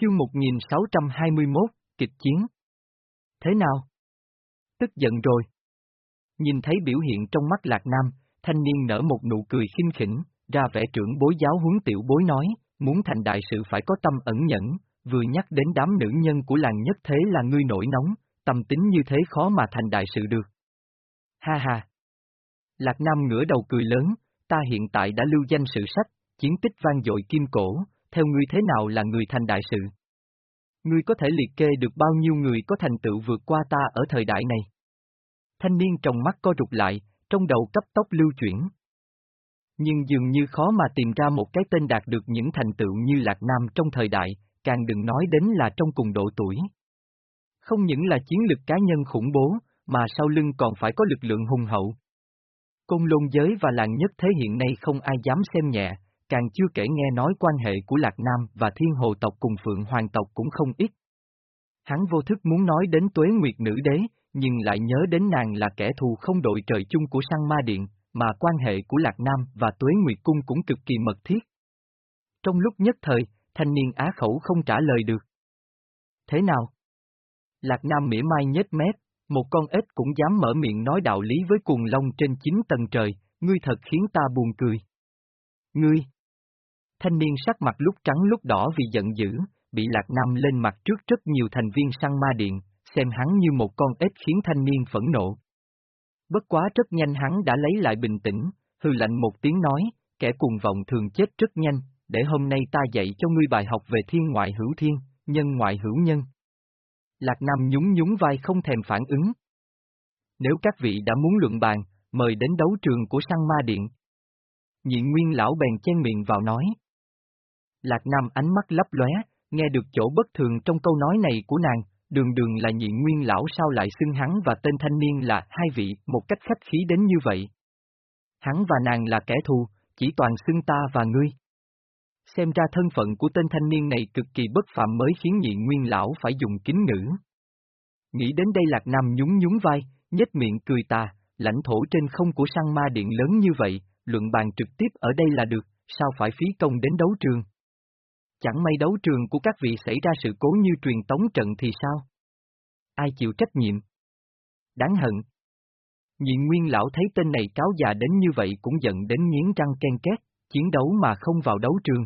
Chương 1621, kịch chiến. Thế nào? Tức giận rồi. Nhìn thấy biểu hiện trong mắt Lạc Nam, thanh niên nở một nụ cười khinh khỉnh, ra vẻ trưởng bối giáo huấn tiểu bối nói, muốn thành đại sự phải có tâm ẩn nhẫn, vừa nhắc đến đám nữ nhân của làng nhất thế là ngươi nổi nóng, tâm tính như thế khó mà thành đại sự được. Ha ha! Lạc Nam ngửa đầu cười lớn, ta hiện tại đã lưu danh sự sách, chiến tích vang dội kim cổ, theo ngươi thế nào là người thành đại sự? Ngươi có thể liệt kê được bao nhiêu người có thành tựu vượt qua ta ở thời đại này? Thanh niên trong mắt co rụt lại, trong đầu cấp tốc lưu chuyển. Nhưng dường như khó mà tìm ra một cái tên đạt được những thành tựu như Lạc Nam trong thời đại, càng đừng nói đến là trong cùng độ tuổi. Không những là chiến lực cá nhân khủng bố, mà sau lưng còn phải có lực lượng hùng hậu. Công lôn giới và làng nhất thế hiện nay không ai dám xem nhẹ, càng chưa kể nghe nói quan hệ của Lạc Nam và Thiên Hồ tộc cùng Phượng Hoàng tộc cũng không ít. Hắn vô thức muốn nói đến tuế nguyệt nữ đế, nhưng lại nhớ đến nàng là kẻ thù không đội trời chung của sang ma điện, mà quan hệ của Lạc Nam và tuế nguyệt cung cũng cực kỳ mật thiết. Trong lúc nhất thời, thanh niên á khẩu không trả lời được. Thế nào? Lạc Nam mỉa mai nhếch mép, một con ếch cũng dám mở miệng nói đạo lý với cuồng long trên chín tầng trời, ngươi thật khiến ta buồn cười. Ngươi! Thanh niên sắc mặt lúc trắng lúc đỏ vì giận dữ, bị Lạc Nam lên mặt trước rất nhiều thành viên săn ma điện, xem hắn như một con ếch khiến thanh niên phẫn nộ. Bất quá rất nhanh hắn đã lấy lại bình tĩnh, hư lạnh một tiếng nói, kẻ cuồng vọng thường chết rất nhanh, để hôm nay ta dạy cho ngươi bài học về thiên ngoại hữu thiên, nhân ngoại hữu nhân. Lạc Nam nhún nhún vai không thèm phản ứng. Nếu các vị đã muốn luận bàn, mời đến đấu trường của săn ma điện. Nhị nguyên lão bèn chen miệng vào nói. Lạc Nam ánh mắt lấp lóe, nghe được chỗ bất thường trong câu nói này của nàng, đường đường là nhị nguyên lão sao lại xưng hắn và tên thanh niên là hai vị, một cách khách khí đến như vậy. Hắn và nàng là kẻ thù, chỉ toàn xưng ta và ngươi. Xem ra thân phận của tên thanh niên này cực kỳ bất phạm mới khiến nhị nguyên lão phải dùng kính ngữ. Nghĩ đến đây Lạc Nam nhún nhún vai, nhếch miệng cười ta, lãnh thổ trên không của Sang ma điện lớn như vậy, luận bàn trực tiếp ở đây là được, sao phải phí công đến đấu trường. Chẳng may đấu trường của các vị xảy ra sự cố như truyền tống trận thì sao? Ai chịu trách nhiệm? Đáng hận. Nhịn nguyên lão thấy tên này cáo già đến như vậy cũng giận đến nghiến răng ken két, chiến đấu mà không vào đấu trường.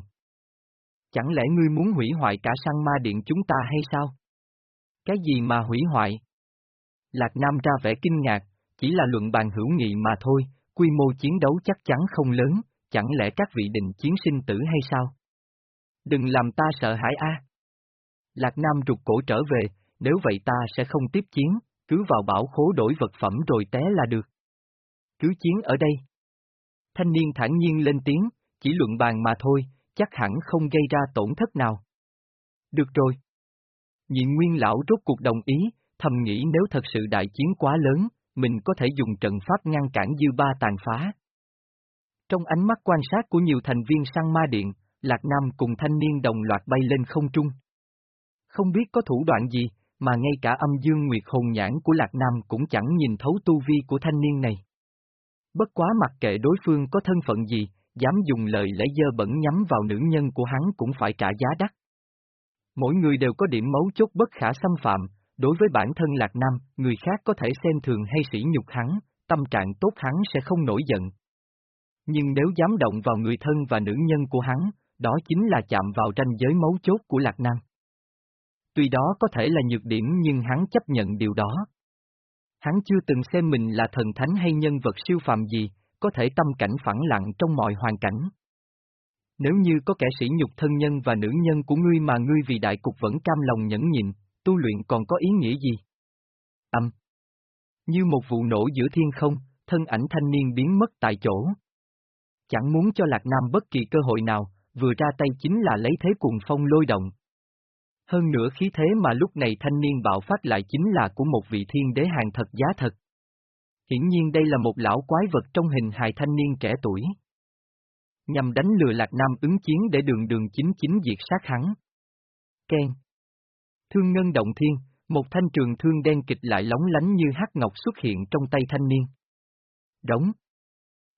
Chẳng lẽ ngươi muốn hủy hoại cả săn ma điện chúng ta hay sao? Cái gì mà hủy hoại? Lạc Nam ra vẻ kinh ngạc, chỉ là luận bàn hữu nghị mà thôi, quy mô chiến đấu chắc chắn không lớn, chẳng lẽ các vị định chiến sinh tử hay sao? Đừng làm ta sợ hãi a. Lạc Nam rụt cổ trở về, nếu vậy ta sẽ không tiếp chiến, cứ vào bảo khố đổi vật phẩm rồi té là được. Cứ chiến ở đây. Thanh niên thản nhiên lên tiếng, chỉ luận bàn mà thôi, chắc hẳn không gây ra tổn thất nào. Được rồi. Nhị nguyên lão rốt cuộc đồng ý, thầm nghĩ nếu thật sự đại chiến quá lớn, mình có thể dùng trận pháp ngăn cản dư ba tàn phá. Trong ánh mắt quan sát của nhiều thành viên săn ma điện, Lạc Nam cùng thanh niên đồng loạt bay lên không trung. Không biết có thủ đoạn gì, mà ngay cả âm dương nguyệt hồn nhãn của Lạc Nam cũng chẳng nhìn thấu tu vi của thanh niên này. Bất quá mặc kệ đối phương có thân phận gì, dám dùng lời lẽ dơ bẩn nhắm vào nữ nhân của hắn cũng phải trả giá đắt. Mỗi người đều có điểm mấu chốt bất khả xâm phạm, đối với bản thân Lạc Nam, người khác có thể xem thường hay sỉ nhục hắn, tâm trạng tốt hắn sẽ không nổi giận. Nhưng nếu dám động vào người thân và nữ nhân của hắn, đó chính là chạm vào ranh giới mấu chốt của Lạc Nam. Tuy đó có thể là nhược điểm nhưng hắn chấp nhận điều đó. Hắn chưa từng xem mình là thần thánh hay nhân vật siêu phàm gì, có thể tâm cảnh phẳng lặng trong mọi hoàn cảnh. Nếu như có kẻ sĩ nhục thân nhân và nữ nhân của ngươi mà ngươi vì đại cục vẫn cam lòng nhẫn nhịn, tu luyện còn có ý nghĩa gì? Âm. Như một vụ nổ giữa thiên không, thân ảnh thanh niên biến mất tại chỗ. Chẳng muốn cho Lạc Nam bất kỳ cơ hội nào, vừa ra tay chính là lấy thế cùng phong lôi động. Hơn nữa khí thế mà lúc này thanh niên bạo phát lại chính là của một vị thiên đế hàng thật giá thật. Hiển nhiên đây là một lão quái vật trong hình hài thanh niên trẻ tuổi. Nhằm đánh lừa Lạc Nam ứng chiến để đường đường chính chính diệt sát hắn. Ken. Thương ngân động thiên, một thanh trường thương đen kịch lại lóng lánh như hắc ngọc xuất hiện trong tay thanh niên. Đóng.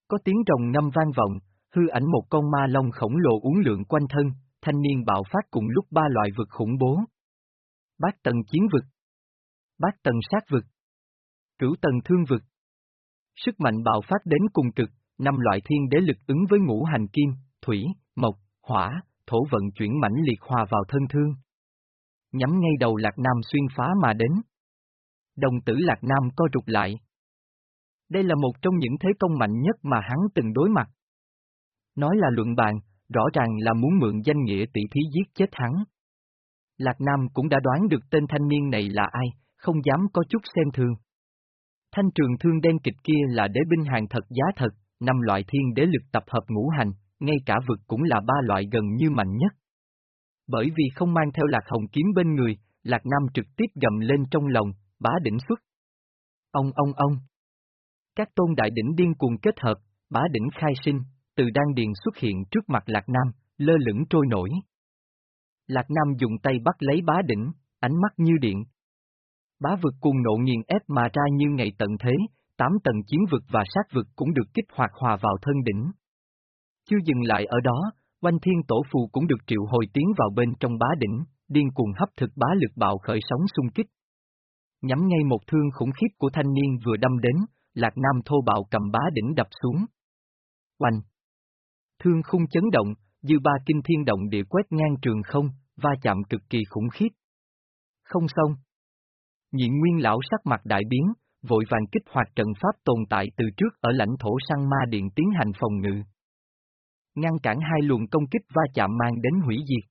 Có tiếng rồng ngâm vang vọng, hư ảnh một con ma long khổng lồ uốn lượn quanh thân, thanh niên bạo phát cùng lúc ba loại vực khủng bố. Bát tầng chiến vực, bát tầng sát vực, cửu tầng thương vực. Sức mạnh bạo phát đến cùng cực, năm loại thiên đế lực ứng với ngũ hành kim, thủy, mộc, hỏa, thổ vận chuyển mãnh liệt hòa vào thân thương. Nhắm ngay đầu Lạc Nam xuyên phá mà đến. Đồng tử Lạc Nam co rụt lại. Đây là một trong những thế công mạnh nhất mà hắn từng đối mặt. Nói là luận bàn, rõ ràng là muốn mượn danh nghĩa tỷ thí giết chết hắn. Lạc Nam cũng đã đoán được tên thanh niên này là ai, không dám có chút xem thường. Thanh trường thương đen kịch kia là đế binh hàng thật giá thật, năm loại thiên đế lực tập hợp ngũ hành, ngay cả vực cũng là ba loại gần như mạnh nhất. Bởi vì không mang theo lạc hồng kiếm bên người, lạc nam trực tiếp gầm lên trong lòng, bá đỉnh xuất. Ông ông ông. Các tôn đại đỉnh điên cuồng kết hợp, bá đỉnh khai sinh, từ đan điền xuất hiện trước mặt lạc nam, lơ lửng trôi nổi. Lạc nam dùng tay bắt lấy bá đỉnh, ánh mắt như điện. Bá vực cùng nộ nghiền ép mà ra như ngày tận thế, tám tầng chiến vực và sát vực cũng được kích hoạt hòa vào thân đỉnh. Chưa dừng lại ở đó, oanh thiên tổ phù cũng được triệu hồi tiến vào bên trong bá đỉnh, điên cuồng hấp thực bá lực bạo khởi sóng xung kích. Nhắm ngay một thương khủng khiếp của thanh niên vừa đâm đến, Lạc Nam thô bạo cầm bá đỉnh đập xuống. Oanh! Thương khung chấn động, dư ba kinh thiên động địa quét ngang trường không, va chạm cực kỳ khủng khiếp. Không xong. Nhịn nguyên lão sắc mặt đại biến, vội vàng kích hoạt trận pháp tồn tại từ trước ở lãnh thổ săn ma điện tiến hành phòng ngự. Ngăn cản hai luồng công kích va chạm mang đến hủy diệt.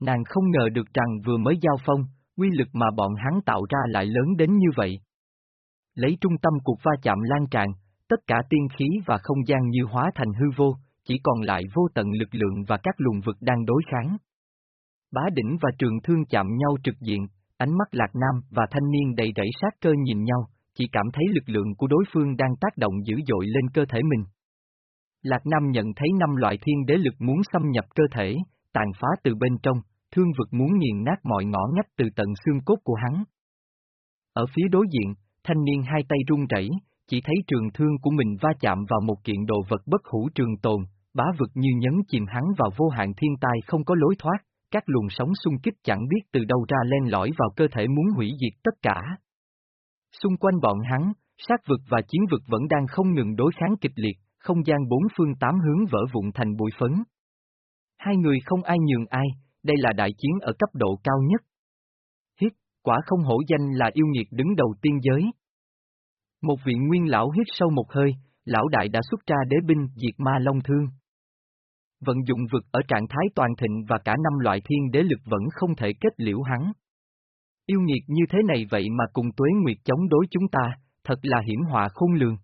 Nàng không ngờ được rằng vừa mới giao phong, quy lực mà bọn hắn tạo ra lại lớn đến như vậy. Lấy trung tâm cuộc va chạm lan tràn, tất cả tiên khí và không gian như hóa thành hư vô, chỉ còn lại vô tận lực lượng và các luồng vực đang đối kháng. Bá đỉnh và trường thương chạm nhau trực diện, Ánh mắt Lạc Nam và thanh niên đầy rẫy sát cơ nhìn nhau, chỉ cảm thấy lực lượng của đối phương đang tác động dữ dội lên cơ thể mình. Lạc Nam nhận thấy năm loại thiên đế lực muốn xâm nhập cơ thể, tàn phá từ bên trong, thương vực muốn nghiền nát mọi ngõ ngách từ tận xương cốt của hắn. Ở phía đối diện, thanh niên hai tay run rẩy, chỉ thấy trường thương của mình va chạm vào một kiện đồ vật bất hủ trường tồn, bá vực như nhấn chìm hắn vào vô hạn thiên tai không có lối thoát các luồng sóng xung kích chẳng biết từ đâu ra len lỏi vào cơ thể muốn hủy diệt tất cả. Xung quanh bọn hắn, sát vực và chiến vực vẫn đang không ngừng đối kháng kịch liệt, không gian bốn phương tám hướng vỡ vụn thành bụi phấn. Hai người không ai nhường ai, đây là đại chiến ở cấp độ cao nhất. Hít, quả không hổ danh là yêu nghiệt đứng đầu tiên giới. Một vị nguyên lão hít sâu một hơi, lão đại đã xuất ra đế binh diệt ma long thương. Vận dụng vực ở trạng thái toàn thịnh và cả năm loại thiên đế lực vẫn không thể kết liễu hắn. Yêu nghiệt như thế này vậy mà cùng tuế nguyệt chống đối chúng ta, thật là hiểm họa khôn lường.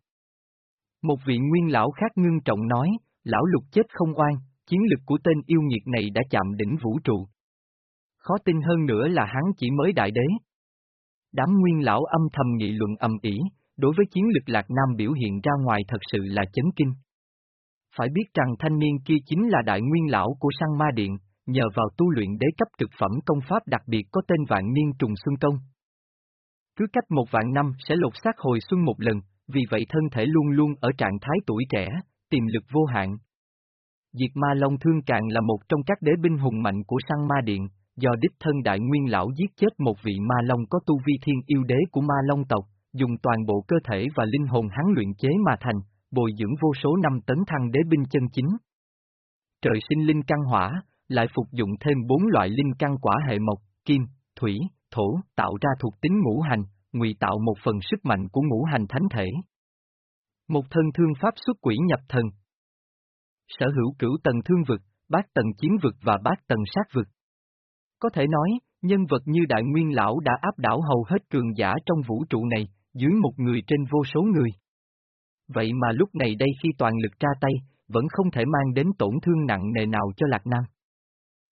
Một vị nguyên lão khác ngưng trọng nói, lão lục chết không oan, chiến lực của tên yêu nghiệt này đã chạm đỉnh vũ trụ. Khó tin hơn nữa là hắn chỉ mới đại đế. Đám nguyên lão âm thầm nghị luận âm ỉ, đối với chiến lực Lạc Nam biểu hiện ra ngoài thật sự là chấn kinh. Phải biết rằng thanh niên kia chính là đại nguyên lão của sang ma điện, nhờ vào tu luyện đế cấp cực phẩm công pháp đặc biệt có tên vạn niên trùng xuân công. Cứ cách một vạn năm sẽ lột xác hồi xuân một lần, vì vậy thân thể luôn luôn ở trạng thái tuổi trẻ, tiềm lực vô hạn. Diệt ma long thương càng là một trong các đế binh hùng mạnh của sang ma điện, do đích thân đại nguyên lão giết chết một vị ma long có tu vi thiên yêu đế của ma long tộc, dùng toàn bộ cơ thể và linh hồn hắn luyện chế mà thành, bồi dưỡng vô số năm tấn thăng đế binh chân chính. Trời sinh linh căn hỏa, lại phục dụng thêm bốn loại linh căn quả hệ mộc, kim, thủy, thổ, tạo ra thuộc tính ngũ hành, ngụy tạo một phần sức mạnh của ngũ hành thánh thể. Một thân thương pháp xuất quỷ nhập thần. Sở hữu cửu tầng thương vực, bát tầng chiến vực và bát tầng sát vực. Có thể nói, nhân vật như Đại Nguyên Lão đã áp đảo hầu hết cường giả trong vũ trụ này, dưới một người trên vô số người. Vậy mà lúc này đây khi toàn lực ra tay, vẫn không thể mang đến tổn thương nặng nề nào cho Lạc Nam.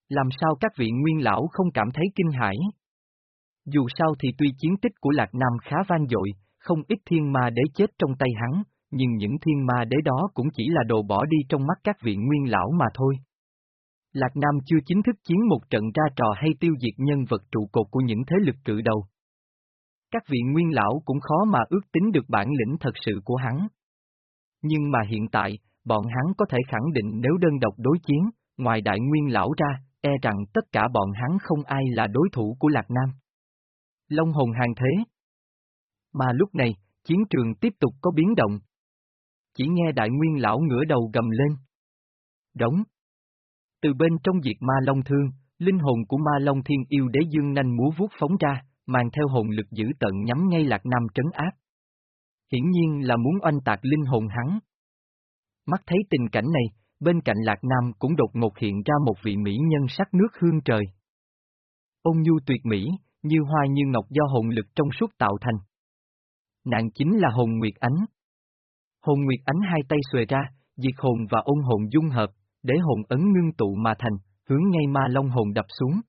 Làm sao các vị nguyên lão không cảm thấy kinh hãi? Dù sao thì tuy chiến tích của Lạc Nam khá vang dội, không ít thiên ma đế chết trong tay hắn, nhưng những thiên ma đế đó cũng chỉ là đồ bỏ đi trong mắt các vị nguyên lão mà thôi. Lạc Nam chưa chính thức chiến một trận ra trò hay tiêu diệt nhân vật trụ cột của những thế lực cự đầu. Các vị nguyên lão cũng khó mà ước tính được bản lĩnh thật sự của hắn. Nhưng mà hiện tại, bọn hắn có thể khẳng định nếu đơn độc đối chiến, ngoài đại nguyên lão ra, e rằng tất cả bọn hắn không ai là đối thủ của Lạc Nam. Long hồn hàng thế. Mà lúc này, chiến trường tiếp tục có biến động. Chỉ nghe đại nguyên lão ngửa đầu gầm lên. Đóng. Từ bên trong diệt ma long thương, linh hồn của ma long thiên yêu đế dương nanh múa vuốt phóng ra, mang theo hồn lực dữ tận nhắm ngay lạc nam trấn áp. Hiển nhiên là muốn oanh tạc linh hồn hắn. Mắt thấy tình cảnh này, bên cạnh lạc nam cũng đột ngột hiện ra một vị mỹ nhân sắc nước hương trời. Ôn nhu tuyệt mỹ, như hoa như ngọc do hồn lực trong suốt tạo thành. Nàng chính là hồn nguyệt ánh. Hồn nguyệt ánh hai tay xuề ra, diệt hồn và ôn hồn dung hợp, để hồn ấn ngưng tụ mà thành, hướng ngay ma long hồn đập xuống.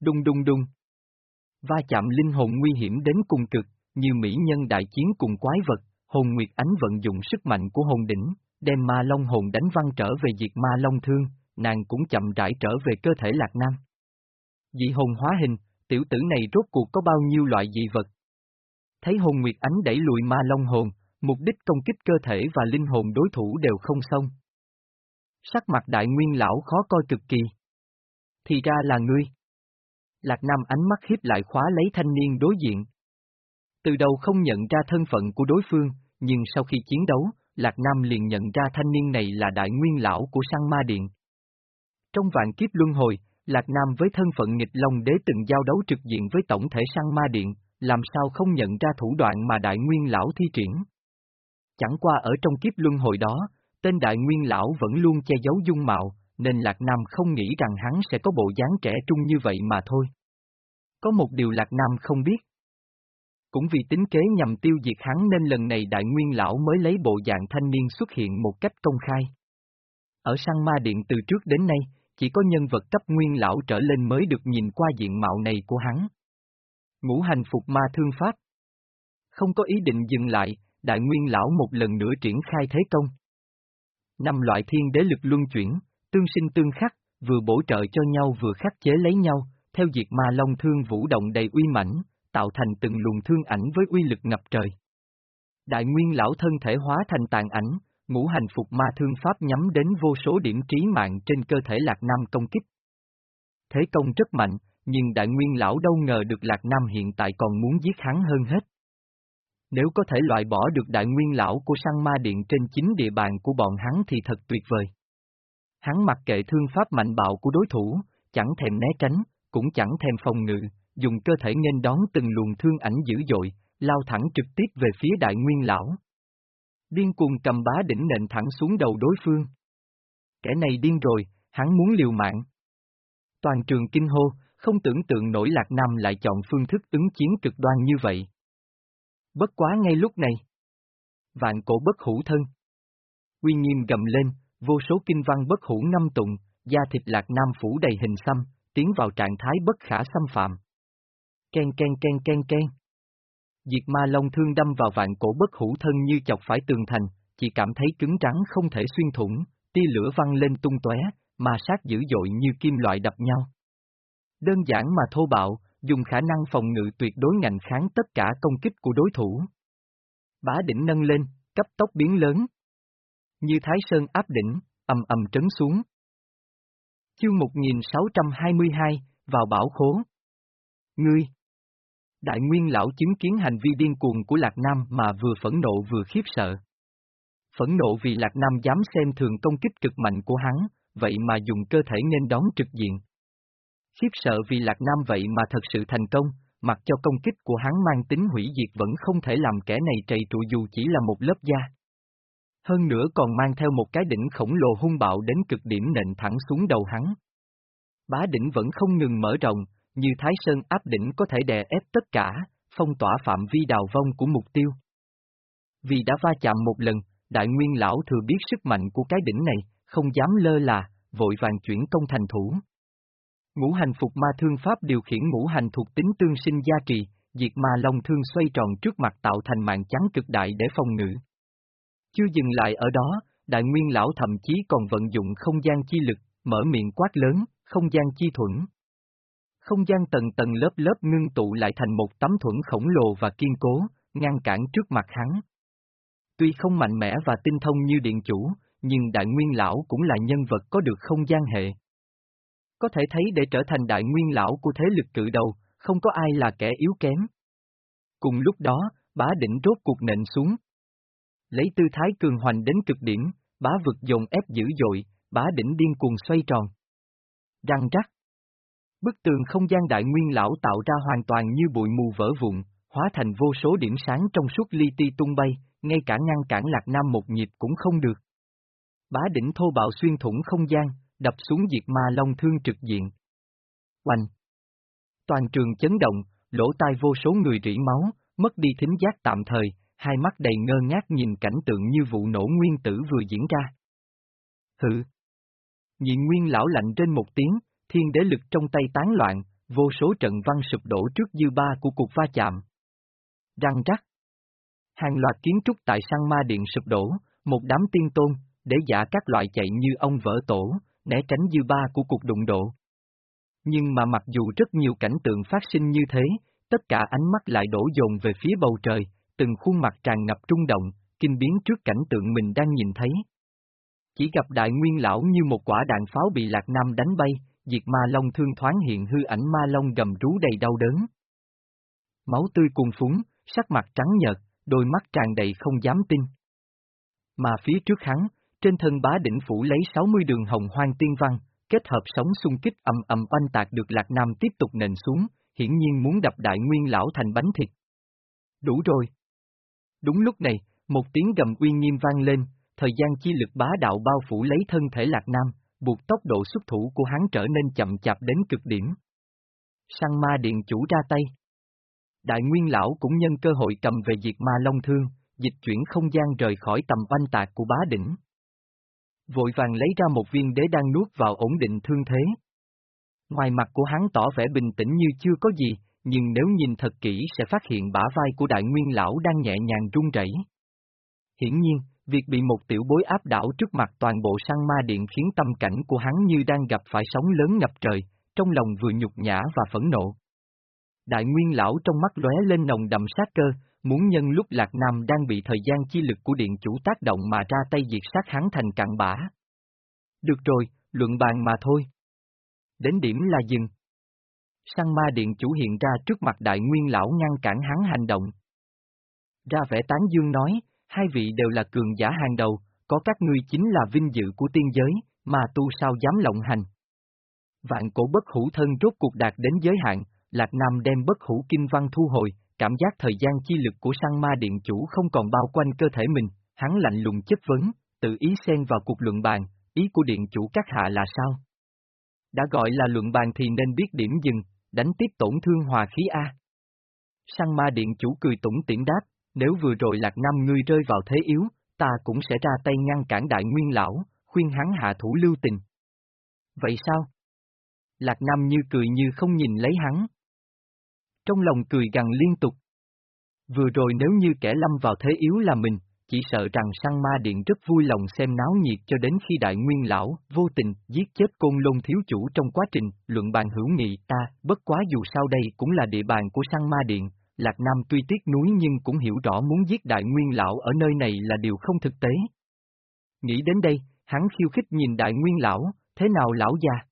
Đung đung đung. Va chạm linh hồn nguy hiểm đến cùng cực, như mỹ nhân đại chiến cùng quái vật, hồn nguyệt ánh vận dụng sức mạnh của hồn đỉnh, đem ma long hồn đánh văng trở về diệt ma long thương, nàng cũng chậm rãi trở về cơ thể lạc nam. Dị hồn hóa hình, tiểu tử này rốt cuộc có bao nhiêu loại dị vật? Thấy hồn nguyệt ánh đẩy lùi ma long hồn, mục đích công kích cơ thể và linh hồn đối thủ đều không xong. Sắc mặt đại nguyên lão khó coi cực kỳ. Thì ra là ngươi. Lạc Nam ánh mắt hiếp lại khóa lấy thanh niên đối diện. Từ đầu không nhận ra thân phận của đối phương, nhưng sau khi chiến đấu, Lạc Nam liền nhận ra thanh niên này là đại nguyên lão của sang ma điện. Trong vạn kiếp luân hồi, Lạc Nam với thân phận nghịch long đế từng giao đấu trực diện với tổng thể sang ma điện, làm sao không nhận ra thủ đoạn mà đại nguyên lão thi triển. Chẳng qua ở trong kiếp luân hồi đó, tên đại nguyên lão vẫn luôn che giấu dung mạo, nên Lạc Nam không nghĩ rằng hắn sẽ có bộ dáng trẻ trung như vậy mà thôi. Có một điều Lạc Nam không biết. Cũng vì tính kế nhằm tiêu diệt hắn nên lần này đại nguyên lão mới lấy bộ dạng thanh niên xuất hiện một cách công khai. Ở sang ma điện từ trước đến nay, chỉ có nhân vật cấp nguyên lão trở lên mới được nhìn qua diện mạo này của hắn. Ngũ hành phục ma thương pháp. Không có ý định dừng lại, đại nguyên lão một lần nữa triển khai thế công. Năm loại thiên đế lực luân chuyển, tương sinh tương khắc, vừa bổ trợ cho nhau vừa khắc chế lấy nhau, theo diệt ma long thương vũ động đầy uy mãnh, tạo thành từng luồng thương ảnh với uy lực ngập trời. Đại nguyên lão thân thể hóa thành tàn ảnh, ngũ hành phục ma thương pháp nhắm đến vô số điểm trí mạng trên cơ thể Lạc Nam công kích. Thế công rất mạnh, nhưng đại nguyên lão đâu ngờ được Lạc Nam hiện tại còn muốn giết hắn hơn hết. Nếu có thể loại bỏ được đại nguyên lão của sang ma điện trên chính địa bàn của bọn hắn thì thật tuyệt vời. Hắn mặc kệ thương pháp mạnh bạo của đối thủ, chẳng thèm né tránh, cũng chẳng thèm phòng ngự, dùng cơ thể nghênh đón từng luồng thương ảnh dữ dội, lao thẳng trực tiếp về phía đại nguyên lão. Điên cuồng cầm bá đỉnh nện thẳng xuống đầu đối phương. Kẻ này điên rồi, hắn muốn liều mạng. Toàn trường kinh hô, không tưởng tượng nổi Lạc Nam lại chọn phương thức ứng chiến cực đoan như vậy. Bất quá ngay lúc này. Vạn cổ bất hủ thân. Uy nghiêm gầm lên, vô số kinh văn bất hủ ngâm tụng, da thịt Lạc Nam phủ đầy hình xăm, tiến vào trạng thái bất khả xâm phạm. Ken ken ken ken ken. Diệt ma long thương đâm vào vạn cổ bất hủ thân như chọc phải tường thành, chỉ cảm thấy cứng trắng không thể xuyên thủng, tia lửa văng lên tung tóe, mà sát dữ dội như kim loại đập nhau. Đơn giản mà thô bạo, dùng khả năng phòng ngự tuyệt đối ngành kháng tất cả công kích của đối thủ. Bá đỉnh nâng lên, cấp tốc biến lớn. Như Thái Sơn áp đỉnh, ầm ầm trấn xuống. Chương 1622, vào bảo khố. Ngươi! Đại Nguyên lão chứng kiến hành vi điên cuồng của Lạc Nam mà vừa phẫn nộ vừa khiếp sợ. Phẫn nộ vì Lạc Nam dám xem thường công kích cực mạnh của hắn, vậy mà dùng cơ thể nên đón trực diện. Khiếp sợ vì Lạc Nam vậy mà thật sự thành công, mặc cho công kích của hắn mang tính hủy diệt vẫn không thể làm kẻ này trầy trụ dù chỉ là một lớp da. Hơn nữa còn mang theo một cái đỉnh khổng lồ hung bạo đến cực điểm nện thẳng xuống đầu hắn. Bá đỉnh vẫn không ngừng mở rộng, như Thái Sơn áp đỉnh có thể đè ép tất cả, phong tỏa phạm vi đào vong của mục tiêu. Vì đã va chạm một lần, Đại Nguyên Lão thừa biết sức mạnh của cái đỉnh này, không dám lơ là, vội vàng chuyển công thành thủ. Ngũ hành phục ma thương pháp điều khiển ngũ hành thuộc tính tương sinh gia trì, diệt ma long thương xoay tròn trước mặt tạo thành mạng chắn cực đại để phòng ngự. Chưa dừng lại ở đó, đại nguyên lão thậm chí còn vận dụng không gian chi lực, mở miệng quát lớn, không gian chi thuẫn. Không gian tầng tầng lớp lớp ngưng tụ lại thành một tấm thuẫn khổng lồ và kiên cố, ngăn cản trước mặt hắn. Tuy không mạnh mẽ và tinh thông như điện chủ, nhưng đại nguyên lão cũng là nhân vật có được không gian hệ. Có thể thấy để trở thành đại nguyên lão của thế lực cự đầu, không có ai là kẻ yếu kém. Cùng lúc đó, bá đỉnh rốt cuộc nện xuống. Lấy tư thái cường hoành đến cực điểm, bá vực dồn ép dữ dội, bá đỉnh điên cuồng xoay tròn. Răng rắc. Bức tường không gian đại nguyên lão tạo ra hoàn toàn như bụi mù vỡ vụn, hóa thành vô số điểm sáng trong suốt li ti tung bay, ngay cả ngăn cản lạc nam một nhịp cũng không được. Bá đỉnh thô bạo xuyên thủng không gian, đập xuống diệt ma long thương trực diện. Oanh! Toàn trường chấn động, lỗ tai vô số người rỉ máu, mất đi thính giác tạm thời, hai mắt đầy ngơ ngác nhìn cảnh tượng như vụ nổ nguyên tử vừa diễn ra. Hự! Nhị nguyên lão lạnh trên một tiếng, thiên đế lực trong tay tán loạn, vô số trận văn sụp đổ trước dư ba của cuộc va chạm. Răng rắc. Hàng loạt kiến trúc tại sang ma điện sụp đổ, một đám tiên tôn, để giả các loại chạy như ông vỡ tổ, né tránh dư ba của cuộc đụng độ. Nhưng mà mặc dù rất nhiều cảnh tượng phát sinh như thế, tất cả ánh mắt lại đổ dồn về phía bầu trời, từng khuôn mặt tràn ngập trung động, kinh biến trước cảnh tượng mình đang nhìn thấy. Chỉ gặp đại nguyên lão như một quả đạn pháo bị lạc nam đánh bay, diệt ma long thương thoáng hiện hư ảnh ma long gầm rú đầy đau đớn. Máu tươi cuồn phúng, sắc mặt trắng nhợt, đôi mắt tràn đầy không dám tin. Mà phía trước hắn, trên thân bá đỉnh phủ lấy 60 đường hồng hoang tiên văn, kết hợp sóng xung kích ầm ầm oanh tạc được Lạc Nam tiếp tục nền xuống, hiển nhiên muốn đập đại nguyên lão thành bánh thịt. Đủ rồi. Đúng lúc này, một tiếng gầm uy nghiêm vang lên, thời gian chi lực bá đạo bao phủ lấy thân thể Lạc Nam, buộc tốc độ xuất thủ của hắn trở nên chậm chạp đến cực điểm. Sang ma điện chủ ra tay. Đại nguyên lão cũng nhân cơ hội cầm về diệt ma long thương, dịch chuyển không gian rời khỏi tầm oanh tạc của bá đỉnh. Vội vàng lấy ra một viên đế đang nuốt vào ổn định thương thế. Ngoài mặt của hắn tỏ vẻ bình tĩnh như chưa có gì, nhưng nếu nhìn thật kỹ sẽ phát hiện bả vai của đại nguyên lão đang nhẹ nhàng run rẩy. Hiển nhiên, việc bị một tiểu bối áp đảo trước mặt toàn bộ sang ma điện khiến tâm cảnh của hắn như đang gặp phải sóng lớn ngập trời, trong lòng vừa nhục nhã và phẫn nộ. Đại nguyên lão trong mắt lóe lên nồng đậm sát cơ, muốn nhân lúc Lạc Nam đang bị thời gian chi lực của điện chủ tác động mà ra tay diệt sát hắn thành cặn bã. Được rồi, luận bàn mà thôi. Đến điểm là dừng. Sang ma điện chủ hiện ra trước mặt đại nguyên lão ngăn cản hắn hành động. Ra vẻ tán dương nói, hai vị đều là cường giả hàng đầu, có các ngươi chính là vinh dự của tiên giới, mà tu sao dám lộng hành. Vạn cổ bất hủ thân rốt cuộc đạt đến giới hạn, Lạc Nam đem bất hủ kinh văn thu hồi, cảm giác thời gian chi lực của sang ma điện chủ không còn bao quanh cơ thể mình, hắn lạnh lùng chất vấn, tự ý xen vào cuộc luận bàn, ý của điện chủ các hạ là sao? Đã gọi là luận bàn thì nên biết điểm dừng, đánh tiếp tổn thương hòa khí A. Sang ma điện chủ cười tủng tiễn đáp, nếu vừa rồi lạc nam ngươi rơi vào thế yếu, ta cũng sẽ ra tay ngăn cản đại nguyên lão, khuyên hắn hạ thủ lưu tình. Vậy sao? Lạc Nam như cười như không nhìn lấy hắn. Trong lòng cười gằn liên tục. Vừa rồi nếu như kẻ lâm vào thế yếu là mình, chỉ sợ rằng sang ma điện rất vui lòng xem náo nhiệt cho đến khi đại nguyên lão, vô tình, giết chết côn lôn thiếu chủ trong quá trình, luận bàn hữu nghị ta, bất quá dù sao đây cũng là địa bàn của sang ma điện, Lạc Nam tuy tiếc núi nhưng cũng hiểu rõ muốn giết đại nguyên lão ở nơi này là điều không thực tế. Nghĩ đến đây, hắn khiêu khích nhìn đại nguyên lão, thế nào lão già?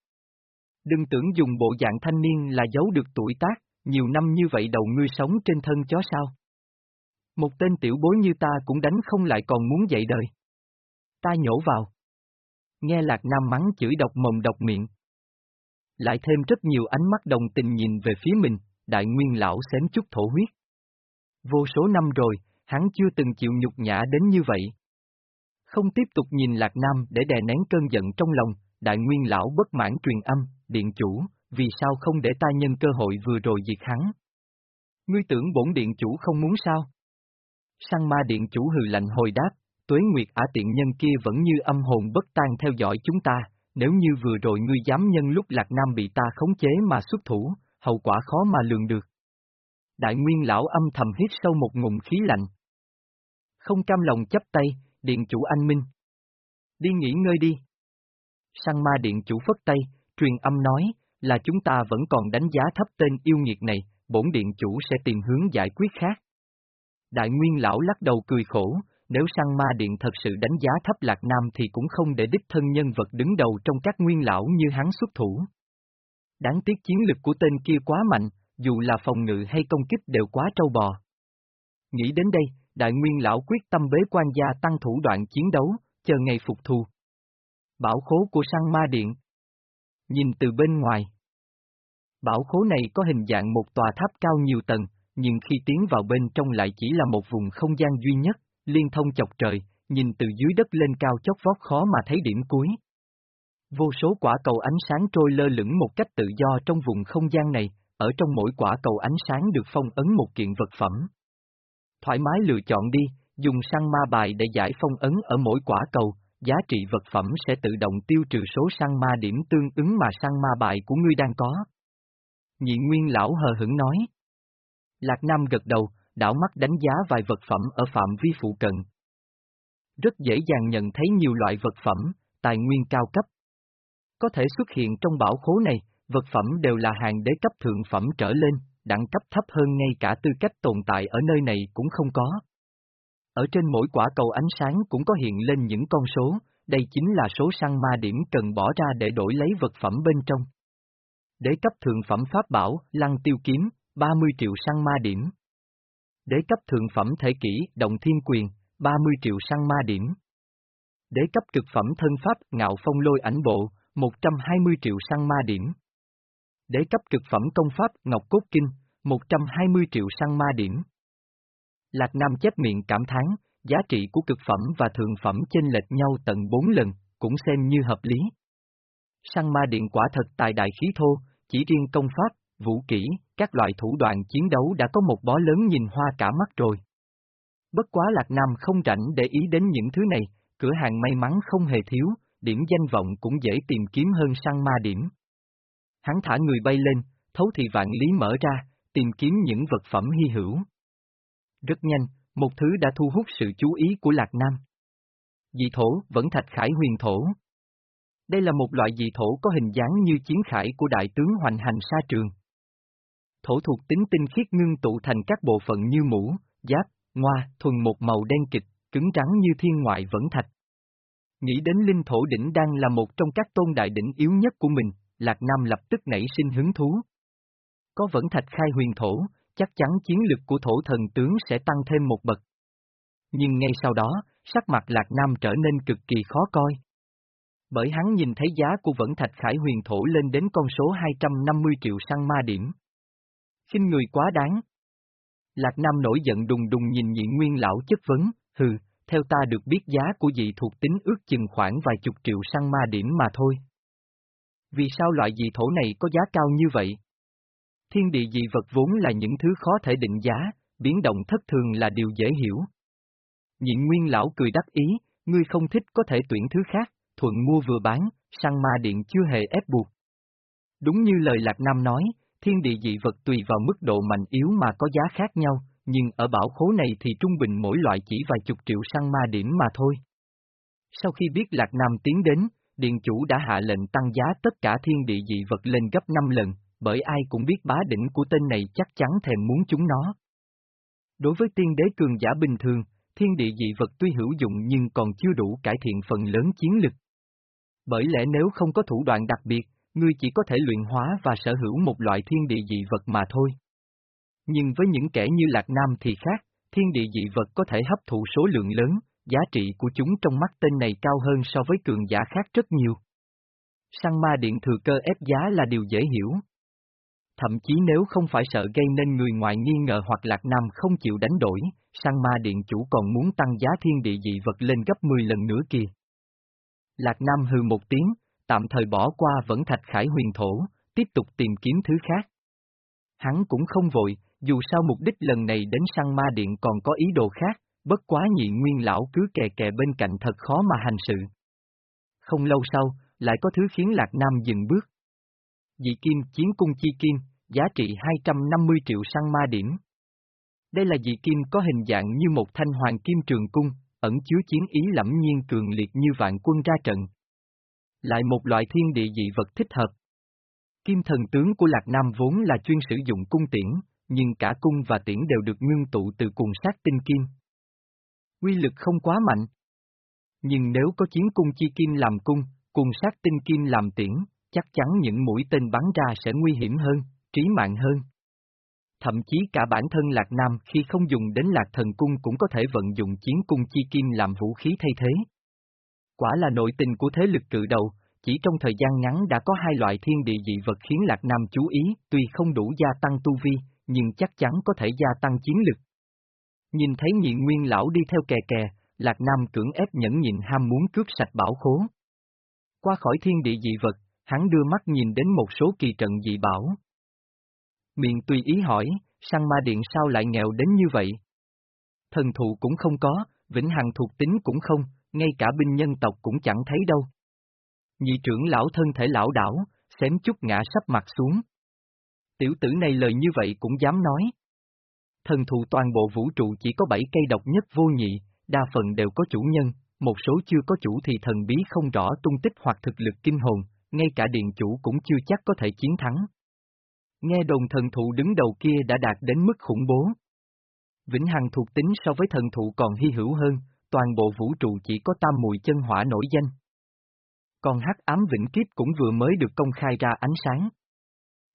Đừng tưởng dùng bộ dạng thanh niên là giấu được tuổi tác, nhiều năm như vậy đầu ngươi sống trên thân chó sao? Một tên tiểu bối như ta cũng đánh không lại còn muốn dậy đời. Ta nhổ vào. Nghe Lạc Nam mắng chửi độc mồm độc miệng. Lại thêm rất nhiều ánh mắt đồng tình nhìn về phía mình, đại nguyên lão xém chút thổ huyết. Vô số năm rồi, hắn chưa từng chịu nhục nhã đến như vậy. Không tiếp tục nhìn Lạc Nam để đè nén cơn giận trong lòng, đại nguyên lão bất mãn truyền âm, điện chủ, vì sao không để ta nhân cơ hội vừa rồi diệt hắn? Ngươi tưởng bổn điện chủ không muốn sao? Sang ma điện chủ hừ lạnh hồi đáp, tuế nguyệt ả tiện nhân kia vẫn như âm hồn bất tan theo dõi chúng ta, nếu như vừa rồi ngươi dám nhân lúc Lạc Nam bị ta khống chế mà xuất thủ, hậu quả khó mà lường được. Đại nguyên lão âm thầm hít sâu một ngụm khí lạnh. Không cam lòng chấp tay, điện chủ anh Minh. Đi nghỉ ngơi đi. Sang ma điện chủ phất tay, truyền âm nói, là chúng ta vẫn còn đánh giá thấp tên yêu nghiệt này, bổn điện chủ sẽ tìm hướng giải quyết khác. Đại nguyên lão lắc đầu cười khổ, nếu sang ma điện thật sự đánh giá thấp Lạc Nam thì cũng không để đích thân nhân vật đứng đầu trong các nguyên lão như hắn xuất thủ. Đáng tiếc chiến lực của tên kia quá mạnh, dù là phòng ngự hay công kích đều quá trâu bò. Nghĩ đến đây, đại nguyên lão quyết tâm bế quan gia tăng thủ đoạn chiến đấu, chờ ngày phục thù. Bảo khố của sang ma điện. Nhìn từ bên ngoài. Bảo khố này có hình dạng một tòa tháp cao nhiều tầng, nhưng khi tiến vào bên trong lại chỉ là một vùng không gian duy nhất, liên thông chọc trời, nhìn từ dưới đất lên cao chót vót khó mà thấy điểm cuối. Vô số quả cầu ánh sáng trôi lơ lửng một cách tự do trong vùng không gian này, ở trong mỗi quả cầu ánh sáng được phong ấn một kiện vật phẩm. Thoải mái lựa chọn đi, dùng săn ma bài để giải phong ấn ở mỗi quả cầu, giá trị vật phẩm sẽ tự động tiêu trừ số săn ma điểm tương ứng mà săn ma bài của ngươi đang có. Nhị Nguyên Lão hờ hững nói. Lạc Nam gật đầu, đảo mắt đánh giá vài vật phẩm ở phạm vi phụ cận. Rất dễ dàng nhận thấy nhiều loại vật phẩm, tài nguyên cao cấp. Có thể xuất hiện trong bảo khố này, vật phẩm đều là hàng đế cấp thượng phẩm trở lên, đẳng cấp thấp hơn ngay cả tư cách tồn tại ở nơi này cũng không có. Ở trên mỗi quả cầu ánh sáng cũng có hiện lên những con số, đây chính là số săn ma điểm cần bỏ ra để đổi lấy vật phẩm bên trong. Đế cấp thượng phẩm pháp bảo, lăng tiêu kiếm, 30 triệu săn ma điểm. Đế cấp thượng phẩm thể kỷ, động thiên quyền, 30 triệu săn ma điểm. Đế cấp cực phẩm thân pháp, ngạo phong lôi ảnh bộ, 120 triệu săn ma điểm. Đế cấp cực phẩm công pháp, ngọc cốt kinh, 120 triệu săn ma điểm. Lạc Nam chép miệng cảm thán, giá trị của cực phẩm và thường phẩm chênh lệch nhau tận 4 lần, cũng xem như hợp lý. Săn ma điện quả thật tài đại khí thô, chỉ riêng công pháp, vũ kỹ, các loại thủ đoạn chiến đấu đã có một bó lớn nhìn hoa cả mắt rồi. Bất quá Lạc Nam không rảnh để ý đến những thứ này, cửa hàng may mắn không hề thiếu, điểm danh vọng cũng dễ tìm kiếm hơn săn ma điểm. Hắn thả người bay lên, thấu thị vạn lý mở ra, tìm kiếm những vật phẩm hy hữu. Rất nhanh, một thứ đã thu hút sự chú ý của Lạc Nam. Dị thổ, vẫn thạch khải huyền thổ. Đây là một loại dị thổ có hình dáng như chiến khải của đại tướng hoành hành sa trường. Thổ thuộc tính tinh khiết ngưng tụ thành các bộ phận như mũ, giáp, ngoa, thuần một màu đen kịch, cứng trắng như thiên ngoại vẫn thạch. Nghĩ đến linh thổ đỉnh đang là một trong các tôn đại đỉnh yếu nhất của mình, Lạc Nam lập tức nảy sinh hứng thú. Có vẫn thạch khai huyền thổ, chắc chắn chiến lực của thổ thần tướng sẽ tăng thêm một bậc. Nhưng ngay sau đó, sắc mặt Lạc Nam trở nên cực kỳ khó coi. Bởi hắn nhìn thấy giá của vẫn thạch khải huyền thổ lên đến con số 250 triệu săn ma điểm. xin người quá đáng. Lạc Nam nổi giận đùng đùng nhìn nhị nguyên lão chất vấn, hừ, theo ta được biết giá của dị thuộc tính ước chừng khoảng vài chục triệu săn ma điểm mà thôi. Vì sao loại dị thổ này có giá cao như vậy? Thiên địa dị vật vốn là những thứ khó thể định giá, biến động thất thường là điều dễ hiểu. Nhịn nguyên lão cười đắc ý, ngươi không thích có thể tuyển thứ khác, thuận mua vừa bán, săn ma điện chưa hề ép buộc. Đúng như lời Lạc Nam nói, thiên địa dị vật tùy vào mức độ mạnh yếu mà có giá khác nhau, nhưng ở bảo khố này thì trung bình mỗi loại chỉ vài chục triệu săn ma điểm mà thôi. Sau khi biết Lạc Nam tiến đến, Điện chủ đã hạ lệnh tăng giá tất cả thiên địa dị vật lên gấp 5 lần, bởi ai cũng biết bá đỉnh của tên này chắc chắn thèm muốn chúng nó. Đối với tiên đế cường giả bình thường, thiên địa dị vật tuy hữu dụng nhưng còn chưa đủ cải thiện phần lớn chiến lực. Bởi lẽ nếu không có thủ đoạn đặc biệt, ngươi chỉ có thể luyện hóa và sở hữu một loại thiên địa dị vật mà thôi. Nhưng với những kẻ như Lạc Nam thì khác, thiên địa dị vật có thể hấp thụ số lượng lớn, giá trị của chúng trong mắt tên này cao hơn so với cường giả khác rất nhiều. Săn ma điện thừa cơ ép giá là điều dễ hiểu. Thậm chí nếu không phải sợ gây nên người ngoài nghi ngờ hoặc Lạc Nam không chịu đánh đổi, săn ma điện chủ còn muốn tăng giá thiên địa dị vật lên gấp 10 lần nữa kìa. Lạc Nam hừ một tiếng, tạm thời bỏ qua vẫn thạch khải huyền thổ, tiếp tục tìm kiếm thứ khác. Hắn cũng không vội, dù sao mục đích lần này đến săn ma điện còn có ý đồ khác, bất quá nhị nguyên lão cứ kè kè bên cạnh thật khó mà hành sự. Không lâu sau, lại có thứ khiến Lạc Nam dừng bước. Dị kim chiến cung chi kim, giá trị 250 triệu săn ma điểm. Đây là dị kim có hình dạng như một thanh hoàng kim trường cung, ẩn chứa chiến ý lẫm nhiên cường liệt như vạn quân ra trận. Lại một loại thiên địa dị vật thích hợp. Kim thần tướng của Lạc Nam vốn là chuyên sử dụng cung tiễn, nhưng cả cung và tiễn đều được ngưng tụ từ cùng sát tinh kim. Quy lực không quá mạnh. Nhưng nếu có chiến cung chi kim làm cung, cùng sát tinh kim làm tiễn, chắc chắn những mũi tên bắn ra sẽ nguy hiểm hơn, trí mạng hơn. Thậm chí cả bản thân Lạc Nam khi không dùng đến Lạc Thần Cung cũng có thể vận dụng chiến cung chi kim làm vũ khí thay thế. Quả là nội tình của thế lực cự đầu, chỉ trong thời gian ngắn đã có hai loại thiên địa dị vật khiến Lạc Nam chú ý, tuy không đủ gia tăng tu vi, nhưng chắc chắn có thể gia tăng chiến lực. Nhìn thấy nhị nguyên lão đi theo kè kè, Lạc Nam cưỡng ép nhẫn nhịn ham muốn cướp sạch bảo khố. Qua khỏi thiên địa dị vật, hắn đưa mắt nhìn đến một số kỳ trận dị bảo. Miệng tùy ý hỏi, săn ma điện sao lại nghèo đến như vậy? Thần thụ cũng không có, vĩnh hằng thuộc tính cũng không, ngay cả binh nhân tộc cũng chẳng thấy đâu. Nhị trưởng lão thân thể lão đảo, xém chút ngã sắp mặt xuống. Tiểu tử này lời như vậy cũng dám nói. Thần thụ toàn bộ vũ trụ chỉ có bảy cây độc nhất vô nhị, đa phần đều có chủ nhân, một số chưa có chủ thì thần bí không rõ tung tích hoặc thực lực kinh hồn, ngay cả điện chủ cũng chưa chắc có thể chiến thắng. Nghe đồn thần thụ đứng đầu kia đã đạt đến mức khủng bố. Vĩnh Hằng thuộc tính so với thần thụ còn hy hữu hơn, toàn bộ vũ trụ chỉ có tam mùi chân hỏa nổi danh. Còn hắc ám vĩnh kiếp cũng vừa mới được công khai ra ánh sáng.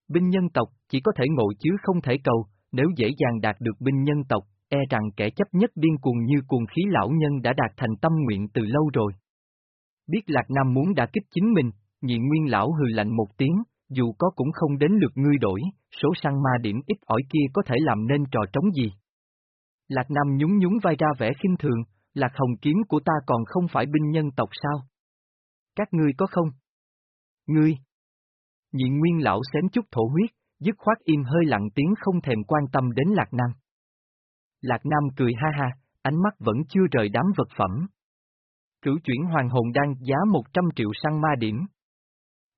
Binh nhân tộc chỉ có thể ngộ chứ không thể cầu, nếu dễ dàng đạt được binh nhân tộc, e rằng kẻ chấp nhất điên cuồng như cuồng khí lão nhân đã đạt thành tâm nguyện từ lâu rồi. Biết Lạc Nam muốn đã kích chính mình, nhị nguyên lão hừ lạnh một tiếng, dù có cũng không đến lượt ngươi đổi, số săn ma điểm ít ỏi kia có thể làm nên trò trống gì. Lạc Nam nhún nhún vai ra vẻ khinh thường, Lạc Hồng kiếm của ta còn không phải binh nhân tộc sao? Các ngươi có không? Ngươi! Nhị nguyên lão xém chút thổ huyết, dứt khoát im hơi lặng tiếng không thèm quan tâm đến Lạc Nam. Lạc Nam cười ha ha, ánh mắt vẫn chưa rời đám vật phẩm. Cửu chuyển hoàng hồn đan giá 100 triệu sang ma điểm.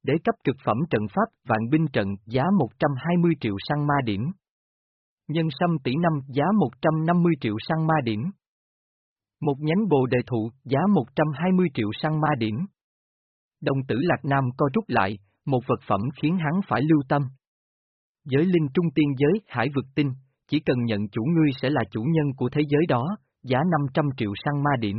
Đế cấp cực phẩm trận pháp vạn binh trận giá 120 triệu sang ma điểm. Nhân sâm tỷ năm giá 150 triệu sang ma điểm. Một nhánh bồ đề thụ giá 120 triệu sang ma điểm. Đồng tử Lạc Nam co rút lại, một vật phẩm khiến hắn phải lưu tâm. Giới linh trung tiên giới hải vực tinh, chỉ cần nhận chủ ngươi sẽ là chủ nhân của thế giới đó, giá 500 triệu săn ma điểm.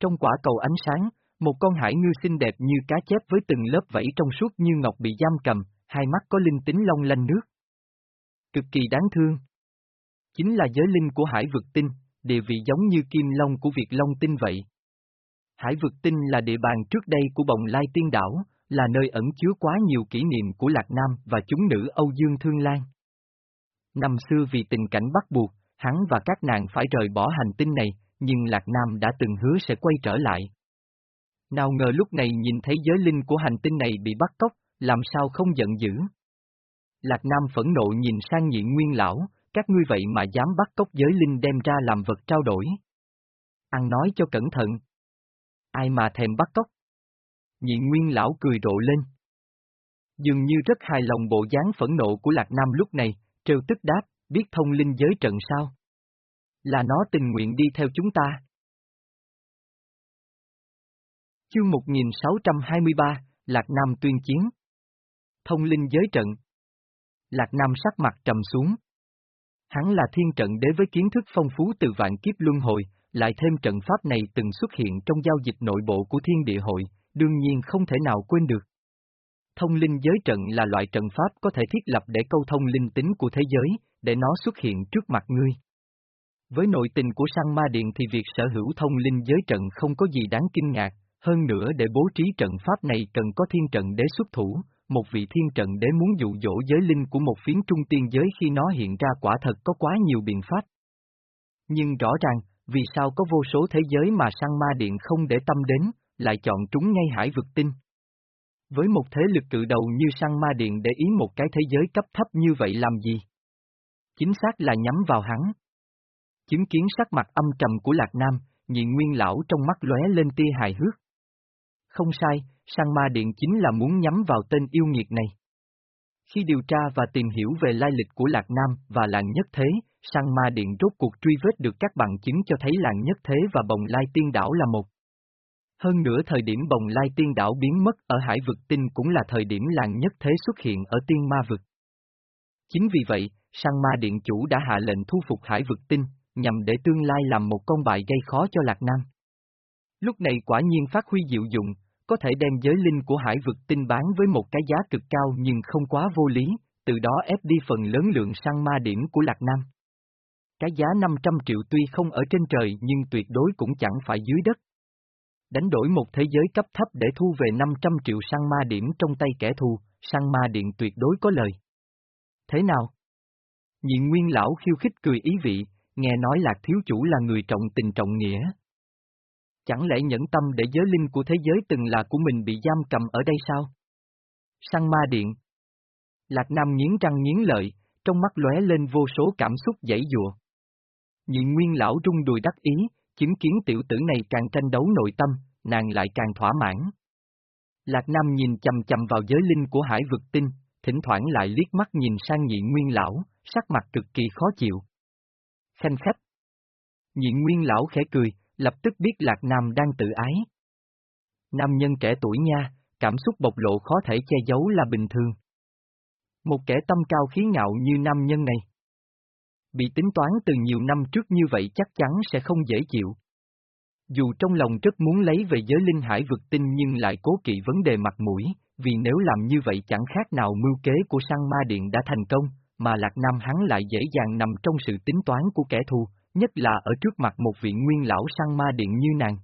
Trong quả cầu ánh sáng, một con hải ngư xinh đẹp như cá chép với từng lớp vẫy trong suốt như ngọc bị giam cầm, hai mắt có linh tính long lanh nước. Cực kỳ đáng thương. Chính là giới linh của hải vực tinh, địa vị giống như kim long của Việt Long tinh vậy. Hải vực tinh là địa bàn trước đây của bồng lai tiên đảo, là nơi ẩn chứa quá nhiều kỷ niệm của Lạc Nam và chúng nữ Âu Dương Thương Lan. Năm xưa vì tình cảnh bắt buộc, hắn và các nàng phải rời bỏ hành tinh này, nhưng Lạc Nam đã từng hứa sẽ quay trở lại. Nào ngờ lúc này nhìn thấy giới linh của hành tinh này bị bắt cóc, làm sao không giận dữ. Lạc Nam phẫn nộ nhìn sang nhị nguyên lão, các ngươi vậy mà dám bắt cóc giới linh đem ra làm vật trao đổi. Ăn nói cho cẩn thận. Ai mà thèm bắt cóc? Nhị nguyên lão cười rộ lên. Dường như rất hài lòng bộ dáng phẫn nộ của Lạc Nam lúc này, trêu tức đáp, biết thông linh giới trận sao? Là nó tình nguyện đi theo chúng ta. Chương 1623, Lạc Nam tuyên chiến. Thông linh giới trận. Lạc Nam sắc mặt trầm xuống. Hắn là thiên trận đế với kiến thức phong phú từ vạn kiếp luân hồi, lại thêm trận pháp này từng xuất hiện trong giao dịch nội bộ của thiên địa hội, đương nhiên không thể nào quên được. Thông linh giới trận là loại trận pháp có thể thiết lập để câu thông linh tính của thế giới, để nó xuất hiện trước mặt ngươi. Với nội tình của sang ma điện thì việc sở hữu thông linh giới trận không có gì đáng kinh ngạc, hơn nữa để bố trí trận pháp này cần có thiên trận đế xuất thủ, một vị thiên trận đế muốn dụ dỗ giới linh của một phiến trung tiên giới khi nó hiện ra quả thật có quá nhiều biện pháp. Nhưng rõ ràng, vì sao có vô số thế giới mà sang ma điện không để tâm đến, lại chọn trúng ngay hải vực tinh? Với một thế lực cự đầu như sang ma điện để ý một cái thế giới cấp thấp như vậy làm gì? Chính xác là nhắm vào hắn. Chứng kiến sắc mặt âm trầm của Lạc Nam, nhị nguyên lão trong mắt lóe lên tia hài hước. Không sai, sang ma điện chính là muốn nhắm vào tên yêu nghiệt này. Khi điều tra và tìm hiểu về lai lịch của Lạc Nam và làng nhất thế, sang ma điện rốt cuộc truy vết được các bằng chứng cho thấy làng nhất thế và bồng lai tiên đảo là một. Hơn nữa thời điểm bồng lai tiên đảo biến mất ở hải vực tinh cũng là thời điểm làng nhất thế xuất hiện ở tiên ma vực. Chính vì vậy, sang ma điện chủ đã hạ lệnh thu phục hải vực tinh, nhằm để tương lai làm một con bài gây khó cho Lạc Nam. Lúc này quả nhiên phát huy diệu dụng, có thể đem giới linh của hải vực tinh bán với một cái giá cực cao nhưng không quá vô lý, từ đó ép đi phần lớn lượng sang ma điểm của Lạc Nam. Cái giá 500 triệu tuy không ở trên trời nhưng tuyệt đối cũng chẳng phải dưới đất. Đánh đổi một thế giới cấp thấp để thu về 500 triệu sang ma điểm trong tay kẻ thù, sang ma điện tuyệt đối có lời. Thế nào? Nhịn nguyên lão khiêu khích cười ý vị, nghe nói lạc thiếu chủ là người trọng tình trọng nghĩa. Chẳng lẽ nhẫn tâm để giới linh của thế giới từng là của mình bị giam cầm ở đây sao? Sang ma điện. Lạc Nam nghiến răng nghiến lợi, trong mắt lóe lên vô số cảm xúc dãy dụa. Nhị nguyên lão rung đùi đắc ý, chứng kiến tiểu tử này càng tranh đấu nội tâm, nàng lại càng thỏa mãn. Lạc Nam nhìn chầm chầm vào giới linh của hải vực tinh, thỉnh thoảng lại liếc mắt nhìn sang nhị nguyên lão, sắc mặt cực kỳ khó chịu. Khanh khách. Nhị nguyên lão khẽ cười, lập tức biết Lạc Nam đang tự ái. Nam nhân trẻ tuổi nha, cảm xúc bộc lộ khó thể che giấu là bình thường. Một kẻ tâm cao khí ngạo như nam nhân này. Bị tính toán từ nhiều năm trước như vậy chắc chắn sẽ không dễ chịu. Dù trong lòng rất muốn lấy về giới linh hải vực tinh nhưng lại cố kỵ vấn đề mặt mũi, vì nếu làm như vậy chẳng khác nào mưu kế của sang ma điện đã thành công, mà Lạc Nam hắn lại dễ dàng nằm trong sự tính toán của kẻ thù, nhất là ở trước mặt một vị nguyên lão sang ma điện như nàng.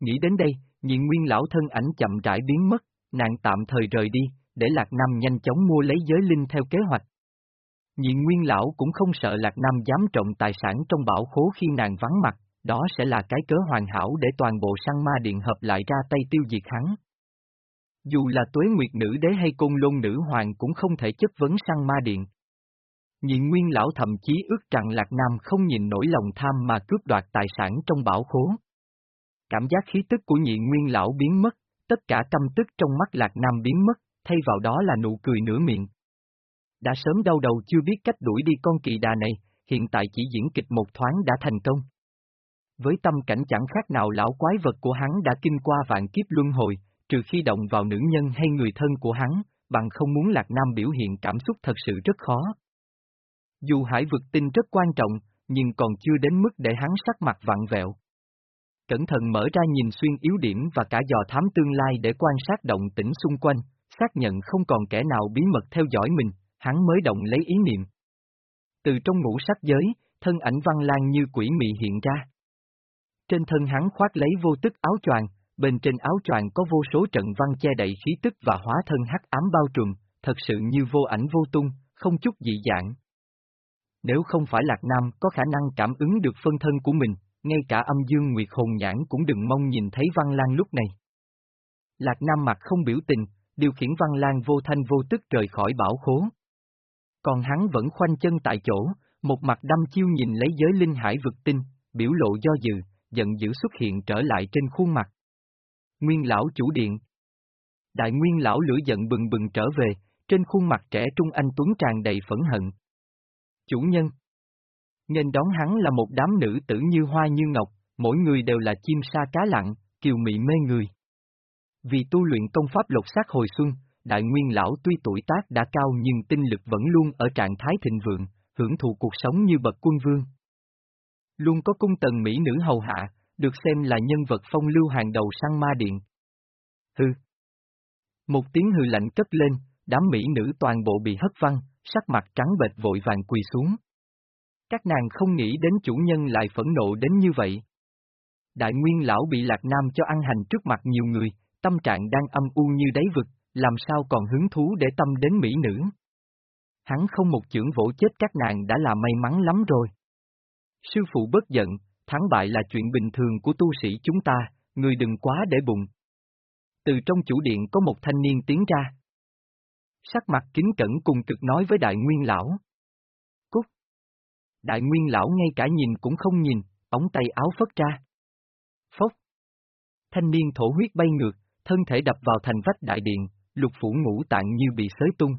Nghĩ đến đây, nhị nguyên lão thân ảnh chậm rãi biến mất, nàng tạm thời rời đi, để Lạc Nam nhanh chóng mua lấy giới linh theo kế hoạch. Nhị nguyên lão cũng không sợ Lạc Nam dám trộm tài sản trong bảo khố khi nàng vắng mặt, đó sẽ là cái cớ hoàn hảo để toàn bộ săn ma điện hợp lại ra tay tiêu diệt hắn. Dù là tuế nguyệt nữ đế hay côn lôn nữ hoàng cũng không thể chất vấn săn ma điện. Nhịn nguyên lão thậm chí ước rằng Lạc Nam không nhìn nổi lòng tham mà cướp đoạt tài sản trong bảo khố. Cảm giác khí tức của nhị nguyên lão biến mất, tất cả căm tức trong mắt Lạc Nam biến mất, thay vào đó là nụ cười nửa miệng. Đã sớm đau đầu chưa biết cách đuổi đi con kỳ đà này, hiện tại chỉ diễn kịch một thoáng đã thành công. Với tâm cảnh chẳng khác nào lão quái vật của hắn đã kinh qua vạn kiếp luân hồi, trừ khi động vào nữ nhân hay người thân của hắn, bằng không muốn Lạc Nam biểu hiện cảm xúc thật sự rất khó. Dù hải vực tinh rất quan trọng, nhưng còn chưa đến mức để hắn sắc mặt vặn vẹo. Cẩn thận mở ra nhìn xuyên yếu điểm và cả dò thám tương lai để quan sát động tĩnh xung quanh, xác nhận không còn kẻ nào bí mật theo dõi mình, hắn mới động lấy ý niệm. Từ trong ngũ sắc giới, thân ảnh văn lan như quỷ mị hiện ra. Trên thân hắn khoác lấy vô tức áo choàng, bên trên áo choàng có vô số trận văn che đậy khí tức và hóa thân hắc ám bao trùm, thật sự như vô ảnh vô tung, không chút dị dạng. Nếu không phải Lạc Nam có khả năng cảm ứng được phân thân của mình, ngay cả âm dương nguyệt hồn nhãn cũng đừng mong nhìn thấy Văn Lan lúc này. Lạc Nam mặt không biểu tình, điều khiển Văn Lan vô thanh vô tức rời khỏi bảo khố. Còn hắn vẫn khoanh chân tại chỗ, một mặt đăm chiêu nhìn lấy giới linh hải vực tinh, biểu lộ do dự, giận dữ xuất hiện trở lại trên khuôn mặt. Nguyên lão chủ điện. Đại nguyên lão lửa giận bừng bừng trở về, trên khuôn mặt trẻ trung anh tuấn tràn đầy phẫn hận. Chủ nhân. Nên đón hắn là một đám nữ tử như hoa như ngọc, mỗi người đều là chim sa cá lặng, kiều mị mê người. Vì tu luyện công pháp lột xác hồi xuân, đại nguyên lão tuy tuổi tác đã cao nhưng tinh lực vẫn luôn ở trạng thái thịnh vượng, hưởng thụ cuộc sống như bậc quân vương. Luôn có cung tần mỹ nữ hầu hạ, được xem là nhân vật phong lưu hàng đầu sang ma điện. Hư. Một tiếng hừ lạnh cất lên, đám mỹ nữ toàn bộ bị hất văng, sắc mặt trắng bệch vội vàng quỳ xuống. Các nàng không nghĩ đến chủ nhân lại phẫn nộ đến như vậy. Đại nguyên lão bị lạc nam cho ăn hành trước mặt nhiều người, tâm trạng đang âm u như đáy vực, làm sao còn hứng thú để tâm đến mỹ nữ. Hắn không một chưởng vỗ chết các nàng đã là may mắn lắm rồi. Sư phụ bất giận, thắng bại là chuyện bình thường của tu sĩ chúng ta, người đừng quá để bụng. Từ trong chủ điện có một thanh niên tiến ra. Sắc mặt kính cẩn cùng cực nói với đại nguyên lão. Cúc! Đại nguyên lão ngay cả nhìn cũng không nhìn, ống tay áo phất ra. Phốc! Thanh niên thổ huyết bay ngược, thân thể đập vào thành vách đại điện, lục phủ ngũ tạng như bị xới tung.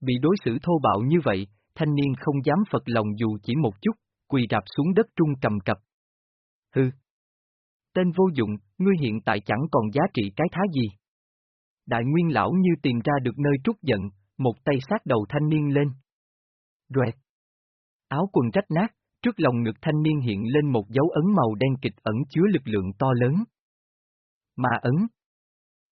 Bị đối xử thô bạo như vậy, thanh niên không dám phật lòng dù chỉ một chút, quỳ rạp xuống đất trung cầm cập. Hừ! Tên vô dụng, ngươi hiện tại chẳng còn giá trị cái thá gì. Đại nguyên lão như tìm ra được nơi trút giận, một tay sát đầu thanh niên lên. rệt, Áo quần rách nát, trước lòng ngực thanh niên hiện lên một dấu ấn màu đen kịch ẩn chứa lực lượng to lớn. mà ấn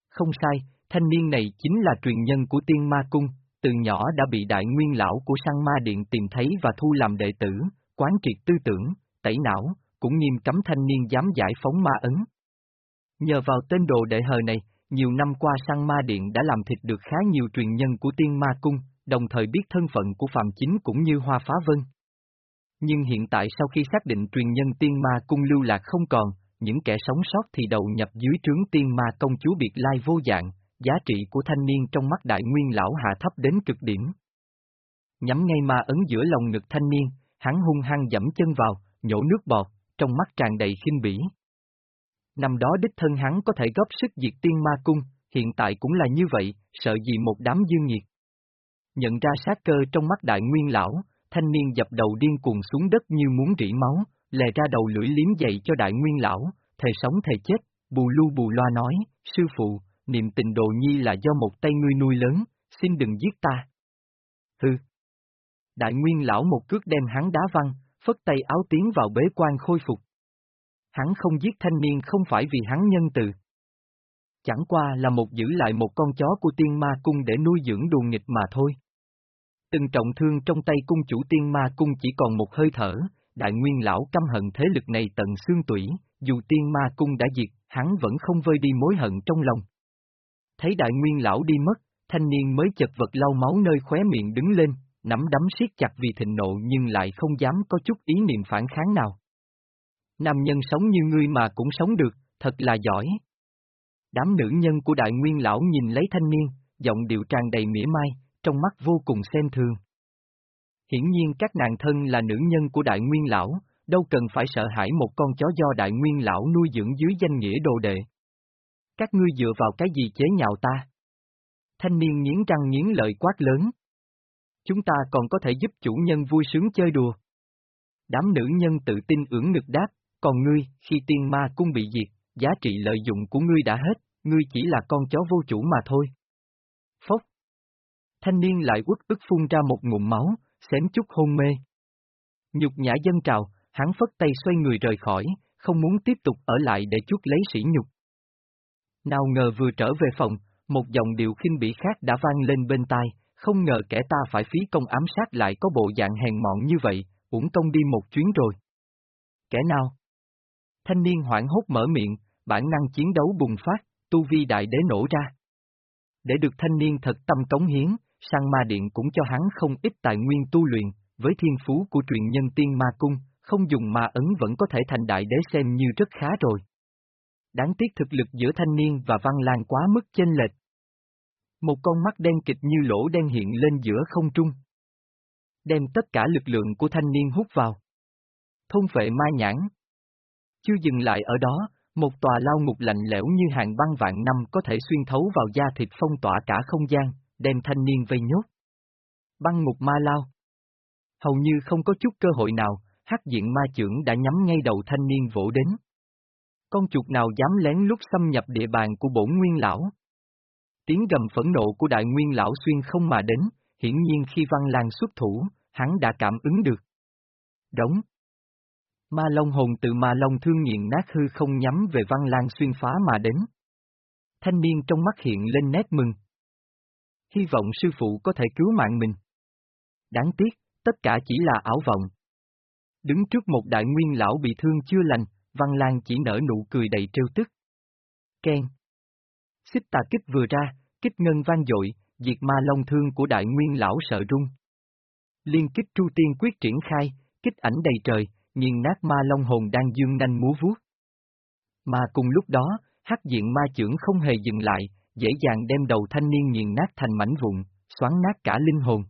Không sai, thanh niên này chính là truyền nhân của tiên ma cung, từ nhỏ đã bị đại nguyên lão của sang ma điện tìm thấy và thu làm đệ tử, quán triệt tư tưởng, tẩy não, cũng nghiêm cấm thanh niên dám giải phóng ma ấn. Nhờ vào tên đồ đệ hờ này, nhiều năm qua sang ma điện đã làm thịt được khá nhiều truyền nhân của tiên ma cung, đồng thời biết thân phận của Phạm Chính cũng như Hoa Phá Vân. Nhưng hiện tại sau khi xác định truyền nhân tiên ma cung lưu lạc không còn, những kẻ sống sót thì đầu nhập dưới trướng tiên ma công chúa biệt lai vô dạng, giá trị của thanh niên trong mắt đại nguyên lão hạ thấp đến cực điểm. Nhắm ngay ma ấn giữa lòng ngực thanh niên, hắn hung hăng dẫm chân vào, nhổ nước bọt, trong mắt tràn đầy khinh bỉ. Năm đó đích thân hắn có thể góp sức diệt tiên ma cung, hiện tại cũng là như vậy, sợ gì một đám dương nhiệt. Nhận ra sát cơ trong mắt đại nguyên lão, thanh niên dập đầu điên cuồng xuống đất như muốn rỉ máu, lè ra đầu lưỡi liếm dậy cho đại nguyên lão, thề sống thề chết, bù lu bù loa nói, sư phụ, niệm tình đồ nhi là do một tay ngươi nuôi lớn, xin đừng giết ta. Hừ. Đại nguyên lão một cước đem hắn đá văng, phất tay áo tiến vào bế quan khôi phục. Hắn không giết thanh niên không phải vì hắn nhân từ. Chẳng qua là một giữ lại một con chó của tiên ma cung để nuôi dưỡng đùa nghịch mà thôi. Từng trọng thương trong tay cung chủ tiên ma cung chỉ còn một hơi thở, đại nguyên lão căm hận thế lực này tận xương tủy, dù tiên ma cung đã diệt, hắn vẫn không vơi đi mối hận trong lòng. Thấy đại nguyên lão đi mất, thanh niên mới chật vật lau máu nơi khóe miệng đứng lên, nắm đấm siết chặt vì thịnh nộ nhưng lại không dám có chút ý niệm phản kháng nào. Nam nhân sống như ngươi mà cũng sống được, thật là giỏi. Đám nữ nhân của đại nguyên lão nhìn lấy thanh niên, giọng điệu tràn đầy mỉa mai, trong mắt vô cùng xem thường. Hiển nhiên các nàng thân là nữ nhân của đại nguyên lão, đâu cần phải sợ hãi một con chó do đại nguyên lão nuôi dưỡng dưới danh nghĩa đồ đệ. Các ngươi dựa vào cái gì chế nhạo ta? Thanh niên nghiến răng nghiến lợi quát lớn. Chúng ta còn có thể giúp chủ nhân vui sướng chơi đùa. Đám nữ nhân tự tin ưỡng ngực đáp, còn ngươi, khi tiên ma cung bị diệt, giá trị lợi dụng của ngươi đã hết, ngươi chỉ là con chó vô chủ mà thôi. Phốc. Thanh niên lại quất ức phun ra một ngụm máu, xém chút hôn mê. Nhục nhã dân trào, hắn phất tay xoay người rời khỏi, không muốn tiếp tục ở lại để chút lấy sỉ nhục. Nào ngờ vừa trở về phòng, một dòng điệu khinh bỉ khác đã vang lên bên tai, không ngờ kẻ ta phải phí công ám sát lại có bộ dạng hèn mọn như vậy, uổng công đi một chuyến rồi. Kẻ nào? Thanh niên hoảng hốt mở miệng, bản năng chiến đấu bùng phát, tu vi đại đế nổ ra. Để được thanh niên thật tâm cống hiến, sang ma điện cũng cho hắn không ít tài nguyên tu luyện, với thiên phú của truyền nhân tiên ma cung, không dùng ma ấn vẫn có thể thành đại đế xem như rất khá rồi. Đáng tiếc thực lực giữa thanh niên và văn lan quá mức chênh lệch. Một con mắt đen kịch như lỗ đen hiện lên giữa không trung. Đem tất cả lực lượng của thanh niên hút vào. Thôn vệ ma nhãn. Chưa dừng lại ở đó, một tòa lao ngục lạnh lẽo như hàng băng vạn năm có thể xuyên thấu vào da thịt phong tỏa cả không gian, đem thanh niên vây nhốt. Băng ngục ma lao. Hầu như không có chút cơ hội nào, hắc diện ma trưởng đã nhắm ngay đầu thanh niên vỗ đến. Con chuột nào dám lén lút xâm nhập địa bàn của bổn nguyên lão? Tiếng gầm phẫn nộ của đại nguyên lão xuyên không mà đến, hiển nhiên khi văn lang xuất thủ, hắn đã cảm ứng được. Đóng. Ma Long hồn từ Ma Long thương nghiện nát hư không nhắm về văn lang xuyên phá mà đến. Thanh niên trong mắt hiện lên nét mừng. Hy vọng sư phụ có thể cứu mạng mình. Đáng tiếc, tất cả chỉ là ảo vọng. Đứng trước một đại nguyên lão bị thương chưa lành, Văn Lan chỉ nở nụ cười đầy trêu tức. Ken. Xích tà kích vừa ra, kích ngân vang dội, diệt ma long thương của đại nguyên lão sợ rung. Liên kích tru tiên quyết triển khai, kích ảnh đầy trời, nghiền nát ma long hồn đang dương nanh múa vuốt. Mà cùng lúc đó, hắc diện ma trưởng không hề dừng lại, dễ dàng đem đầu thanh niên nghiền nát thành mảnh vụn, xoắn nát cả linh hồn.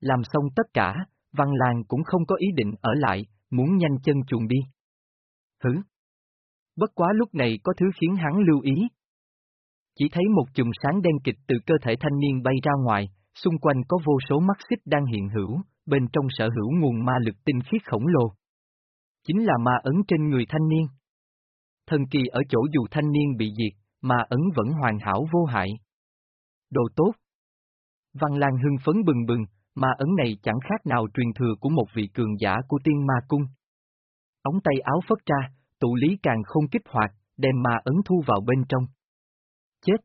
Làm xong tất cả, Văn Lan cũng không có ý định ở lại, muốn nhanh chân chuồn đi thứ. Bất quá lúc này có thứ khiến hắn lưu ý. Chỉ thấy một chùm sáng đen kịch từ cơ thể thanh niên bay ra ngoài, xung quanh có vô số mắt xích đang hiện hữu, bên trong sở hữu nguồn ma lực tinh khiết khổng lồ. Chính là ma ấn trên người thanh niên. Thần kỳ ở chỗ dù thanh niên bị diệt, ma ấn vẫn hoàn hảo vô hại. Đồ tốt! Văn Lan hưng phấn bừng bừng, Ma ấn này chẳng khác nào truyền thừa của một vị cường giả của tiên ma cung. Ống tay áo phất ra, tụ lý càng không kích hoạt, đem ma ấn thu vào bên trong. Chết!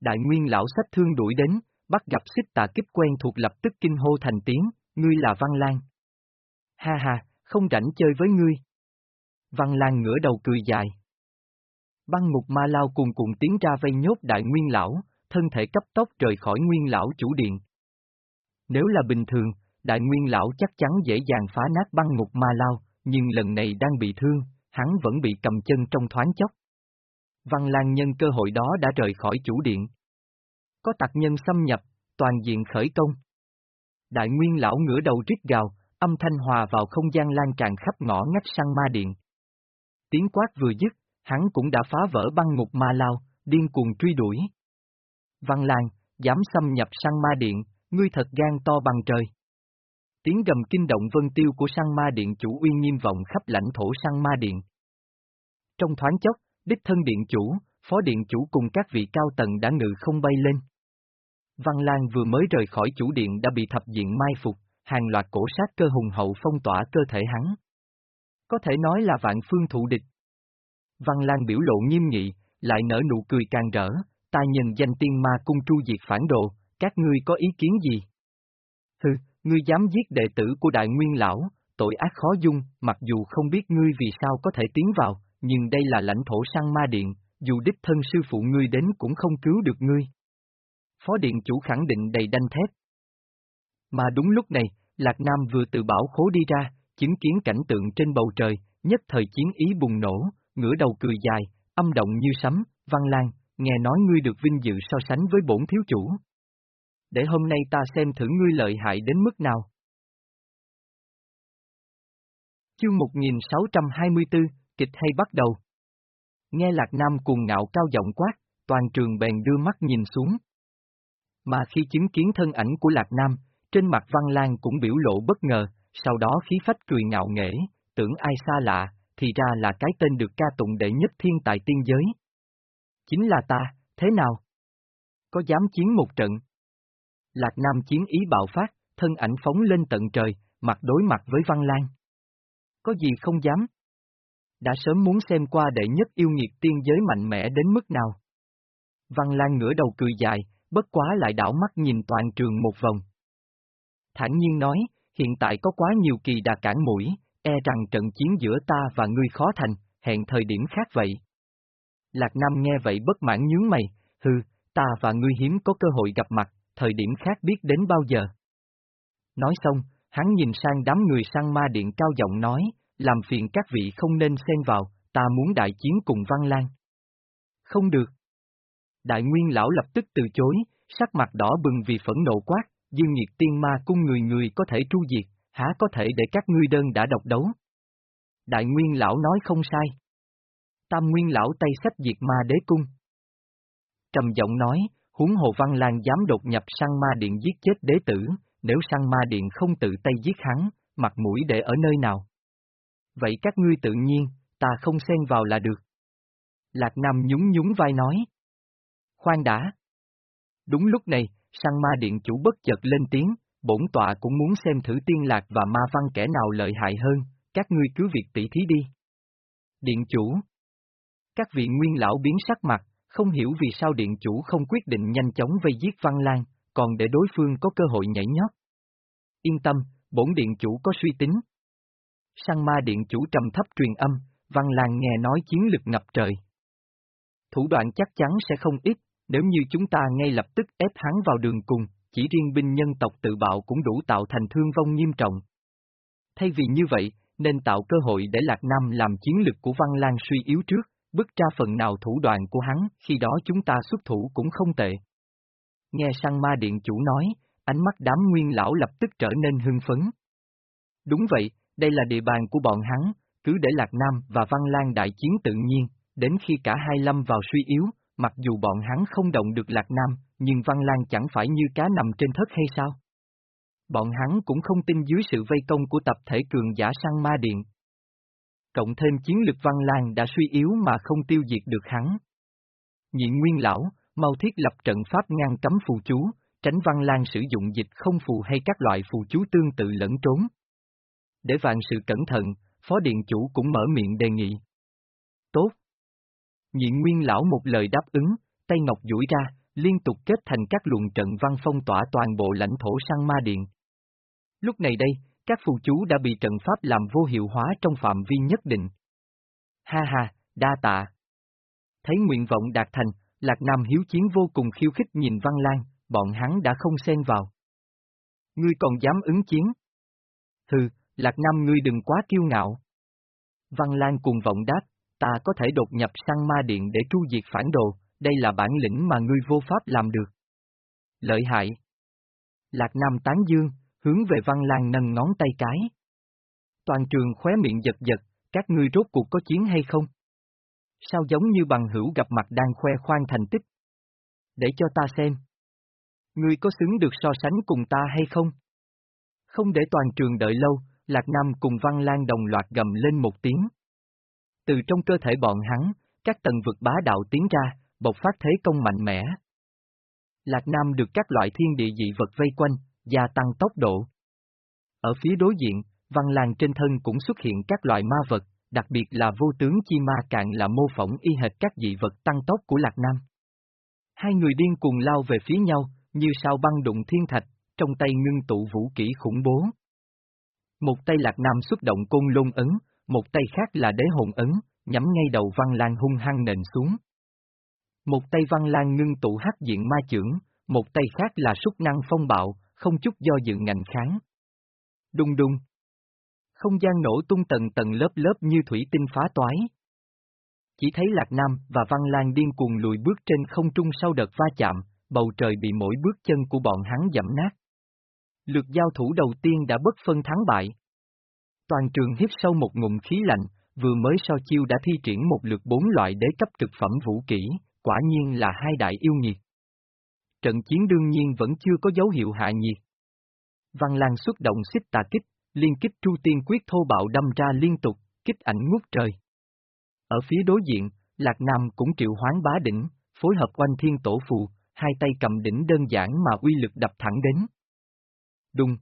Đại nguyên lão sách thương đuổi đến, bắt gặp xích tà kích quen thuộc lập tức kinh hô thành tiếng, ngươi là Văn Lan. Ha ha, không rảnh chơi với ngươi. Văn Lan ngửa đầu cười dài. Băng ngục ma lao cùng cùng tiến ra vây nhốt đại nguyên lão, thân thể cấp tốc rời khỏi nguyên lão chủ điện. Nếu là bình thường, đại nguyên lão chắc chắn dễ dàng phá nát băng ngục ma lao, nhưng lần này đang bị thương, hắn vẫn bị cầm chân trong thoáng chốc. Văn Lan nhân cơ hội đó đã rời khỏi chủ điện. Có tặc nhân xâm nhập, toàn diện khởi công. Đại nguyên lão ngửa đầu rít gào, âm thanh hòa vào không gian lan tràn khắp ngõ ngách sang ma điện. Tiếng quát vừa dứt, hắn cũng đã phá vỡ băng ngục ma lao, điên cuồng truy đuổi. Văn Lan, dám xâm nhập sang ma điện, ngươi thật gan to bằng trời. Tiếng gầm kinh động vân tiêu của sang ma điện chủ uy nghiêm vọng khắp lãnh thổ sang ma điện. Trong thoáng chốc, đích thân điện chủ, phó điện chủ cùng các vị cao tầng đã ngự không bay lên. Văn Lan vừa mới rời khỏi chủ điện đã bị thập diện mai phục, hàng loạt cổ sát cơ hùng hậu phong tỏa cơ thể hắn. Có thể nói là vạn phương thụ địch. Văn Lan biểu lộ nghiêm nghị, lại nở nụ cười càng rỡ, ta nhân danh tiên ma cung tru diệt phản đồ, các ngươi có ý kiến gì? Hừ, ngươi dám giết đệ tử của đại nguyên lão, tội ác khó dung, mặc dù không biết ngươi vì sao có thể tiến vào, nhưng đây là lãnh thổ sang ma điện, dù đích thân sư phụ ngươi đến cũng không cứu được ngươi. Phó điện chủ khẳng định đầy đanh thép. Mà đúng lúc này, Lạc Nam vừa từ bảo khố đi ra, chứng kiến cảnh tượng trên bầu trời, nhất thời chiến ý bùng nổ, ngửa đầu cười dài, âm động như sấm, văn lan, nghe nói ngươi được vinh dự so sánh với bổn thiếu chủ. Để hôm nay ta xem thử ngươi lợi hại đến mức nào. Chương 1624, kịch hay bắt đầu. Nghe Lạc Nam cuồng ngạo cao giọng quát, toàn trường bèn đưa mắt nhìn xuống. Mà khi chứng kiến thân ảnh của Lạc Nam, trên mặt Văn Lan cũng biểu lộ bất ngờ, sau đó khí phách cười ngạo nghễ, tưởng ai xa lạ, thì ra là cái tên được ca tụng đệ nhất thiên tài tiên giới. Chính là ta, thế nào? Có dám chiến một trận? Lạc Nam chiến ý bạo phát, thân ảnh phóng lên tận trời, mặt đối mặt với Văn Lan. Có gì không dám? Đã sớm muốn xem qua đệ nhất yêu nghiệt tiên giới mạnh mẽ đến mức nào. Văn Lan ngửa đầu cười dài, bất quá lại đảo mắt nhìn toàn trường một vòng. Thản nhiên nói, hiện tại có quá nhiều kỳ đà cản mũi, e rằng trận chiến giữa ta và ngươi khó thành, hẹn thời điểm khác vậy. Lạc Nam nghe vậy bất mãn nhướng mày, hư, ta và ngươi hiếm có cơ hội gặp mặt, thời điểm khác biết đến bao giờ. Nói xong, hắn nhìn sang đám người sang ma điện cao giọng nói, làm phiền các vị không nên xen vào, ta muốn đại chiến cùng Văn Lan. Không được. Đại Nguyên Lão lập tức từ chối, sắc mặt đỏ bừng vì phẫn nộ quát, dương nhiệt tiên ma cung người người có thể tru diệt, há có thể để các ngươi đơn đã độc đấu. Đại Nguyên Lão nói không sai. Tam Nguyên Lão tay sách diệt ma đế cung. Trầm giọng nói, huống hồ Văn Lan dám đột nhập sang ma điện giết chết đế tử, nếu sang ma điện không tự tay giết hắn, mặt mũi để ở nơi nào. Vậy các ngươi tự nhiên, ta không xen vào là được. Lạc Nam nhún nhún vai nói. Khoan đã. Đúng lúc này, sang ma điện chủ bất chợt lên tiếng, bổn tọa cũng muốn xem thử tiên lạc và ma văn kẻ nào lợi hại hơn, các ngươi cứ việc tỉ thí đi. Điện chủ. Các vị nguyên lão biến sắc mặt, không hiểu vì sao điện chủ không quyết định nhanh chóng vây giết Văn Lan, còn để đối phương có cơ hội nhảy nhót. Yên tâm, bổn điện chủ có suy tính. Sang ma điện chủ trầm thấp truyền âm, Văn Lan nghe nói chiến lực ngập trời. Thủ đoạn chắc chắn sẽ không ít, nếu như chúng ta ngay lập tức ép hắn vào đường cùng, chỉ riêng binh nhân tộc tự bạo cũng đủ tạo thành thương vong nghiêm trọng. Thay vì như vậy, nên tạo cơ hội để Lạc Nam làm chiến lực của Văn Lan suy yếu trước, bức ra phần nào thủ đoạn của hắn, khi đó chúng ta xuất thủ cũng không tệ. Nghe sang ma điện chủ nói, ánh mắt đám nguyên lão lập tức trở nên hưng phấn. Đúng vậy, đây là địa bàn của bọn hắn, cứ để Lạc Nam và Văn Lan đại chiến tự nhiên, đến khi cả hai lâm vào suy yếu, mặc dù bọn hắn không động được Lạc Nam, nhưng Văn Lan chẳng phải như cá nằm trên thất hay sao? Bọn hắn cũng không tin dưới sự vây công của tập thể cường giả sang ma điện. Cộng thêm chiến lực Văn Lan đã suy yếu mà không tiêu diệt được hắn. Nhị Nguyên Lão, mau thiết lập trận pháp ngăn cấm phù chú, tránh Văn Lan sử dụng dịch không phù hay các loại phù chú tương tự lẫn trốn. Để vạn sự cẩn thận, Phó Điện Chủ cũng mở miệng đề nghị. Tốt. Nhị Nguyên Lão một lời đáp ứng, tay ngọc duỗi ra, liên tục kết thành các luồng trận văn phong tỏa toàn bộ lãnh thổ sang ma điện. Lúc này đây, các phù chú đã bị trận pháp làm vô hiệu hóa trong phạm vi nhất định. Ha ha, đa tạ. Thấy nguyện vọng đạt thành, Lạc Nam hiếu chiến vô cùng khiêu khích nhìn Văn Lan, bọn hắn đã không xen vào. Ngươi còn dám ứng chiến? Hừ, Lạc Nam ngươi đừng quá kiêu ngạo. Văn Lan cuồng vọng đáp, ta có thể đột nhập sang ma điện để tru diệt phản đồ, đây là bản lĩnh mà ngươi vô pháp làm được. Lợi hại. Lạc Nam tán dương, hướng về Văn Lan nâng ngón tay cái. Toàn trường khóe miệng giật giật, các ngươi rốt cuộc có chiến hay không? Sao giống như bằng hữu gặp mặt đang khoe khoang thành tích? Để cho ta xem. Ngươi có xứng được so sánh cùng ta hay không? Không để toàn trường đợi lâu, Lạc Nam cùng Văn Lan đồng loạt gầm lên một tiếng. Từ trong cơ thể bọn hắn, các tầng vực bá đạo tiến ra, bộc phát thế công mạnh mẽ. Lạc Nam được các loại thiên địa dị vật vây quanh, gia tăng tốc độ. Ở phía đối diện, Văn Lan trên thân cũng xuất hiện các loại ma vật, đặc biệt là vô tướng chi ma cạn là mô phỏng y hệt các dị vật tăng tốc của Lạc Nam. Hai người điên cuồng lao về phía nhau, như sao băng đụng thiên thạch, trong tay ngưng tụ vũ kỹ khủng bố. Một tay Lạc Nam xuất động côn lôn ấn, một tay khác là đế hồn ấn, nhắm ngay đầu Văn Lan hung hăng nền xuống. Một tay Văn Lan ngưng tụ hắc diện ma trưởng, một tay khác là súc năng phong bạo, không chút do dự ngành kháng. Đung đung. Không gian nổ tung tầng tầng lớp lớp như thủy tinh phá toái. Chỉ thấy Lạc Nam và Văn Lan điên cuồng lùi bước trên không trung sau đợt va chạm, bầu trời bị mỗi bước chân của bọn hắn dẫm nát. Lượt giao thủ đầu tiên đã bất phân thắng bại. Toàn trường hít sâu một ngụm khí lạnh, vừa mới so chiêu đã thi triển một lượt bốn loại đế cấp cực phẩm vũ kỹ, quả nhiên là hai đại yêu nghiệt. Trận chiến đương nhiên vẫn chưa có dấu hiệu hạ nhiệt. Văn Lan xuất động xích tà kích, liên kích tru tiên quyết thô bạo đâm ra liên tục, kích ảnh ngút trời. Ở phía đối diện, Lạc Nam cũng triệu hoán bá đỉnh, phối hợp quanh thiên tổ phù, hai tay cầm đỉnh đơn giản mà uy lực đập thẳng đến. Đùng.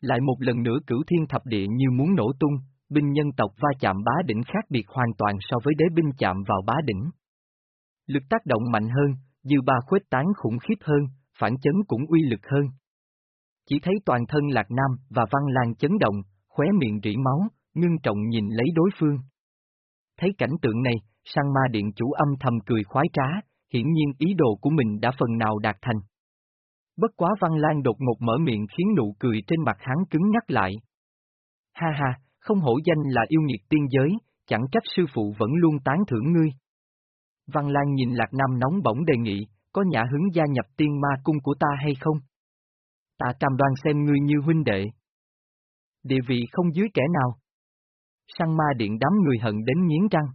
Lại một lần nữa cửu thiên thập địa như muốn nổ tung, binh nhân tộc va chạm bá đỉnh khác biệt hoàn toàn so với đế binh chạm vào bá đỉnh. Lực tác động mạnh hơn, dư ba khuếch tán khủng khiếp hơn, phản chấn cũng uy lực hơn. Chỉ thấy toàn thân Lạc Nam và Văn Lan chấn động, khóe miệng rỉ máu, ngưng trọng nhìn lấy đối phương. Thấy cảnh tượng này, sang ma điện chủ âm thầm cười khoái trá, hiển nhiên ý đồ của mình đã phần nào đạt thành. Bất quá Văn Lan đột ngột mở miệng khiến nụ cười trên mặt hắn cứng nhắc lại. Ha ha, không hổ danh là yêu nghiệt tiên giới, chẳng trách sư phụ vẫn luôn tán thưởng ngươi. Văn Lan nhìn Lạc Nam nóng bỏng đề nghị, có nhã hứng gia nhập tiên ma cung của ta hay không? Ta cam đoan xem ngươi như huynh đệ. Địa vị không dưới kẻ nào. Sang ma điện đám người hận đến nghiến răng.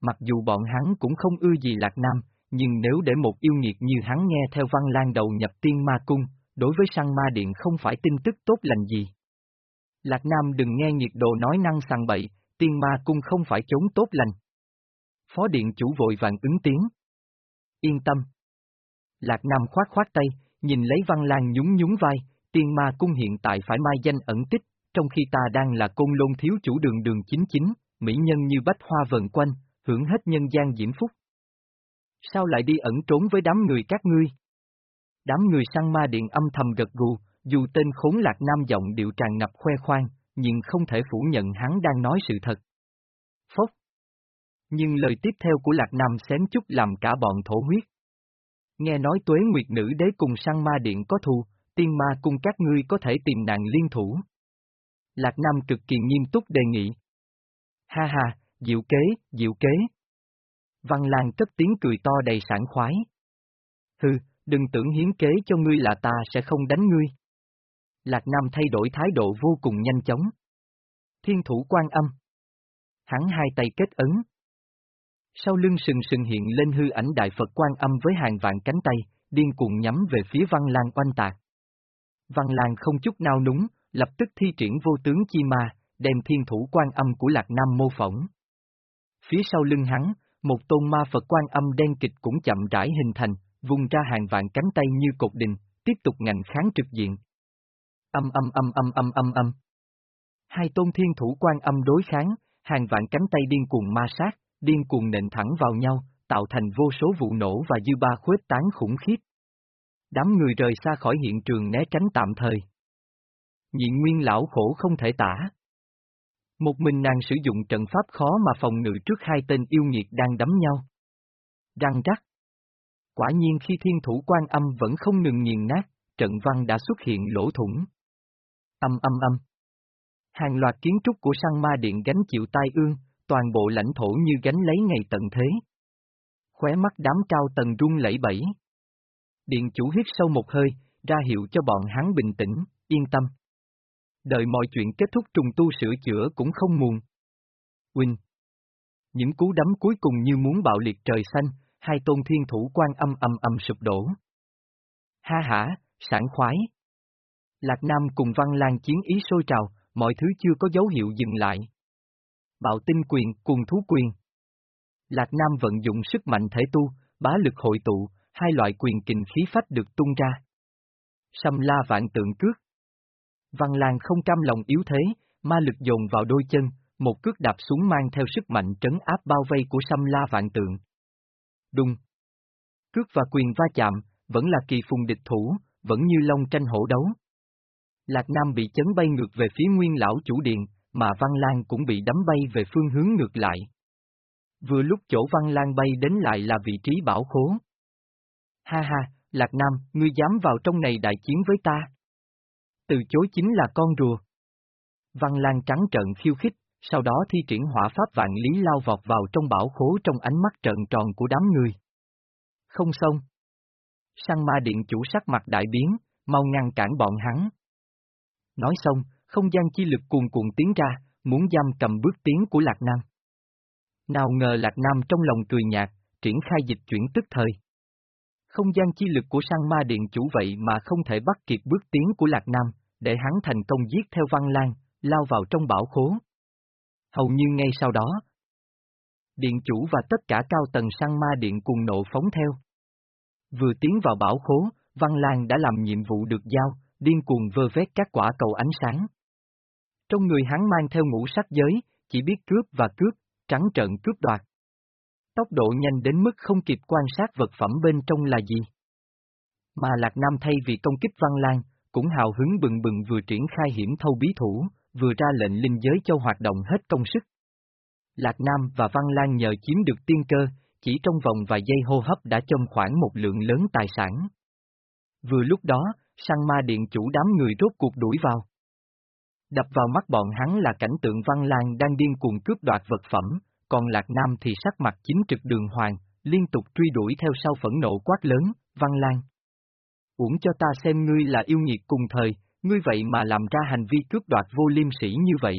Mặc dù bọn hắn cũng không ưa gì Lạc Nam, nhưng nếu để một yêu nghiệt như hắn nghe theo Văn Lan đầu nhập tiên ma cung, đối với sang ma điện không phải tin tức tốt lành gì. Lạc Nam đừng nghe nhiệt độ nói năng sằng bậy, tiên ma cung không phải chống tốt lành. Phó điện chủ vội vàng ứng tiếng. Yên tâm. Lạc Nam khoát khoát tay, nhìn lấy Văn Lan nhún nhún vai, tiên ma cung hiện tại phải mai danh ẩn tích, trong khi ta đang là côn lôn thiếu chủ đường đường chính chính, mỹ nhân như bách hoa vần quanh, hưởng hết nhân gian diễm phúc. Sao lại đi ẩn trốn với đám người các ngươi? Đám người sang ma điện âm thầm gật gù, dù tên khốn lạc nam giọng điệu tràn ngập khoe khoang, nhưng không thể phủ nhận hắn đang nói sự thật. Nhưng lời tiếp theo của lạc nam xém chút làm cả bọn thổ huyết. Nghe nói tuế nguyệt nữ đế cùng sang ma điện có thù, tiên ma cùng các ngươi có thể tìm nạn liên thủ. Lạc Nam cực kỳ nghiêm túc đề nghị. Ha ha, diệu kế, diệu kế. Văn Lan cất tiếng cười to đầy sảng khoái. Hừ, đừng tưởng hiến kế cho ngươi là ta sẽ không đánh ngươi. Lạc Nam thay đổi thái độ vô cùng nhanh chóng. Thiên thủ quan âm. Hắn hai tay kết ấn. Sau lưng sừng sừng hiện lên hư ảnh đại Phật quan âm với hàng vạn cánh tay, điên cuồng nhắm về phía Văn Lan oanh tạc. Văn Lan không chút nào núng, lập tức thi triển vô tướng chi ma, đem thiên thủ quan âm của Lạc Nam mô phỏng. Phía sau lưng hắn, một tôn ma Phật quan âm đen kịch cũng chậm rãi hình thành, vùng ra hàng vạn cánh tay như cột đình, tiếp tục ngành kháng trực diện. Âm âm âm âm âm âm âm. Hai tôn thiên thủ quan âm đối kháng, hàng vạn cánh tay điên cuồng ma sát, điên cuồng nện thẳng vào nhau, tạo thành vô số vụ nổ và dư ba khuếch tán khủng khiếp. Đám người rời xa khỏi hiện trường né tránh tạm thời. Nhị nguyên lão khổ không thể tả. Một mình nàng sử dụng trận pháp khó mà phòng ngự trước hai tên yêu nghiệt đang đấm nhau. Răng rắc. Quả nhiên khi thiên thủ quan âm vẫn không ngừng nghiền nát, trận văn đã xuất hiện lỗ thủng. Âm âm âm. Hàng loạt kiến trúc của sang ma điện gánh chịu tai ương, toàn bộ lãnh thổ như gánh lấy ngày tận thế. Khóe mắt đám cao tầng rung lẫy bẫy. Điện chủ hít sâu một hơi, ra hiệu cho bọn hắn bình tĩnh, yên tâm. Đợi mọi chuyện kết thúc trùng tu sửa chữa cũng không muộn. Huynh. Những cú đấm cuối cùng như muốn bạo liệt trời xanh, hai tôn thiên thủ quan âm âm âm sụp đổ. Ha hả, sảng khoái. Lạc Nam cùng Văn Lan chiến ý sôi trào, mọi thứ chưa có dấu hiệu dừng lại. Bạo tinh quyền, cùng thú quyền. Lạc Nam vận dụng sức mạnh thể tu, bá lực hội tụ, hai loại quyền kình khí phách được tung ra. Xâm la vạn tượng cước. Văn Lan không cam lòng yếu thế, ma lực dồn vào đôi chân, một cước đạp xuống mang theo sức mạnh trấn áp bao vây của xâm la vạn tượng. Đùng. Cước và quyền va chạm, vẫn là kỳ phùng địch thủ, vẫn như long tranh hổ đấu. Lạc Nam bị chấn bay ngược về phía nguyên lão chủ điện, mà Văn Lan cũng bị đấm bay về phương hướng ngược lại. Vừa lúc chỗ Văn Lan bay đến lại là vị trí bảo khố. Ha ha, Lạc Nam, ngươi dám vào trong này đại chiến với ta. Từ chối chính là con rùa. Văn Lan trắng trợn khiêu khích, sau đó thi triển hỏa pháp vạn lý lao vọt vào trong bảo khố trong ánh mắt trợn tròn của đám người. Không xong. Sang ma điện chủ sắc mặt đại biến, mau ngăn cản bọn hắn. Nói xong, không gian chi lực cuồn cuộn tiến ra, muốn giam cầm bước tiến của Lạc Nam. Nào ngờ Lạc Nam trong lòng cười nhạt, triển khai dịch chuyển tức thời. Không gian chi lực của sang ma điện chủ vậy mà không thể bắt kịp bước tiến của Lạc Nam, để hắn thành công giết theo Văn Lan, lao vào trong bảo khố. Hầu như ngay sau đó, điện chủ và tất cả cao tầng sang ma điện cùng nộ phóng theo. Vừa tiến vào bảo khố, Văn Lan đã làm nhiệm vụ được giao, điên cuồng vơ vét các quả cầu ánh sáng. Trong người hắn mang theo ngũ sắc giới, chỉ biết cướp và cướp, trắng trợn cướp đoạt. Tốc độ nhanh đến mức không kịp quan sát vật phẩm bên trong là gì. Mà Lạc Nam thay vì công kích Văn Lan, cũng hào hứng bừng bừng vừa triển khai hiểm thâu bí thủ, vừa ra lệnh linh giới châu hoạt động hết công sức. Lạc Nam và Văn Lan nhờ chiếm được tiên cơ, chỉ trong vòng vài giây hô hấp đã châm khoảng một lượng lớn tài sản. Vừa lúc đó, sang ma điện chủ đám người rốt cuộc đuổi vào. Đập vào mắt bọn hắn là cảnh tượng Văn Lan đang điên cuồng cướp đoạt vật phẩm, còn Lạc Nam thì sắc mặt chính trực đường hoàng, liên tục truy đuổi theo sau phẫn nộ quát lớn, Văn Lan. Uổng cho ta xem ngươi là yêu nghiệt cùng thời, ngươi vậy mà làm ra hành vi cướp đoạt vô liêm sĩ như vậy.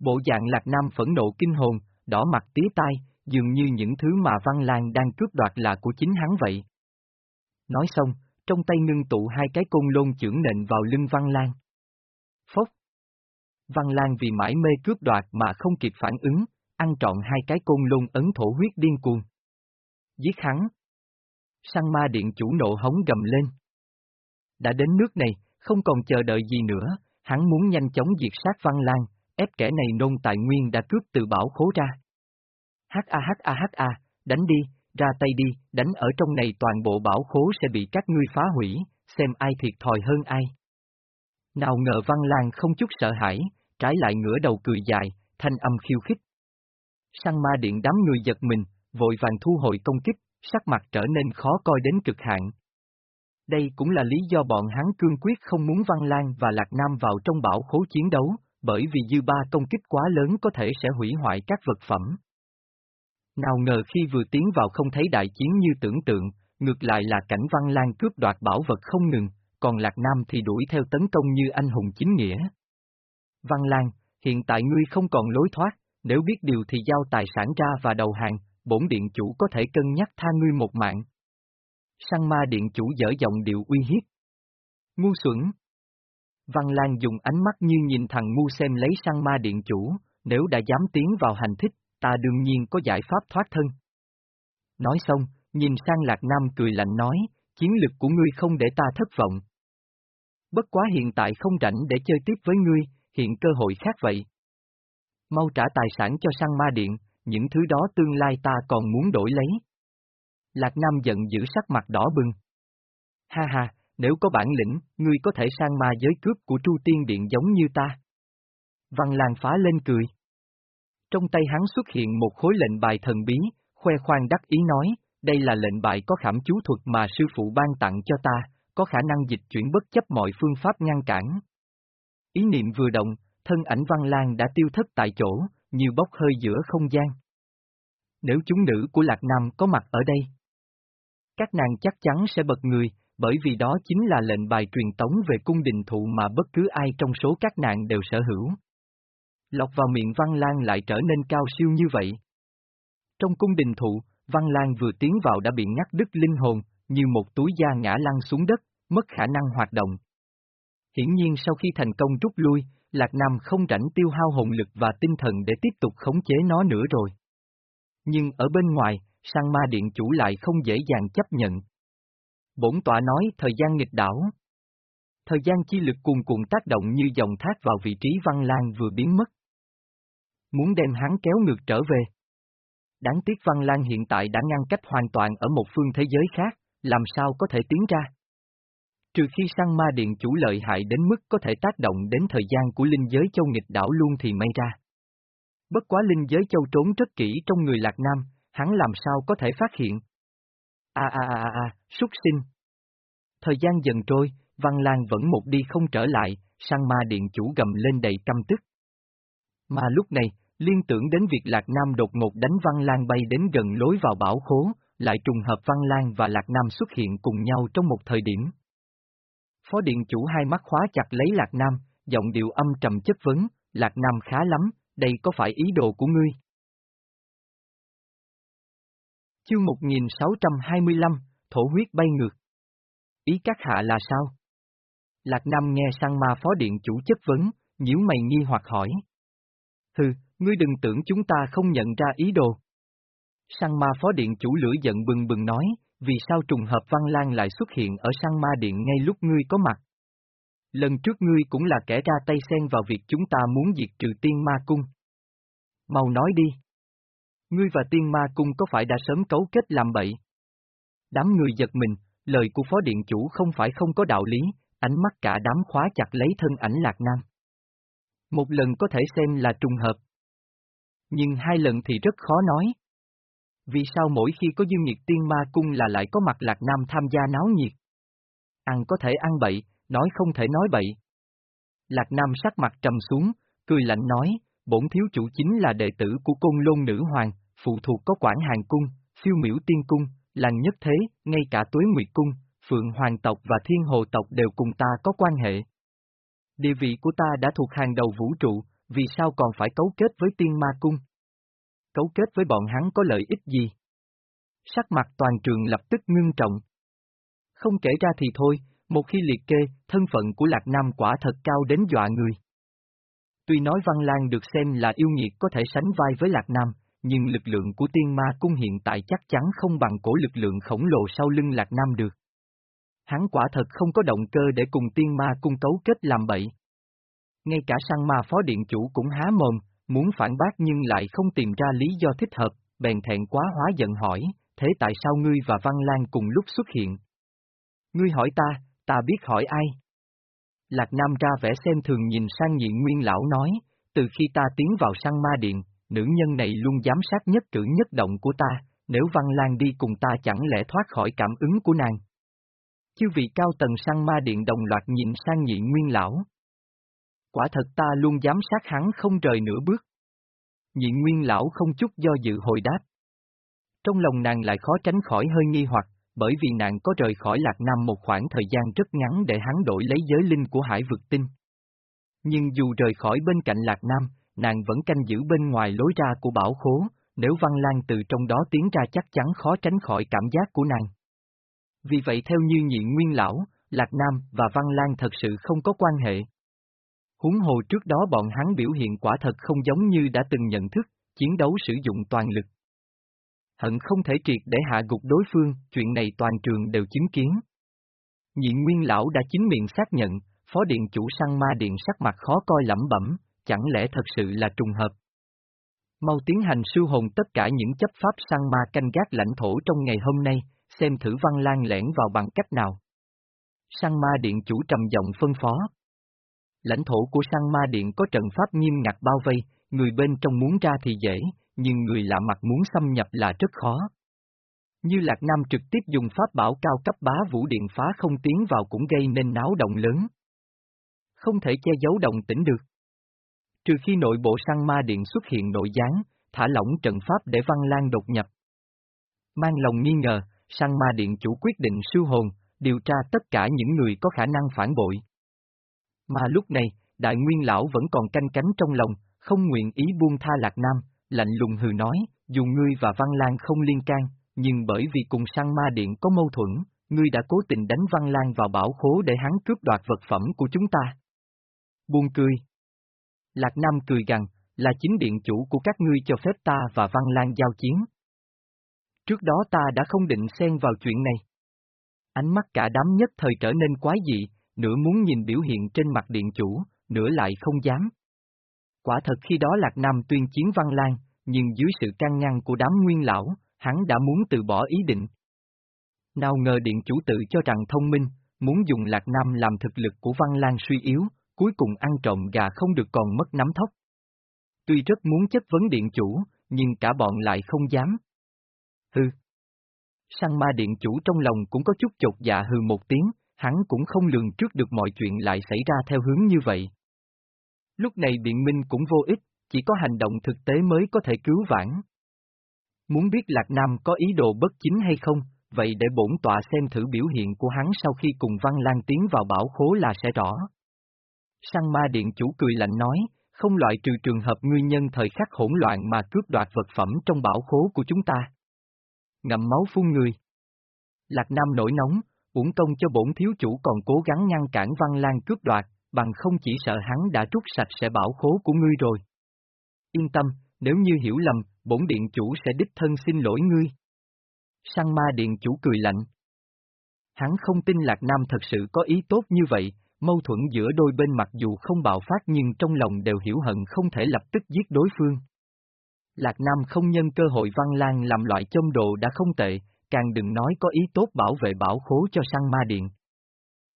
Bộ dạng Lạc Nam phẫn nộ kinh hồn, đỏ mặt tía tai, dường như những thứ mà Văn Lan đang cướp đoạt là của chính hắn vậy. Nói xong, trong tay ngưng tụ hai cái côn lôn chưởng nện vào lưng Văn Lan. Phốc! Văn Lan vì mãi mê cướp đoạt mà không kịp phản ứng, ăn trọn hai cái côn lôn ấn thổ huyết điên cuồng. Giết hắn! Sang ma điện chủ nộ hống gầm lên. Đã đến nước này, không còn chờ đợi gì nữa, hắn muốn nhanh chóng diệt sát Văn Lan, ép kẻ này nôn tài nguyên đã cướp từ bảo khố ra. H A H A H A, đánh đi, ra tay đi, đánh ở trong này toàn bộ bảo khố sẽ bị các ngươi phá hủy, xem ai thiệt thòi hơn ai. Nào ngờ Văn Lan không chút sợ hãi, trái lại ngửa đầu cười dài, thanh âm khiêu khích. Sang ma điện đám người giật mình, vội vàng thu hồi công kích, sắc mặt trở nên khó coi đến cực hạn. Đây cũng là lý do bọn hắn cương quyết không muốn Văn Lan và Lạc Nam vào trong bảo khố chiến đấu, bởi vì dư ba công kích quá lớn có thể sẽ hủy hoại các vật phẩm. Nào ngờ khi vừa tiến vào không thấy đại chiến như tưởng tượng, ngược lại là cảnh Văn Lan cướp đoạt bảo vật không ngừng, còn Lạc Nam thì đuổi theo tấn công như anh hùng chính nghĩa. Văn Lan, hiện tại ngươi không còn lối thoát, nếu biết điều thì giao tài sản ra và đầu hàng, bổn điện chủ có thể cân nhắc tha ngươi một mạng. Sang ma điện chủ dở giọng điệu uy hiếp. Ngu xuẩn. Văn Lan dùng ánh mắt như nhìn thằng ngu xem lấy sang ma điện chủ, nếu đã dám tiến vào hành thích, ta đương nhiên có giải pháp thoát thân. Nói xong, Nhìn sang Lạc Nam cười lạnh nói, chiến lực của ngươi không để ta thất vọng. Bất quá hiện tại không rảnh để chơi tiếp với ngươi, hiện cơ hội khác vậy. Mau trả tài sản cho sang ma điện, những thứ đó tương lai ta còn muốn đổi lấy. Lạc Nam giận giữ sắc mặt đỏ bừng. Ha ha, nếu có bản lĩnh, ngươi có thể sang ma giới cướp của Tru Tiên Điện giống như ta. Văn Lan phá lên cười. Trong tay hắn xuất hiện một khối lệnh bài thần bí, khoe khoang đắc ý nói, đây là lệnh bài có khảm chú thuật mà sư phụ ban tặng cho ta, có khả năng dịch chuyển bất chấp mọi phương pháp ngăn cản. Ý niệm vừa động, thân ảnh Văn Lan đã tiêu thất tại chỗ, như bốc hơi giữa không gian. Nếu chúng nữ của Lạc Nam có mặt ở đây, các nàng chắc chắn sẽ bật người, bởi vì đó chính là lệnh bài truyền tống về cung đình thụ mà bất cứ ai trong số các nàng đều sở hữu. Lọc vào miệng Văn Lan lại trở nên cao siêu như vậy. Trong cung đình thụ, Văn Lan vừa tiến vào đã bị ngắt đứt linh hồn, như một túi da ngã lăn xuống đất, mất khả năng hoạt động. Hiển nhiên sau khi thành công rút lui, Lạc Nam không rảnh tiêu hao hồn lực và tinh thần để tiếp tục khống chế nó nữa rồi. Nhưng ở bên ngoài, sang ma điện chủ lại không dễ dàng chấp nhận. Bổn tọa nói thời gian nghịch đảo. Thời gian chi lực cuồn cuộn tác động như dòng thác vào vị trí Văn Lan vừa biến mất. Muốn đem hắn kéo ngược trở về. Đáng tiếc Văn Lan hiện tại đã ngăn cách hoàn toàn ở một phương thế giới khác, làm sao có thể tiến ra. Trừ khi sang ma điện chủ lợi hại đến mức có thể tác động đến thời gian của linh giới châu nghịch đảo luôn thì may ra. Bất quá linh giới châu trốn rất kỹ trong người Lạc Nam, hắn làm sao có thể phát hiện. À à à à à, súc sinh. Thời gian dần trôi, Văn Lan vẫn một đi không trở lại, sang ma điện chủ gầm lên đầy căm tức. Mà lúc này, liên tưởng đến việc Lạc Nam đột ngột đánh Văn Lan bay đến gần lối vào bảo khố, lại trùng hợp Văn Lan và Lạc Nam xuất hiện cùng nhau trong một thời điểm. Phó điện chủ hai mắt khóa chặt lấy Lạc Nam, giọng điệu âm trầm chất vấn, Lạc Nam khá lắm, đây có phải ý đồ của ngươi? Chương 1625, thổ huyết bay ngược. Ý các hạ là sao? Lạc Nam nghe sang ma phó điện chủ chất vấn, nhíu mày nghi hoặc hỏi. Hừ, ngươi đừng tưởng chúng ta không nhận ra ý đồ. Sang ma phó điện chủ lửa giận bừng bừng nói, vì sao trùng hợp Văn Lan lại xuất hiện ở sang ma điện ngay lúc ngươi có mặt? Lần trước ngươi cũng là kẻ ra tay xen vào việc chúng ta muốn diệt trừ tiên ma cung. Mau nói đi. Ngươi và tiên ma cung có phải đã sớm cấu kết làm bậy? Đám người giật mình, lời của phó điện chủ không phải không có đạo lý, ánh mắt cả đám khóa chặt lấy thân ảnh Lạc Nam. Một lần có thể xem là trùng hợp. Nhưng hai lần thì rất khó nói. Vì sao mỗi khi có dương nhiệt tiên ma cung là lại có mặt Lạc Nam tham gia náo nhiệt? Ăn có thể ăn bậy, nói không thể nói bậy. Lạc Nam sắc mặt trầm xuống, cười lạnh nói, bổn thiếu chủ chính là đệ tử của côn lôn nữ hoàng, phụ thuộc có quản hàng cung, phiêu miễu tiên cung, làng nhất thế, ngay cả tuế nguyệt cung, phượng hoàng tộc và thiên hồ tộc đều cùng ta có quan hệ. Địa vị của ta đã thuộc hàng đầu vũ trụ, vì sao còn phải cấu kết với tiên ma cung? Cấu kết với bọn hắn có lợi ích gì? Sắc mặt toàn trường lập tức ngưng trọng. Không kể ra thì thôi, một khi liệt kê, thân phận của Lạc Nam quả thật cao đến dọa người. Tuy nói Văn Lan được xem là yêu nghiệt có thể sánh vai với Lạc Nam, nhưng lực lượng của tiên ma cung hiện tại chắc chắn không bằng cổ lực lượng khổng lồ sau lưng Lạc Nam được. Hắn quả thật không có động cơ để cùng tiên ma cung cấu kết làm bậy. Ngay cả sang ma phó điện chủ cũng há mồm, muốn phản bác nhưng lại không tìm ra lý do thích hợp, bèn thẹn quá hóa giận hỏi, thế tại sao ngươi và Văn Lan cùng lúc xuất hiện? Ngươi hỏi ta, ta biết hỏi ai? Lạc Nam ra vẻ xem thường nhìn sang nhị nguyên lão nói, từ khi ta tiến vào sang ma điện, nữ nhân này luôn giám sát nhất cử nhất động của ta, nếu Văn Lan đi cùng ta chẳng lẽ thoát khỏi cảm ứng của nàng. Chư vị cao tầng sang ma điện đồng loạt nhìn sang nhị nguyên lão. Quả thật ta luôn giám sát hắn không rời nửa bước. Nhị nguyên lão không chút do dự hồi đáp. Trong lòng nàng lại khó tránh khỏi hơi nghi hoặc, bởi vì nàng có rời khỏi Lạc Nam một khoảng thời gian rất ngắn để hắn đổi lấy giới linh của hải vực tinh. Nhưng dù rời khỏi bên cạnh Lạc Nam, nàng vẫn canh giữ bên ngoài lối ra của bảo khố, nếu Văn Lan từ trong đó tiến ra chắc chắn khó tránh khỏi cảm giác của nàng. Vì vậy theo như nhị nguyên lão, Lạc Nam và Văn Lan thật sự không có quan hệ. Huống hồ trước đó bọn hắn biểu hiện quả thật không giống như đã từng nhận thức, chiến đấu sử dụng toàn lực. hận không thể triệt để hạ gục đối phương, chuyện này toàn trường đều chứng kiến. Nhị nguyên lão đã chính miệng xác nhận, phó điện chủ săn ma điện sắc mặt khó coi lẩm bẩm, chẳng lẽ thật sự là trùng hợp. Mau tiến hành sư hồn tất cả những chấp pháp săn ma canh gác lãnh thổ trong ngày hôm nay, xem thử văn lan lẻn vào bằng cách nào. Săn ma điện chủ trầm giọng phân phó. Lãnh thổ của sang ma điện có trận pháp nghiêm ngặt bao vây, người bên trong muốn ra thì dễ, nhưng người lạ mặt muốn xâm nhập là rất khó. Như Lạc Nam trực tiếp dùng pháp bảo cao cấp bá vũ điện phá không tiến vào cũng gây nên náo động lớn. Không thể che giấu động tĩnh được. Trừ khi nội bộ sang ma điện xuất hiện nội gián, thả lỏng trận pháp để Văn Lan đột nhập. Mang lòng nghi ngờ, sang ma điện chủ quyết định siêu hồn, điều tra tất cả những người có khả năng phản bội. Mà lúc này, đại nguyên lão vẫn còn canh cánh trong lòng, không nguyện ý buông tha Lạc Nam, lạnh lùng hừ nói, dù ngươi và Văn Lan không liên can, nhưng bởi vì cùng sang ma điện có mâu thuẫn, ngươi đã cố tình đánh Văn Lan vào bảo khố để hắn cướp đoạt vật phẩm của chúng ta. Buông cười. Lạc Nam cười gằn, là chính điện chủ của các ngươi cho phép ta và Văn Lan giao chiến. Trước đó ta đã không định xen vào chuyện này. Ánh mắt cả đám nhất thời trở nên quái dị, nửa muốn nhìn biểu hiện trên mặt điện chủ, nửa lại không dám. Quả thật khi đó Lạc Nam tuyên chiến Văn Lan, nhưng dưới sự can ngăn của đám nguyên lão, hắn đã muốn từ bỏ ý định. Nào ngờ điện chủ tự cho rằng thông minh, muốn dùng Lạc Nam làm thực lực của Văn Lan suy yếu, cuối cùng ăn trộm gà không được còn mất nắm thóc. Tuy rất muốn chất vấn điện chủ, nhưng cả bọn lại không dám. Hừ. Sang ma điện chủ trong lòng cũng có chút chột dạ hừ một tiếng, hắn cũng không lường trước được mọi chuyện lại xảy ra theo hướng như vậy. Lúc này biện minh cũng vô ích, chỉ có hành động thực tế mới có thể cứu vãn. Muốn biết Lạc Nam có ý đồ bất chính hay không, vậy để bổn tọa xem thử biểu hiện của hắn sau khi cùng Văn Lan tiến vào bảo khố là sẽ rõ. Sang ma điện chủ cười lạnh nói, không loại trừ trường hợp nguyên nhân thời khắc hỗn loạn mà cướp đoạt vật phẩm trong bảo khố của chúng ta. Ngậm máu phun người. Lạc Nam nổi nóng, uổng công cho bổn thiếu chủ còn cố gắng ngăn cản Văn Lan cướp đoạt, bằng không chỉ sợ hắn đã rút sạch sẽ bảo khố của ngươi rồi. Yên tâm, nếu như hiểu lầm, bổn điện chủ sẽ đích thân xin lỗi ngươi. Sang ma điện chủ cười lạnh. Hắn không tin Lạc Nam thật sự có ý tốt như vậy, mâu thuẫn giữa đôi bên mặc dù không bạo phát nhưng trong lòng đều hiểu hận không thể lập tức giết đối phương. Lạc Nam không nhân cơ hội văn lan làm loại châm đồ đã không tệ, càng đừng nói có ý tốt bảo vệ bảo khố cho săn ma điện.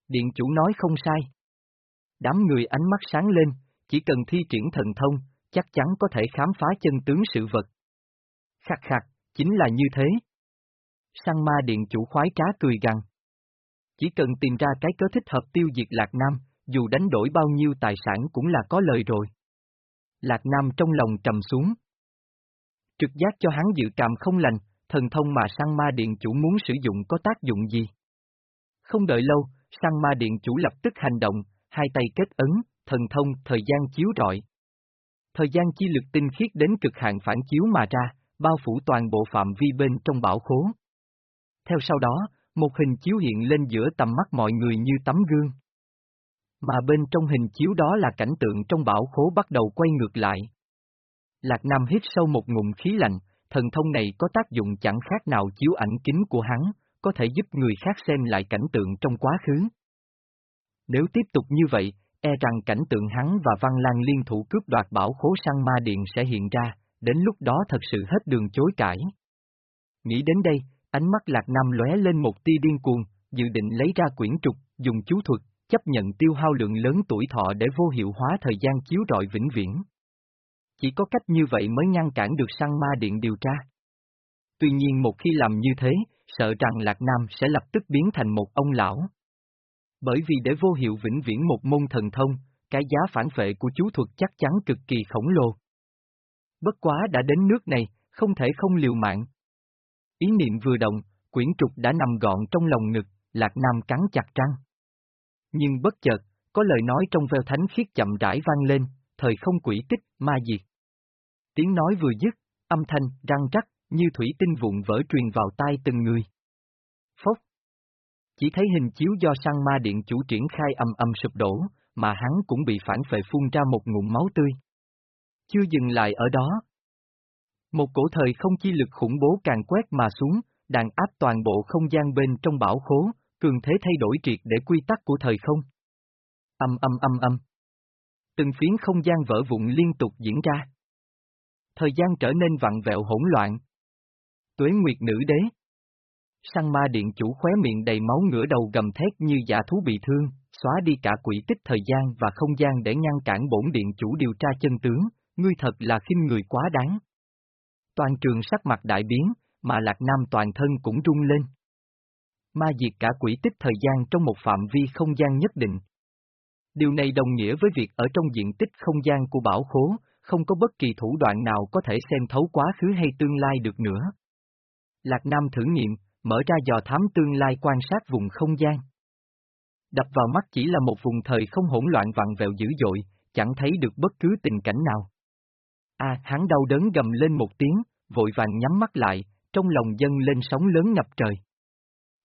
Điện chủ nói không sai. Đám người ánh mắt sáng lên, chỉ cần thi triển thần thông, chắc chắn có thể khám phá chân tướng sự vật. Khắc khắc, chính là như thế. Săn ma điện chủ khoái trá cười gằn. Chỉ cần tìm ra cái cớ thích hợp tiêu diệt Lạc Nam, dù đánh đổi bao nhiêu tài sản cũng là có lời rồi. Lạc Nam trong lòng trầm xuống. Trực giác cho hắn dự cảm không lành, thần thông mà sang ma điện chủ muốn sử dụng có tác dụng gì? Không đợi lâu, sang ma điện chủ lập tức hành động, hai tay kết ấn, thần thông, thời gian chiếu rọi. Thời gian chi lực tinh khiết đến cực hạn phản chiếu mà ra, bao phủ toàn bộ phạm vi bên trong bảo khố. Theo sau đó, một hình chiếu hiện lên giữa tầm mắt mọi người như tấm gương. Mà bên trong hình chiếu đó là cảnh tượng trong bảo khố bắt đầu quay ngược lại. Lạc Nam hít sâu một ngụm khí lạnh, thần thông này có tác dụng chẳng khác nào chiếu ảnh kính của hắn, có thể giúp người khác xem lại cảnh tượng trong quá khứ. Nếu tiếp tục như vậy, e rằng cảnh tượng hắn và Văn Lan liên thủ cướp đoạt bảo khố sang ma điện sẽ hiện ra, đến lúc đó thật sự hết đường chối cãi. Nghĩ đến đây, ánh mắt Lạc Nam lóe lên một tia điên cuồng, dự định lấy ra quyển trục, dùng chú thuật, chấp nhận tiêu hao lượng lớn tuổi thọ để vô hiệu hóa thời gian chiếu rọi vĩnh viễn. Chỉ có cách như vậy mới ngăn cản được săn ma điện điều tra. Tuy nhiên một khi làm như thế, sợ rằng Lạc Nam sẽ lập tức biến thành một ông lão. Bởi vì để vô hiệu vĩnh viễn một môn thần thông, cái giá phản vệ của chú thuật chắc chắn cực kỳ khổng lồ. Bất quá đã đến nước này, không thể không liều mạng. Ý niệm vừa động, quyển trục đã nằm gọn trong lòng ngực, Lạc Nam cắn chặt răng. Nhưng bất chợt, có lời nói trong veo thánh khiết chậm rãi vang lên, thời không quỷ tích, ma diệt. Tiếng nói vừa dứt, âm thanh, răng rắc, như thủy tinh vụn vỡ truyền vào tai từng người. Phốc. Chỉ thấy hình chiếu do sang ma điện chủ triển khai âm âm sụp đổ, mà hắn cũng bị phản phệ phun ra một ngụm máu tươi. Chưa dừng lại ở đó. Một cổ thời không chi lực khủng bố càng quét mà xuống, đàn áp toàn bộ không gian bên trong bảo khố, cường thế thay đổi triệt để quy tắc của thời không. Âm âm âm âm. Từng phiến không gian vỡ vụn liên tục diễn ra. Thời gian trở nên vặn vẹo hỗn loạn. Tuế Nguyệt Nữ Đế Sang ma điện chủ khóe miệng đầy máu ngửa đầu gầm thét như giả thú bị thương, xóa đi cả quỹ tích thời gian và không gian để ngăn cản bổn điện chủ điều tra chân tướng, ngươi thật là khinh người quá đáng. Toàn trường sắc mặt đại biến, mà Lạc Nam toàn thân cũng rung lên. Ma diệt cả quỹ tích thời gian trong một phạm vi không gian nhất định. Điều này đồng nghĩa với việc ở trong diện tích không gian của bảo khố, không có bất kỳ thủ đoạn nào có thể xem thấu quá khứ hay tương lai được nữa. Lạc Nam thử nghiệm, mở ra dò thám tương lai quan sát vùng không gian. Đập vào mắt chỉ là một vùng thời không hỗn loạn vặn vẹo dữ dội, chẳng thấy được bất cứ tình cảnh nào. A, à, hắn đau đớn gầm lên một tiếng, vội vàng nhắm mắt lại, trong lòng dâng lên sóng lớn ngập trời.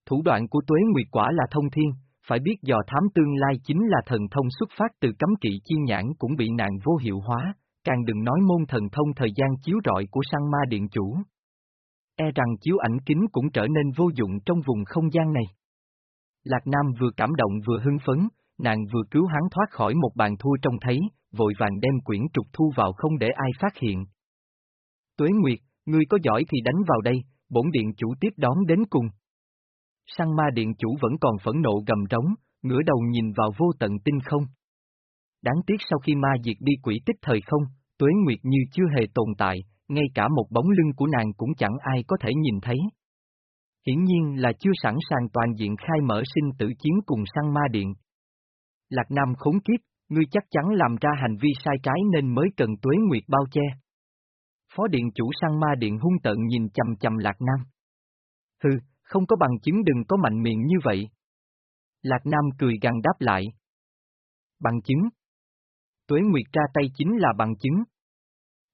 Thủ đoạn của Tuế Nguyệt quả là thông thiên, phải biết dò thám tương lai chính là thần thông xuất phát từ cấm kỵ chi nhãn cũng bị nạn vô hiệu hóa, càng đừng nói môn thần thông thời gian chiếu rọi của sang ma điện chủ. E rằng chiếu ảnh kính cũng trở nên vô dụng trong vùng không gian này. Lạc Nam vừa cảm động vừa hưng phấn, nàng vừa cứu hắn thoát khỏi một bàn thua trông thấy, vội vàng đem quyển trục thu vào không để ai phát hiện. Tuế Nguyệt, ngươi có giỏi thì đánh vào đây, bổn điện chủ tiếp đón đến cùng. Sang ma điện chủ vẫn còn phẫn nộ gầm trống, ngửa đầu nhìn vào vô tận tinh không. Đáng tiếc sau khi ma diệt đi quỷ tích thời không, Tuế Nguyệt như chưa hề tồn tại, ngay cả một bóng lưng của nàng cũng chẳng ai có thể nhìn thấy. Hiển nhiên là chưa sẵn sàng toàn diện khai mở sinh tử chiến cùng sang ma điện. Lạc Nam khốn kiếp, ngươi chắc chắn làm ra hành vi sai trái nên mới cần Tuế Nguyệt bao che. Phó điện chủ sang ma điện hung tợn nhìn chầm chầm Lạc Nam. Hừ, không có bằng chứng đừng có mạnh miệng như vậy. Lạc Nam cười gằn đáp lại. Bằng chứng? Tuế Nguyệt ra tay chính là bằng chứng.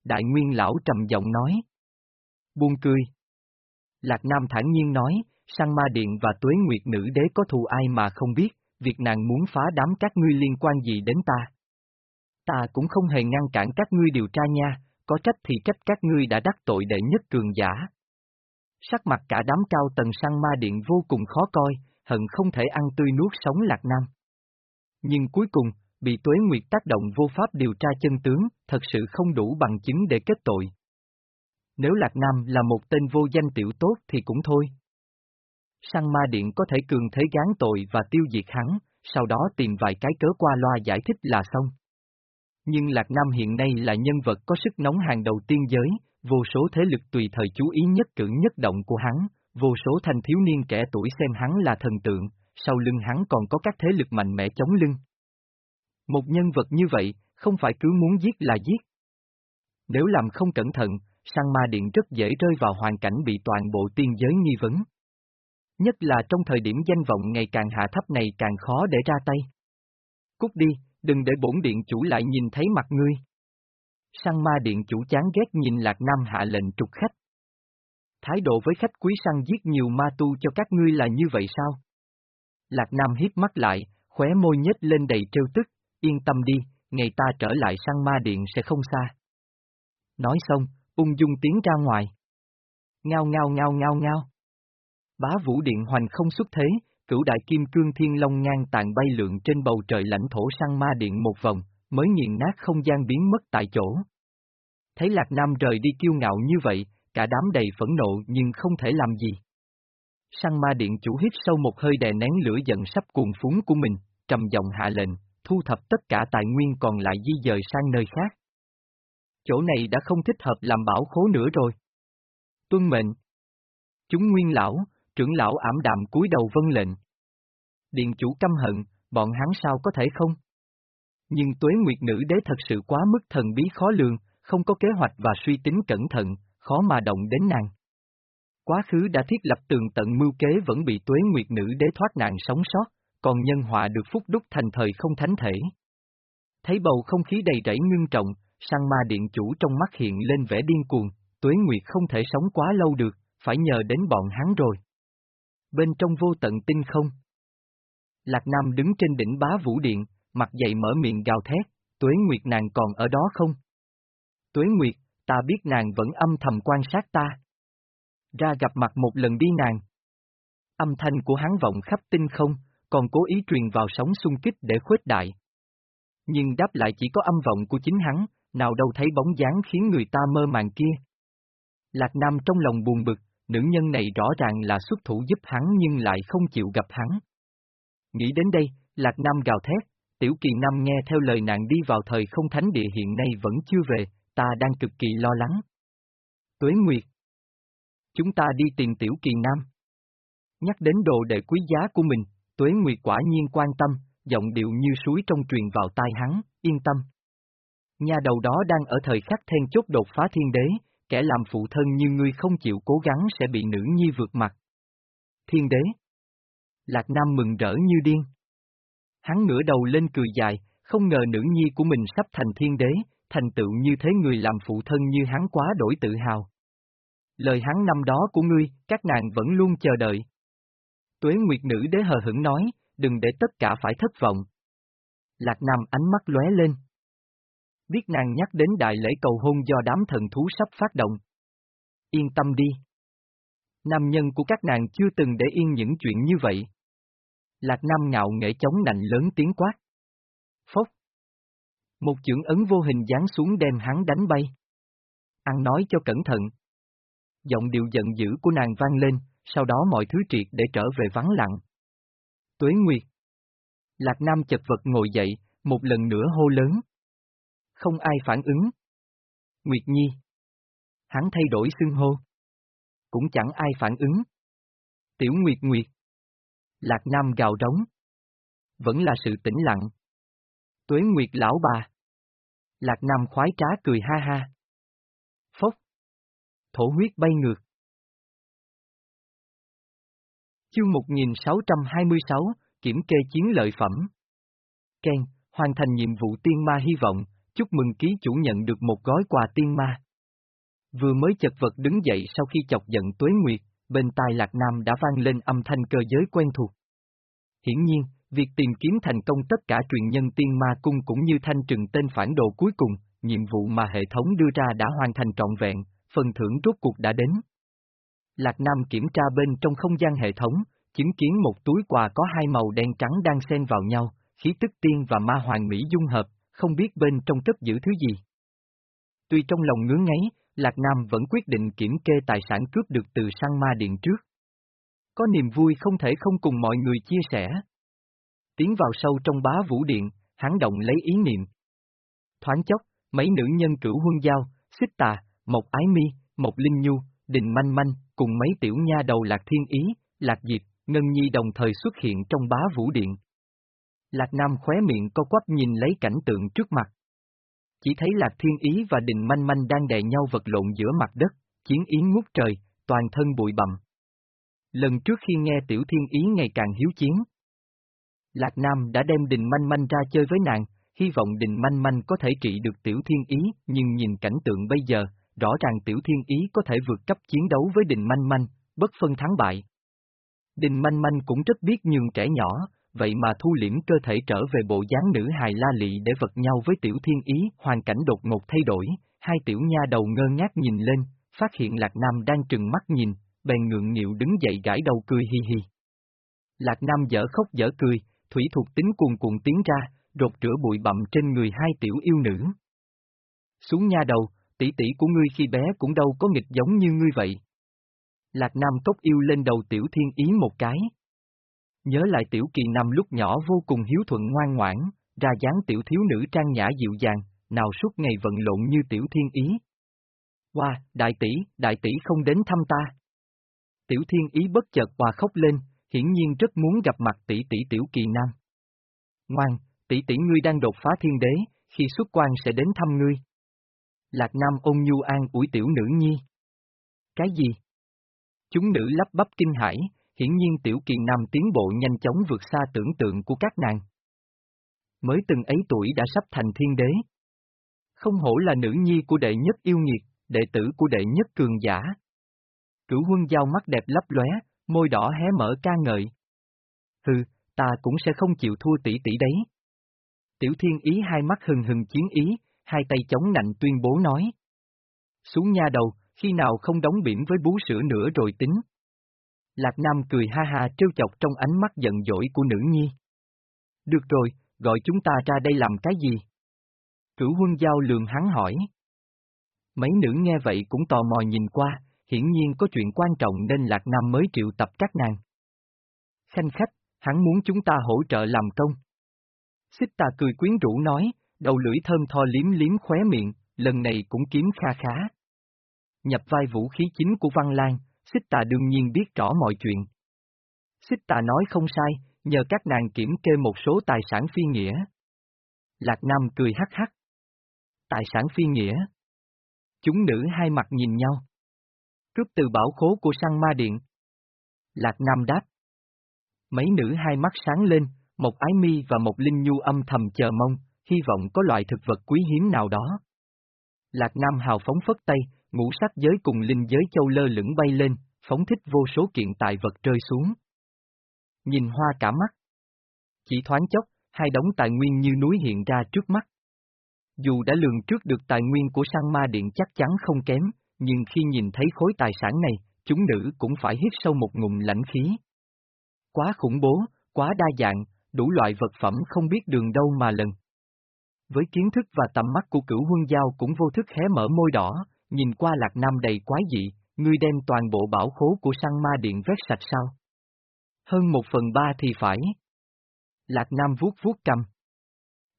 Đại Nguyên Lão trầm giọng nói. Buông cười. Lạc Nam thản nhiên nói, sang ma điện và Tuế Nguyệt nữ đế có thù ai mà không biết, việc nàng muốn phá đám các ngươi liên quan gì đến ta. Ta cũng không hề ngăn cản các ngươi điều tra nha, có trách thì trách các ngươi đã đắc tội đệ nhất cường giả. Sắc mặt cả đám cao tầng sang ma điện vô cùng khó coi, hận không thể ăn tươi nuốt sống Lạc Nam. Nhưng cuối cùng, bị Tuế Nguyệt tác động vô pháp điều tra chân tướng, thật sự không đủ bằng chứng để kết tội. Nếu Lạc Nam là một tên vô danh tiểu tốt thì cũng thôi. Sang ma điện có thể cường thế gán tội và tiêu diệt hắn, sau đó tìm vài cái cớ qua loa giải thích là xong. Nhưng Lạc Nam hiện nay là nhân vật có sức nóng hàng đầu tiên giới, vô số thế lực tùy thời chú ý nhất cử nhất động của hắn, vô số thanh thiếu niên trẻ tuổi xem hắn là thần tượng, sau lưng hắn còn có các thế lực mạnh mẽ chống lưng. Một nhân vật như vậy, không phải cứ muốn giết là giết. Nếu làm không cẩn thận, sang ma điện rất dễ rơi vào hoàn cảnh bị toàn bộ tiên giới nghi vấn. Nhất là trong thời điểm danh vọng ngày càng hạ thấp này càng khó để ra tay. Cút đi, đừng để bổn điện chủ lại nhìn thấy mặt ngươi. Sang ma điện chủ chán ghét nhìn Lạc Nam hạ lệnh trục khách. Thái độ với khách quý săn giết nhiều ma tu cho các ngươi là như vậy sao? Lạc Nam hiếp mắt lại, khóe môi nhếch lên đầy trêu tức, yên tâm đi, ngày ta trở lại sang ma điện sẽ không xa. Nói xong, ung dung tiến ra ngoài. Ngao ngao ngao ngao ngao. Bá vũ điện hoành không xuất thế, cửu đại kim cương thiên long ngang tàn bay lượn trên bầu trời lãnh thổ sang ma điện một vòng, mới nghiền nát không gian biến mất tại chỗ. Thấy Lạc Nam rời đi kiêu ngạo như vậy, cả đám đầy phẫn nộ nhưng không thể làm gì. Sang ma điện chủ hít sâu một hơi đè nén lửa giận sắp cuồng phúng của mình, trầm giọng hạ lệnh, thu thập tất cả tài nguyên còn lại di dời sang nơi khác. Chỗ này đã không thích hợp làm bảo khố nữa rồi. Tuân mệnh. Chúng nguyên lão, trưởng lão ảm đạm cúi đầu vân lệnh. Điện chủ căm hận, bọn hắn sao có thể không? Nhưng tuế nguyệt nữ đế thật sự quá mức thần bí khó lường, không có kế hoạch và suy tính cẩn thận, khó mà động đến nàng. Quá khứ đã thiết lập tường tận mưu kế vẫn bị tuế nguyệt nữ đế thoát nạn sống sót, còn nhân họa được phúc đúc thành thời không thánh thể. Thấy bầu không khí đầy rẫy ngưng trọng, sang ma điện chủ trong mắt hiện lên vẻ điên cuồng, tuế nguyệt không thể sống quá lâu được, phải nhờ đến bọn hắn rồi. Bên trong vô tận tinh không. Lạc Nam đứng trên đỉnh bá vũ điện, mặt dậy mở miệng gào thét, tuế nguyệt nàng còn ở đó không? Tuế nguyệt, ta biết nàng vẫn âm thầm quan sát ta. Ra gặp mặt một lần đi nàng. Âm thanh của hắn vọng khắp tinh không, còn cố ý truyền vào sóng xung kích để khuếch đại. Nhưng đáp lại chỉ có âm vọng của chính hắn, nào đâu thấy bóng dáng khiến người ta mơ màng kia. Lạc Nam trong lòng buồn bực, nữ nhân này rõ ràng là xuất thủ giúp hắn nhưng lại không chịu gặp hắn. Nghĩ đến đây, Lạc Nam gào thét, Tiểu Kỳ Nam nghe theo lời nàng đi vào thời không thánh địa hiện nay vẫn chưa về, ta đang cực kỳ lo lắng. Tuế Nguyệt Chúng ta đi tìm Tiểu Kỳ Nam. Nhắc đến đồ đệ quý giá của mình, Tuế Nguyệt quả nhiên quan tâm, giọng điệu như suối trong truyền vào tai hắn, yên tâm. Nhà đầu đó đang ở thời khắc then chốt đột phá thiên đế, kẻ làm phụ thân như ngươi không chịu cố gắng sẽ bị nữ nhi vượt mặt. Thiên đế Lạc Nam mừng rỡ như điên. Hắn ngửa đầu lên cười dài, không ngờ nữ nhi của mình sắp thành thiên đế, thành tựu như thế người làm phụ thân như hắn quá đổi tự hào. Lời hắn năm đó của ngươi, các nàng vẫn luôn chờ đợi. Tuế Nguyệt Nữ đế hờ hững nói, đừng để tất cả phải thất vọng. Lạc Nam ánh mắt lóe lên. Biết nàng nhắc đến đại lễ cầu hôn do đám thần thú sắp phát động. Yên tâm đi. Nam nhân của các nàng chưa từng để yên những chuyện như vậy. Lạc Nam ngạo nghệ chống nạnh lớn tiếng quát. Phốc. Một chưởng ấn vô hình giáng xuống đem hắn đánh bay. Ăn nói cho cẩn thận. Giọng điệu giận dữ của nàng vang lên, sau đó mọi thứ triệt để trở về vắng lặng. Tuế Nguyệt. Lạc Nam chật vật ngồi dậy, một lần nữa hô lớn. Không ai phản ứng. Nguyệt Nhi. Hắn thay đổi xưng hô. Cũng chẳng ai phản ứng. Tiểu Nguyệt Nguyệt. Lạc Nam gào rống. Vẫn là sự tĩnh lặng. Tuế Nguyệt lão bà. Lạc Nam khoái trá cười ha ha. Phốc. Thổ huyết bay ngược. Chương 1626, Kiểm kê chiến lợi phẩm. Ken, hoàn thành nhiệm vụ tiên ma hy vọng, chúc mừng ký chủ nhận được một gói quà tiên ma. Vừa mới chật vật đứng dậy sau khi chọc giận tuế nguyệt, bên tai Lạc Nam đã vang lên âm thanh cơ giới quen thuộc. Hiển nhiên, việc tìm kiếm thành công tất cả truyền nhân tiên ma cung cũng như thanh trừng tên phản đồ cuối cùng, nhiệm vụ mà hệ thống đưa ra đã hoàn thành trọn vẹn, phần thưởng rốt cuộc đã đến. Lạc Nam kiểm tra bên trong không gian hệ thống, chứng kiến một túi quà có hai màu đen trắng đang xen vào nhau, khí tức tiên và ma hoàng mỹ dung hợp, không biết bên trong cất giữ thứ gì. Tuy trong lòng ngứa ngáy, Lạc Nam vẫn quyết định kiểm kê tài sản cướp được từ Sang ma điện trước. Có niềm vui không thể không cùng mọi người chia sẻ. Tiến vào sâu trong bá vũ điện, hắn động lấy ý niệm. Thoáng chốc, mấy nữ nhân cửu huân giao, xích tà, Mộc ái mi, Mộc linh nhu, đình manh manh, cùng mấy tiểu nha đầu lạc thiên ý, lạc diệp, ngân nhi đồng thời xuất hiện trong bá vũ điện. Lạc Nam khóe miệng co quắp nhìn lấy cảnh tượng trước mặt. Chỉ thấy Lạc Thiên Ý và Đình Manh Manh đang đè nhau vật lộn giữa mặt đất, chiến yến ngút trời, toàn thân bụi bặm. Lần trước khi nghe Tiểu Thiên Ý ngày càng hiếu chiến, Lạc Nam đã đem Đình Manh Manh ra chơi với nàng, hy vọng Đình Manh Manh có thể trị được Tiểu Thiên Ý, nhưng nhìn cảnh tượng bây giờ, rõ ràng Tiểu Thiên Ý có thể vượt cấp chiến đấu với Đình Manh Manh, bất phân thắng bại. Đình Manh Manh cũng rất biết nhường trẻ nhỏ, vậy mà thu liễm cơ thể trở về bộ dáng nữ hài la lị để vật nhau với Tiểu Thiên Ý, hoàn cảnh đột ngột thay đổi, hai tiểu nha đầu ngơ ngác nhìn lên, phát hiện Lạc Nam đang trừng mắt nhìn, bèn ngượng nghịu đứng dậy gãi đầu cười hi hi. Lạc Nam dở khóc dở cười, thủy thuộc tính cuồn cuộn tiến ra, rột rửa bụi bặm trên người hai tiểu yêu nữ. Xuống nha đầu, tỷ tỷ của ngươi khi bé cũng đâu có nghịch giống như ngươi vậy. Lạc Nam cốc yêu lên đầu tiểu thiên ý một cái. Nhớ lại tiểu kỳ nằm lúc nhỏ vô cùng hiếu thuận ngoan ngoãn, ra dáng tiểu thiếu nữ trang nhã dịu dàng, nào suốt ngày vận lộn như tiểu thiên ý. Wow, đại tỷ, đại tỷ không đến thăm ta. Tiểu thiên ý bất chợt hòa khóc lên, hiển nhiên rất muốn gặp mặt tỷ tỷ tiểu kỳ nam. Ngoan, tỷ tỷ ngươi đang đột phá thiên đế, khi xuất quan sẽ đến thăm ngươi. Lạc Nam ôn nhu an ủi tiểu nữ nhi. Cái gì? Chúng nữ lắp bắp kinh hãi, hiển nhiên tiểu Kiền nam tiến bộ nhanh chóng vượt xa tưởng tượng của các nàng. Mới từng ấy tuổi đã sắp thành thiên đế. Không hổ là nữ nhi của đệ nhất yêu nghiệt, đệ tử của đệ nhất cường giả. Cửu huân giao mắt đẹp lấp lóe, môi đỏ hé mở ca ngợi. Hừ, ta cũng sẽ không chịu thua tỷ tỷ đấy. Tiểu thiên ý hai mắt hừng hừng chiến ý, hai tay chống nạnh tuyên bố nói. Xuống nha đầu, khi nào không đóng biển với bú sữa nữa rồi tính. Lạc Nam cười ha ha trêu chọc trong ánh mắt giận dỗi của nữ nhi. Được rồi, gọi chúng ta ra đây làm cái gì? Cửu huân giao lường hắn hỏi. Mấy nữ nghe vậy cũng tò mò nhìn qua, hiển nhiên có chuyện quan trọng nên Lạc Nam mới triệu tập các nàng. Khanh khách, hắn muốn chúng ta hỗ trợ làm công. Xích tà cười quyến rũ nói, đầu lưỡi thơm tho liếm liếm khóe miệng, lần này cũng kiếm kha khá. Nhập vai vũ khí chính của Văn Lan, xích tà đương nhiên biết rõ mọi chuyện. Xích tà nói không sai, nhờ các nàng kiểm kê một số tài sản phi nghĩa. Lạc Nam cười hắc hắc. Tài sản phi nghĩa. Chúng nữ hai mặt nhìn nhau. Cướp từ bảo khố của săn ma điện. Lạc Nam đáp. Mấy nữ hai mắt sáng lên, một ái mi và một linh nhu âm thầm chờ mong, hy vọng có loại thực vật quý hiếm nào đó. Lạc Nam hào phóng phất tay, ngũ sắc giới cùng linh giới châu lơ lửng bay lên, phóng thích vô số kiện tài vật rơi xuống. Nhìn hoa cả mắt. Chỉ thoáng chốc, hai đống tài nguyên như núi hiện ra trước mắt. Dù đã lường trước được tài nguyên của sang ma điện chắc chắn không kém, nhưng khi nhìn thấy khối tài sản này, chúng nữ cũng phải hít sâu một ngụm lãnh khí. Quá khủng bố, quá đa dạng, đủ loại vật phẩm không biết đường đâu mà lần. Với kiến thức và tầm mắt của cửu huân giao cũng vô thức hé mở môi đỏ, nhìn qua lạc nam đầy quái dị, ngươi đem toàn bộ bảo khố của săn ma điện vét sạch sao? Hơn một phần ba thì phải. Lạc nam vuốt vuốt cầm.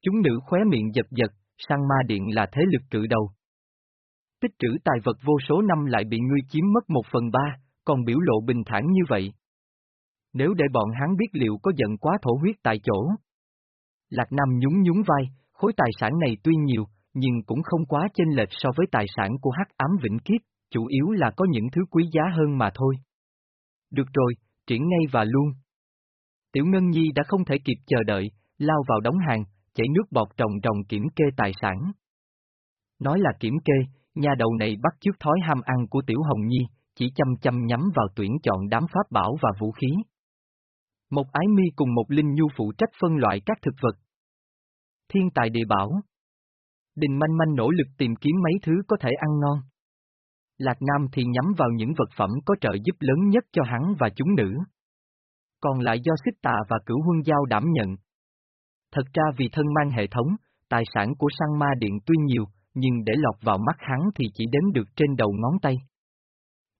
Chúng nữ khóe miệng giật giật, săn ma điện là thế lực cự đầu. Tích trữ tài vật vô số năm lại bị ngươi chiếm mất một phần ba, còn biểu lộ bình thản như vậy. Nếu để bọn hắn biết liệu có giận quá thổ huyết tại chỗ. Lạc Nam nhún nhún vai, khối tài sản này tuy nhiều, nhưng cũng không quá chênh lệch so với tài sản của hắc ám vĩnh kiếp, chủ yếu là có những thứ quý giá hơn mà thôi. Được rồi, triển ngay và luôn. Tiểu Ngân Nhi đã không thể kịp chờ đợi, lao vào đóng hàng, chảy nước bọt trồng trồng kiểm kê tài sản. Nói là kiểm kê, nhà đầu này bắt chước thói ham ăn của Tiểu Hồng Nhi, chỉ chăm chăm nhắm vào tuyển chọn đám pháp bảo và vũ khí. Một ái mi cùng một linh nhu phụ trách phân loại các thực vật. Thiên tài địa bảo. Đình manh manh nỗ lực tìm kiếm mấy thứ có thể ăn ngon. Lạc Nam thì nhắm vào những vật phẩm có trợ giúp lớn nhất cho hắn và chúng nữ. Còn lại do xích tà và cửu huân giao đảm nhận. Thật ra vì thân mang hệ thống, tài sản của sang ma điện tuy nhiều, nhưng để lọt vào mắt hắn thì chỉ đến được trên đầu ngón tay.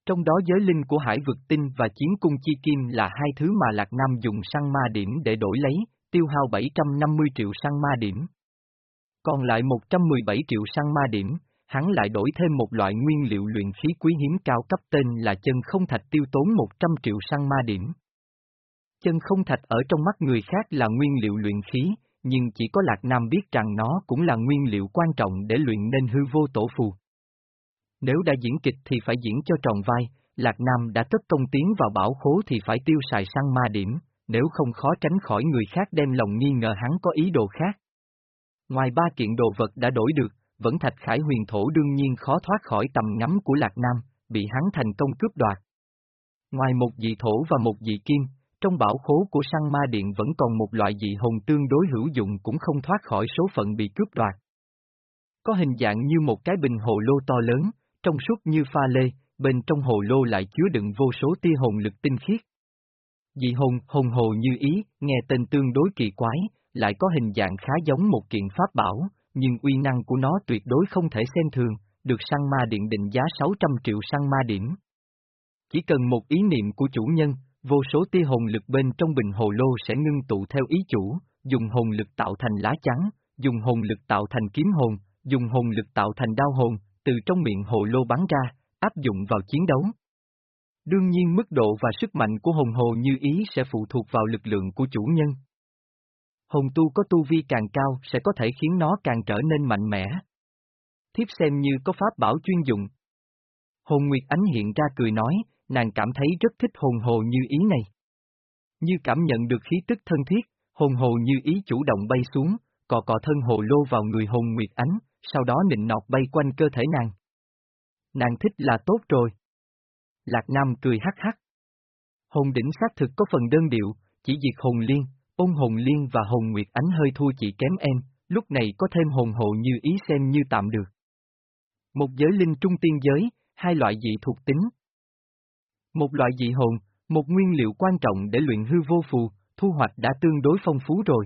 Trong đó giới linh của hải vực tinh và chiến cung chi kim là hai thứ mà Lạc Nam dùng Sang ma điểm để đổi lấy, tiêu hao 750 triệu Sang ma điểm. Còn lại 117 triệu săn ma điểm, hắn lại đổi thêm một loại nguyên liệu luyện khí quý hiếm cao cấp tên là chân không thạch tiêu tốn 100 triệu săn ma điểm. Chân không thạch ở trong mắt người khác là nguyên liệu luyện khí, nhưng chỉ có Lạc Nam biết rằng nó cũng là nguyên liệu quan trọng để luyện nên hư vô tổ phù. Nếu đã diễn kịch thì phải diễn cho tròn vai, Lạc Nam đã tất công tiến vào bảo khố thì phải tiêu xài săn ma điểm, nếu không khó tránh khỏi người khác đem lòng nghi ngờ hắn có ý đồ khác. Ngoài ba kiện đồ vật đã đổi được, vẫn thạch khải huyền thổ đương nhiên khó thoát khỏi tầm ngắm của Lạc Nam, bị hắn thành công cướp đoạt. Ngoài một dị thổ và một dị kim, trong bảo khố của săn ma điện vẫn còn một loại dị hồn tương đối hữu dụng cũng không thoát khỏi số phận bị cướp đoạt. Có hình dạng như một cái bình hồ lô to lớn, trong suốt như pha lê, bên trong hồ lô lại chứa đựng vô số tia hồn lực tinh khiết. Dị hồn, hồn hồ như ý, nghe tên tương đối kỳ quái, lại có hình dạng khá giống một kiện pháp bảo, nhưng uy năng của nó tuyệt đối không thể xem thường, được săn ma điện định giá 600 triệu săn ma điểm. Chỉ cần một ý niệm của chủ nhân, vô số tia hồn lực bên trong bình hồ lô sẽ ngưng tụ theo ý chủ, dùng hồn lực tạo thành lá trắng, dùng hồn lực tạo thành kiếm hồn, dùng hồn lực tạo thành đao hồn, từ trong miệng hồ lô bắn ra, áp dụng vào chiến đấu. Đương nhiên mức độ và sức mạnh của hồn hồ như ý sẽ phụ thuộc vào lực lượng của chủ nhân. Hồn tu có tu vi càng cao sẽ có thể khiến nó càng trở nên mạnh mẽ. Thiếp xem như có pháp bảo chuyên dụng. Hồn Nguyệt Ánh hiện ra cười nói, nàng cảm thấy rất thích hồn hồ như ý này. Như cảm nhận được khí tức thân thiết, hồn hồ như ý chủ động bay xuống, cò cò thân hồ lô vào người hồn Nguyệt Ánh, sau đó nịnh nọt bay quanh cơ thể nàng. Nàng thích là tốt rồi. Lạc Nam cười hắc hắc. Hồn đỉnh xác thực có phần đơn điệu, chỉ diệt hồn liên, ôn hồn liên và hồn nguyệt ánh hơi thua chị kém em, lúc này có thêm hồn hộ như ý xem như tạm được. Một giới linh trung tiên giới, hai loại dị thuộc tính. Một loại dị hồn, một nguyên liệu quan trọng để luyện hư vô phù, thu hoạch đã tương đối phong phú rồi.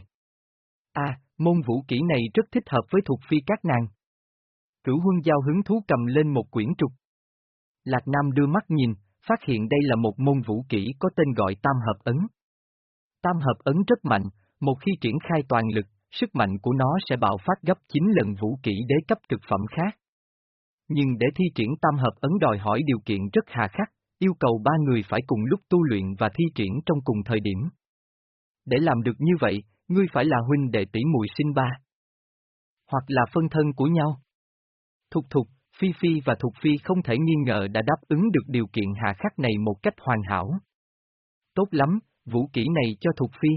À, môn vũ kỹ này rất thích hợp với thuộc phi các nàng. Cửu huân giao hứng thú cầm lên một quyển trục. Lạc Nam đưa mắt nhìn, phát hiện đây là một môn vũ kỹ có tên gọi tam hợp ấn. Tam hợp ấn rất mạnh, một khi triển khai toàn lực, sức mạnh của nó sẽ bạo phát gấp 9 lần vũ kỹ đế cấp cực phẩm khác. Nhưng để thi triển tam hợp ấn đòi hỏi điều kiện rất hà khắc, yêu cầu ba người phải cùng lúc tu luyện và thi triển trong cùng thời điểm. Để làm được như vậy, ngươi phải là huynh đệ tỷ muội sinh ba. Hoặc là phân thân của nhau. Thục thục, Phi Phi và Thục Phi không thể nghi ngờ đã đáp ứng được điều kiện hạ khắc này một cách hoàn hảo. Tốt lắm, vũ kỹ này cho Thục Phi.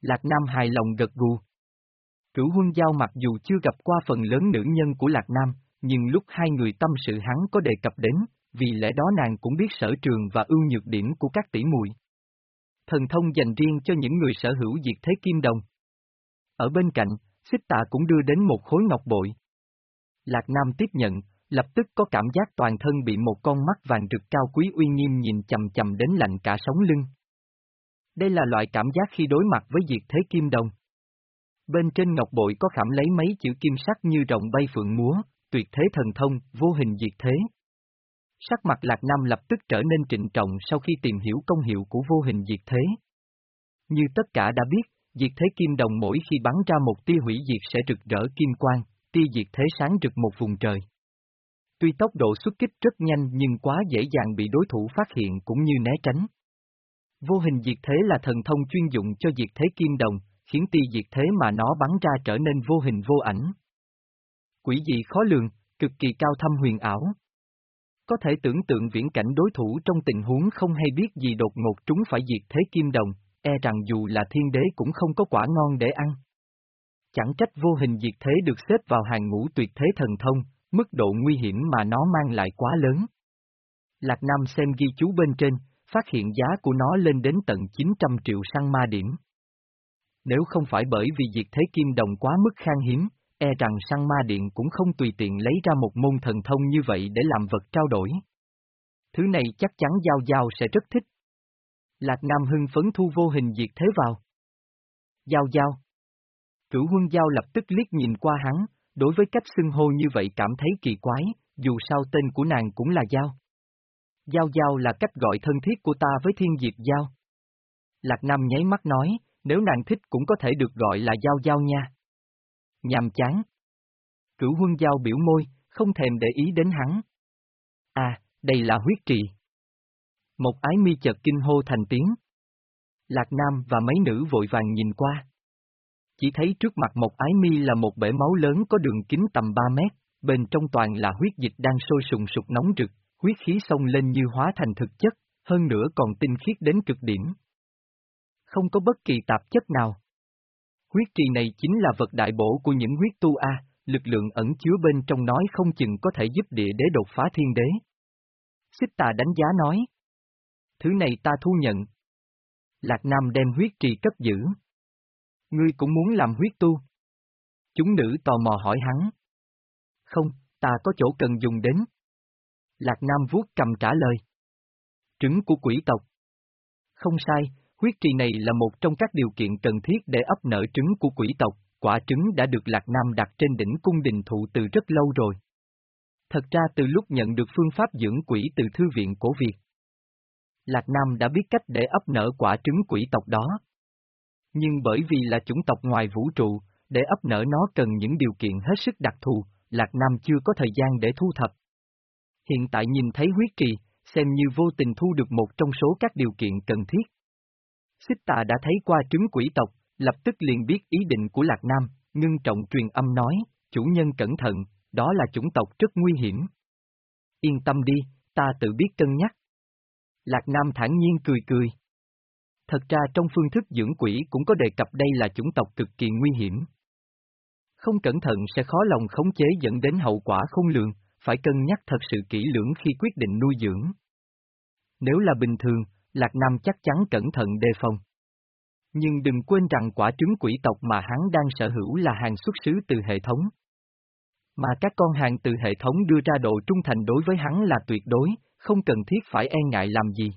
Lạc Nam hài lòng gật gù. Cửu huân giao mặc dù chưa gặp qua phần lớn nữ nhân của Lạc Nam, nhưng lúc hai người tâm sự hắn có đề cập đến, vì lẽ đó nàng cũng biết sở trường và ưu nhược điểm của các tỷ muội. Thần thông dành riêng cho những người sở hữu diệt thế kim đồng. Ở bên cạnh, xích tạ cũng đưa đến một khối ngọc bội. Lạc Nam tiếp nhận, lập tức có cảm giác toàn thân bị một con mắt vàng rực cao quý uy nghiêm nhìn chầm chầm đến lạnh cả sống lưng. Đây là loại cảm giác khi đối mặt với diệt thế kim đồng. Bên trên ngọc bội có khảm lấy mấy chữ kim sắc như rồng bay phượng múa, tuyệt thế thần thông, vô hình diệt thế. Sắc mặt Lạc Nam lập tức trở nên trịnh trọng sau khi tìm hiểu công hiệu của vô hình diệt thế. Như tất cả đã biết, diệt thế kim đồng mỗi khi bắn ra một tia hủy diệt sẽ rực rỡ kim quang, tia diệt thế sáng rực một vùng trời. Tuy tốc độ xuất kích rất nhanh nhưng quá dễ dàng bị đối thủ phát hiện cũng như né tránh. Vô hình diệt thế là thần thông chuyên dụng cho diệt thế kim đồng, khiến tia diệt thế mà nó bắn ra trở nên vô hình vô ảnh. Quỷ dị khó lường, cực kỳ cao thâm huyền ảo. Có thể tưởng tượng viễn cảnh đối thủ trong tình huống không hay biết gì đột ngột trúng phải diệt thế kim đồng, e rằng dù là thiên đế cũng không có quả ngon để ăn. Chẳng trách vô hình diệt thế được xếp vào hàng ngũ tuyệt thế thần thông, mức độ nguy hiểm mà nó mang lại quá lớn. Lạc Nam xem ghi chú bên trên, phát hiện giá của nó lên đến tận 900 triệu sang ma điểm. Nếu không phải bởi vì diệt thế kim đồng quá mức khan hiếm, e rằng sang ma điện cũng không tùy tiện lấy ra một môn thần thông như vậy để làm vật trao đổi. Thứ này chắc chắn Giao Giao sẽ rất thích. Lạc Nam hưng phấn thu vô hình diệt thế vào. Giao Giao. Cửu huân Giao lập tức liếc nhìn qua hắn, đối với cách xưng hô như vậy cảm thấy kỳ quái, dù sao tên của nàng cũng là Giao. Giao Giao là cách gọi thân thiết của ta với thiên diệp Giao. Lạc Nam nháy mắt nói, nếu nàng thích cũng có thể được gọi là Giao Giao nha nhàm chán. Cửu huân giao biểu môi, không thèm để ý đến hắn. À, đây là huyết trì. Một ái mi chợt kinh hô thành tiếng. Lạc Nam và mấy nữ vội vàng nhìn qua. Chỉ thấy trước mặt một ái mi là một bể máu lớn có đường kính tầm 3 mét, bên trong toàn là huyết dịch đang sôi sùng sục nóng rực, huyết khí xông lên như hóa thành thực chất, hơn nữa còn tinh khiết đến cực điểm. Không có bất kỳ tạp chất nào. Huyết trì này chính là vật đại bổ của những huyết tu A, lực lượng ẩn chứa bên trong nói không chừng có thể giúp địa đế đột phá thiên đế. Xích tà đánh giá nói. Thứ này ta thu nhận. Lạc Nam đem huyết trì cất giữ. Ngươi cũng muốn làm huyết tu. Chúng nữ tò mò hỏi hắn. Không, ta có chỗ cần dùng đến. Lạc Nam vuốt cầm trả lời. Trứng của quỷ tộc. Không sai, Huyết trì này là một trong các điều kiện cần thiết để ấp nở trứng của quỷ tộc, quả trứng đã được Lạc Nam đặt trên đỉnh cung đình thụ từ rất lâu rồi. Thật ra từ lúc nhận được phương pháp dưỡng quỷ từ Thư viện Cổ Việt, Lạc Nam đã biết cách để ấp nở quả trứng quỷ tộc đó. Nhưng bởi vì là chủng tộc ngoài vũ trụ, để ấp nở nó cần những điều kiện hết sức đặc thù, Lạc Nam chưa có thời gian để thu thập. Hiện tại nhìn thấy huyết trì, xem như vô tình thu được một trong số các điều kiện cần thiết. Xích tà đã thấy qua trứng quỷ tộc, lập tức liền biết ý định của Lạc Nam, ngưng trọng truyền âm nói, chủ nhân cẩn thận, đó là chủng tộc rất nguy hiểm. Yên tâm đi, ta tự biết cân nhắc. Lạc Nam thản nhiên cười cười. Thật ra trong phương thức dưỡng quỷ cũng có đề cập đây là chủng tộc cực kỳ nguy hiểm. Không cẩn thận sẽ khó lòng khống chế dẫn đến hậu quả không lường, phải cân nhắc thật sự kỹ lưỡng khi quyết định nuôi dưỡng. Nếu là bình thường, Lạc Nam chắc chắn cẩn thận đề phòng. Nhưng đừng quên rằng quả trứng quỷ tộc mà hắn đang sở hữu là hàng xuất xứ từ hệ thống. Mà các con hàng từ hệ thống đưa ra độ trung thành đối với hắn là tuyệt đối, không cần thiết phải e ngại làm gì.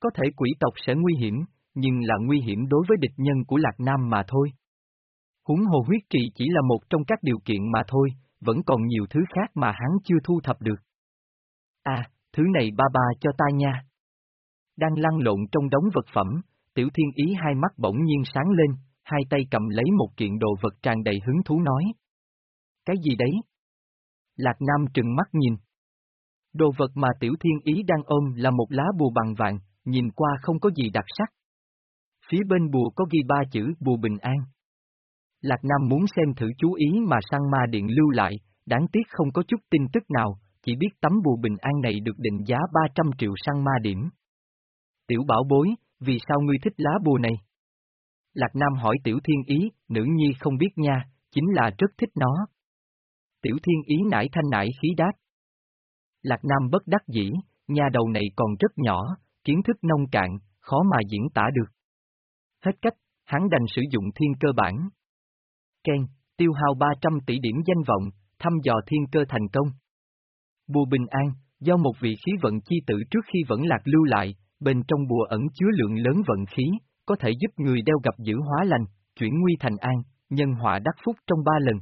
Có thể quỷ tộc sẽ nguy hiểm, nhưng là nguy hiểm đối với địch nhân của Lạc Nam mà thôi. Húng hồ huyết trì chỉ là một trong các điều kiện mà thôi, vẫn còn nhiều thứ khác mà hắn chưa thu thập được. À, thứ này ba ba cho ta nha. Đang lăn lộn trong đống vật phẩm, tiểu thiên ý hai mắt bỗng nhiên sáng lên, hai tay cầm lấy một kiện đồ vật tràn đầy hứng thú nói. Cái gì đấy? Lạc Nam trừng mắt nhìn. Đồ vật mà tiểu thiên ý đang ôm là một lá bùa bằng vàng, nhìn qua không có gì đặc sắc. Phía bên bùa có ghi ba chữ bùa bình an. Lạc Nam muốn xem thử chú ý mà sang ma điện lưu lại, đáng tiếc không có chút tin tức nào, chỉ biết tấm bùa bình an này được định giá 300 triệu sang ma điểm. Tiểu bảo bối, vì sao ngươi thích lá bùa này? Lạc Nam hỏi Tiểu Thiên Ý, nữ nhi không biết nha, chính là rất thích nó. Tiểu Thiên Ý nải thanh nải khí đáp. Lạc Nam bất đắc dĩ, nhà đầu này còn rất nhỏ, kiến thức nông cạn, khó mà diễn tả được. Hết cách, hắn đành sử dụng thiên cơ bản. Ken, tiêu hao 300 tỷ điểm danh vọng, thăm dò thiên cơ thành công. Bùa bình an, do một vị khí vận chi tử trước khi vẫn lạc lưu lại, bên trong bùa ẩn chứa lượng lớn vận khí, có thể giúp người đeo gặp giữ hóa lành, chuyển nguy thành an, nhân họa đắc phúc trong ba lần.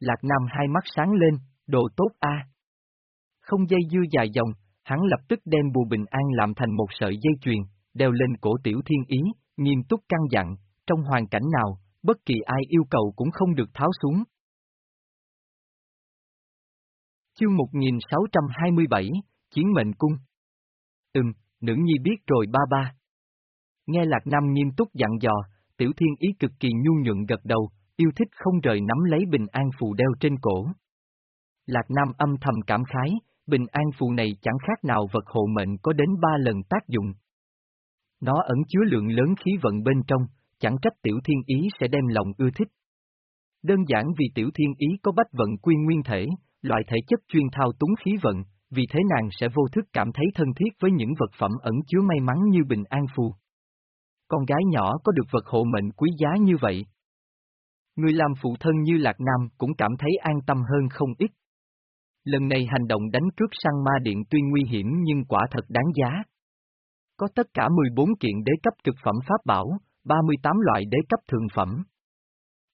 Lạc Nam hai mắt sáng lên, đồ tốt a. Không dây dưa dài dòng, hắn lập tức đem bùa bình an làm thành một sợi dây chuyền, đeo lên cổ tiểu thiên ý, nghiêm túc căng dặn, trong hoàn cảnh nào, bất kỳ ai yêu cầu cũng không được tháo xuống. Chương 1627, Chiến mệnh cung Ừm, nữ nhi biết rồi ba ba. Nghe Lạc Nam nghiêm túc dặn dò, tiểu thiên ý cực kỳ nhu nhuận gật đầu, yêu thích không rời nắm lấy bình an phù đeo trên cổ. Lạc Nam âm thầm cảm khái, bình an phù này chẳng khác nào vật hộ mệnh có đến ba lần tác dụng. Nó ẩn chứa lượng lớn khí vận bên trong, chẳng trách tiểu thiên ý sẽ đem lòng ưa thích. Đơn giản vì tiểu thiên ý có bách vận quy nguyên thể, loại thể chất chuyên thao túng khí vận, vì thế nàng sẽ vô thức cảm thấy thân thiết với những vật phẩm ẩn chứa may mắn như bình an phù. Con gái nhỏ có được vật hộ mệnh quý giá như vậy. Người làm phụ thân như Lạc Nam cũng cảm thấy an tâm hơn không ít. Lần này hành động đánh cướp sang ma điện tuy nguy hiểm nhưng quả thật đáng giá. Có tất cả 14 kiện đế cấp cực phẩm pháp bảo, 38 loại đế cấp thường phẩm.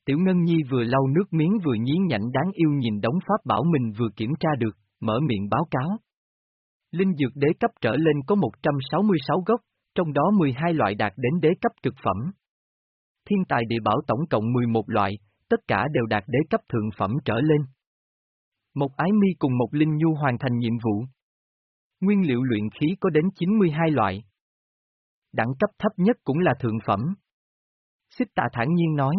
Tiểu Ngân Nhi vừa lau nước miếng vừa nhí nhảnh đáng yêu nhìn đống pháp bảo mình vừa kiểm tra được, mở miệng báo cáo. Linh dược đế cấp trở lên có 166 gốc, trong đó 12 loại đạt đến đế cấp cực phẩm. Thiên tài địa bảo tổng cộng 11 loại, tất cả đều đạt đế cấp thượng phẩm trở lên. Một ái mi cùng một linh nhu hoàn thành nhiệm vụ. Nguyên liệu luyện khí có đến 92 loại. Đẳng cấp thấp nhất cũng là thượng phẩm. Xích tạ thản nhiên nói.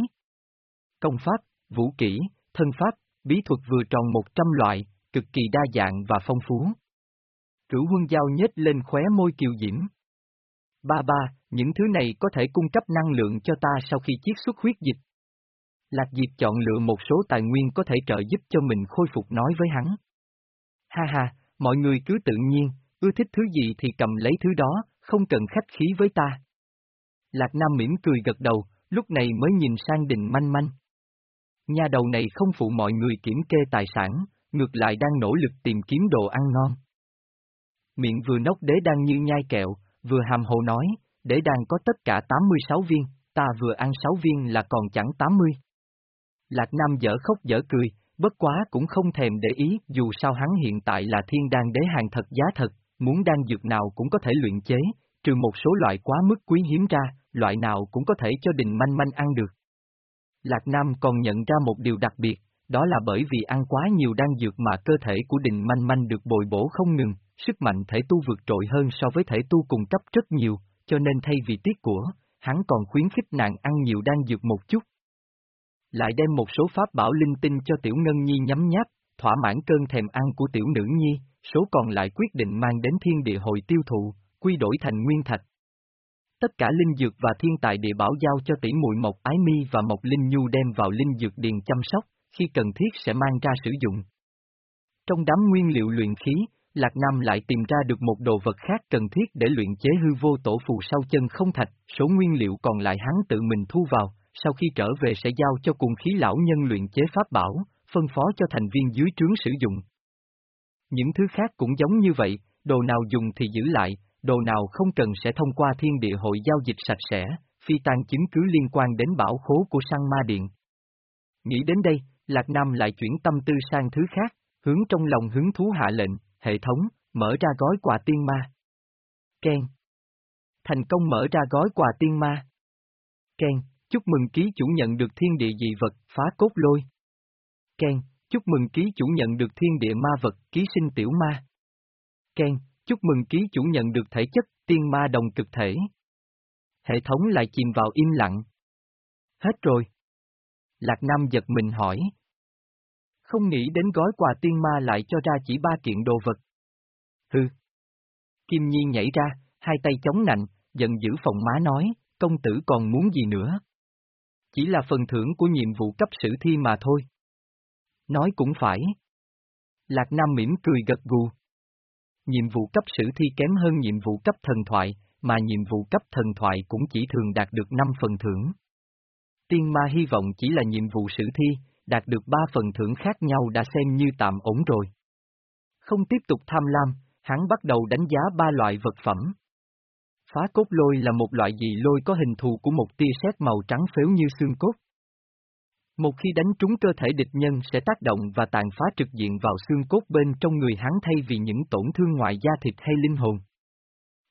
Công pháp, vũ kỹ, thân pháp, bí thuật vừa tròn 100 loại, cực kỳ đa dạng và phong phú. Cửu huân giao nhếch lên khóe môi kiều diễm. Ba ba, những thứ này có thể cung cấp năng lượng cho ta sau khi chiết xuất huyết dịch. Lạc Diệp chọn lựa một số tài nguyên có thể trợ giúp cho mình khôi phục nói với hắn. Ha ha, mọi người cứ tự nhiên, ưa thích thứ gì thì cầm lấy thứ đó, không cần khách khí với ta. Lạc Nam mỉm cười gật đầu, lúc này mới nhìn sang đình manh manh. Nhà đầu này không phụ mọi người kiểm kê tài sản, ngược lại đang nỗ lực tìm kiếm đồ ăn ngon. Miệng vừa nốc đế đang như nhai kẹo, vừa hàm hồ nói, đế đang có tất cả 86 viên, ta vừa ăn 6 viên là còn chẳng 80. Lạc Nam dở khóc dở cười, bất quá cũng không thèm để ý, dù sao hắn hiện tại là thiên đan đế hàng thật giá thật, muốn đan dược nào cũng có thể luyện chế, trừ một số loại quá mức quý hiếm ra, loại nào cũng có thể cho đình manh manh ăn được. Lạc Nam còn nhận ra một điều đặc biệt, đó là bởi vì ăn quá nhiều đan dược mà cơ thể của đình manh manh được bồi bổ không ngừng, sức mạnh thể tu vượt trội hơn so với thể tu cùng cấp rất nhiều, cho nên thay vì tiết của, hắn còn khuyến khích nàng ăn nhiều đan dược một chút. Lại đem một số pháp bảo linh tinh cho tiểu ngân nhi nhắm nháp, thỏa mãn cơn thèm ăn của tiểu nữ nhi, số còn lại quyết định mang đến thiên địa hội tiêu thụ, quy đổi thành nguyên thạch. Tất cả linh dược và thiên tài địa bảo giao cho tỷ muội Mộc Ái Mi và Mộc Linh Nhu đem vào linh dược điền chăm sóc, khi cần thiết sẽ mang ra sử dụng. Trong đám nguyên liệu luyện khí, Lạc Nam lại tìm ra được một đồ vật khác cần thiết để luyện chế hư vô tổ phù sau chân không thạch, số nguyên liệu còn lại hắn tự mình thu vào, sau khi trở về sẽ giao cho cùng khí lão nhân luyện chế pháp bảo, phân phó cho thành viên dưới trướng sử dụng. Những thứ khác cũng giống như vậy, đồ nào dùng thì giữ lại, đồ nào không cần sẽ thông qua thiên địa hội giao dịch sạch sẽ, phi tan chứng cứ liên quan đến bảo khố của sang ma điện. Nghĩ đến đây, Lạc Nam lại chuyển tâm tư sang thứ khác, hướng trong lòng hứng thú hạ lệnh, hệ thống, mở ra gói quà tiên ma. Ken. Thành công mở ra gói quà tiên ma. Ken, chúc mừng ký chủ nhận được thiên địa dị vật, phá cốt lôi. Ken, chúc mừng ký chủ nhận được thiên địa ma vật, ký sinh tiểu ma. Ken, chúc mừng ký chủ nhận được thể chất, tiên ma đồng cực thể. Hệ thống lại chìm vào im lặng. Hết rồi. Lạc Nam giật mình hỏi. Không nghĩ đến gói quà tiên ma lại cho ra chỉ ba kiện đồ vật. Hừ. Kim Nhi nhảy ra, hai tay chống nạnh, giận dữ phòng má nói, công tử còn muốn gì nữa? Chỉ là phần thưởng của nhiệm vụ cấp sử thi mà thôi. Nói cũng phải. Lạc Nam mỉm cười gật gù. Nhiệm vụ cấp sử thi kém hơn nhiệm vụ cấp thần thoại, mà nhiệm vụ cấp thần thoại cũng chỉ thường đạt được 5 phần thưởng. Tiên ma hy vọng chỉ là nhiệm vụ sử thi, đạt được 3 phần thưởng khác nhau đã xem như tạm ổn rồi. Không tiếp tục tham lam, hắn bắt đầu đánh giá ba loại vật phẩm. Phá cốt lôi là một loại dị lôi có hình thù của một tia sét màu trắng phếu như xương cốt. Một khi đánh trúng cơ thể địch nhân sẽ tác động và tàn phá trực diện vào xương cốt bên trong người hắn thay vì những tổn thương ngoại da thịt hay linh hồn.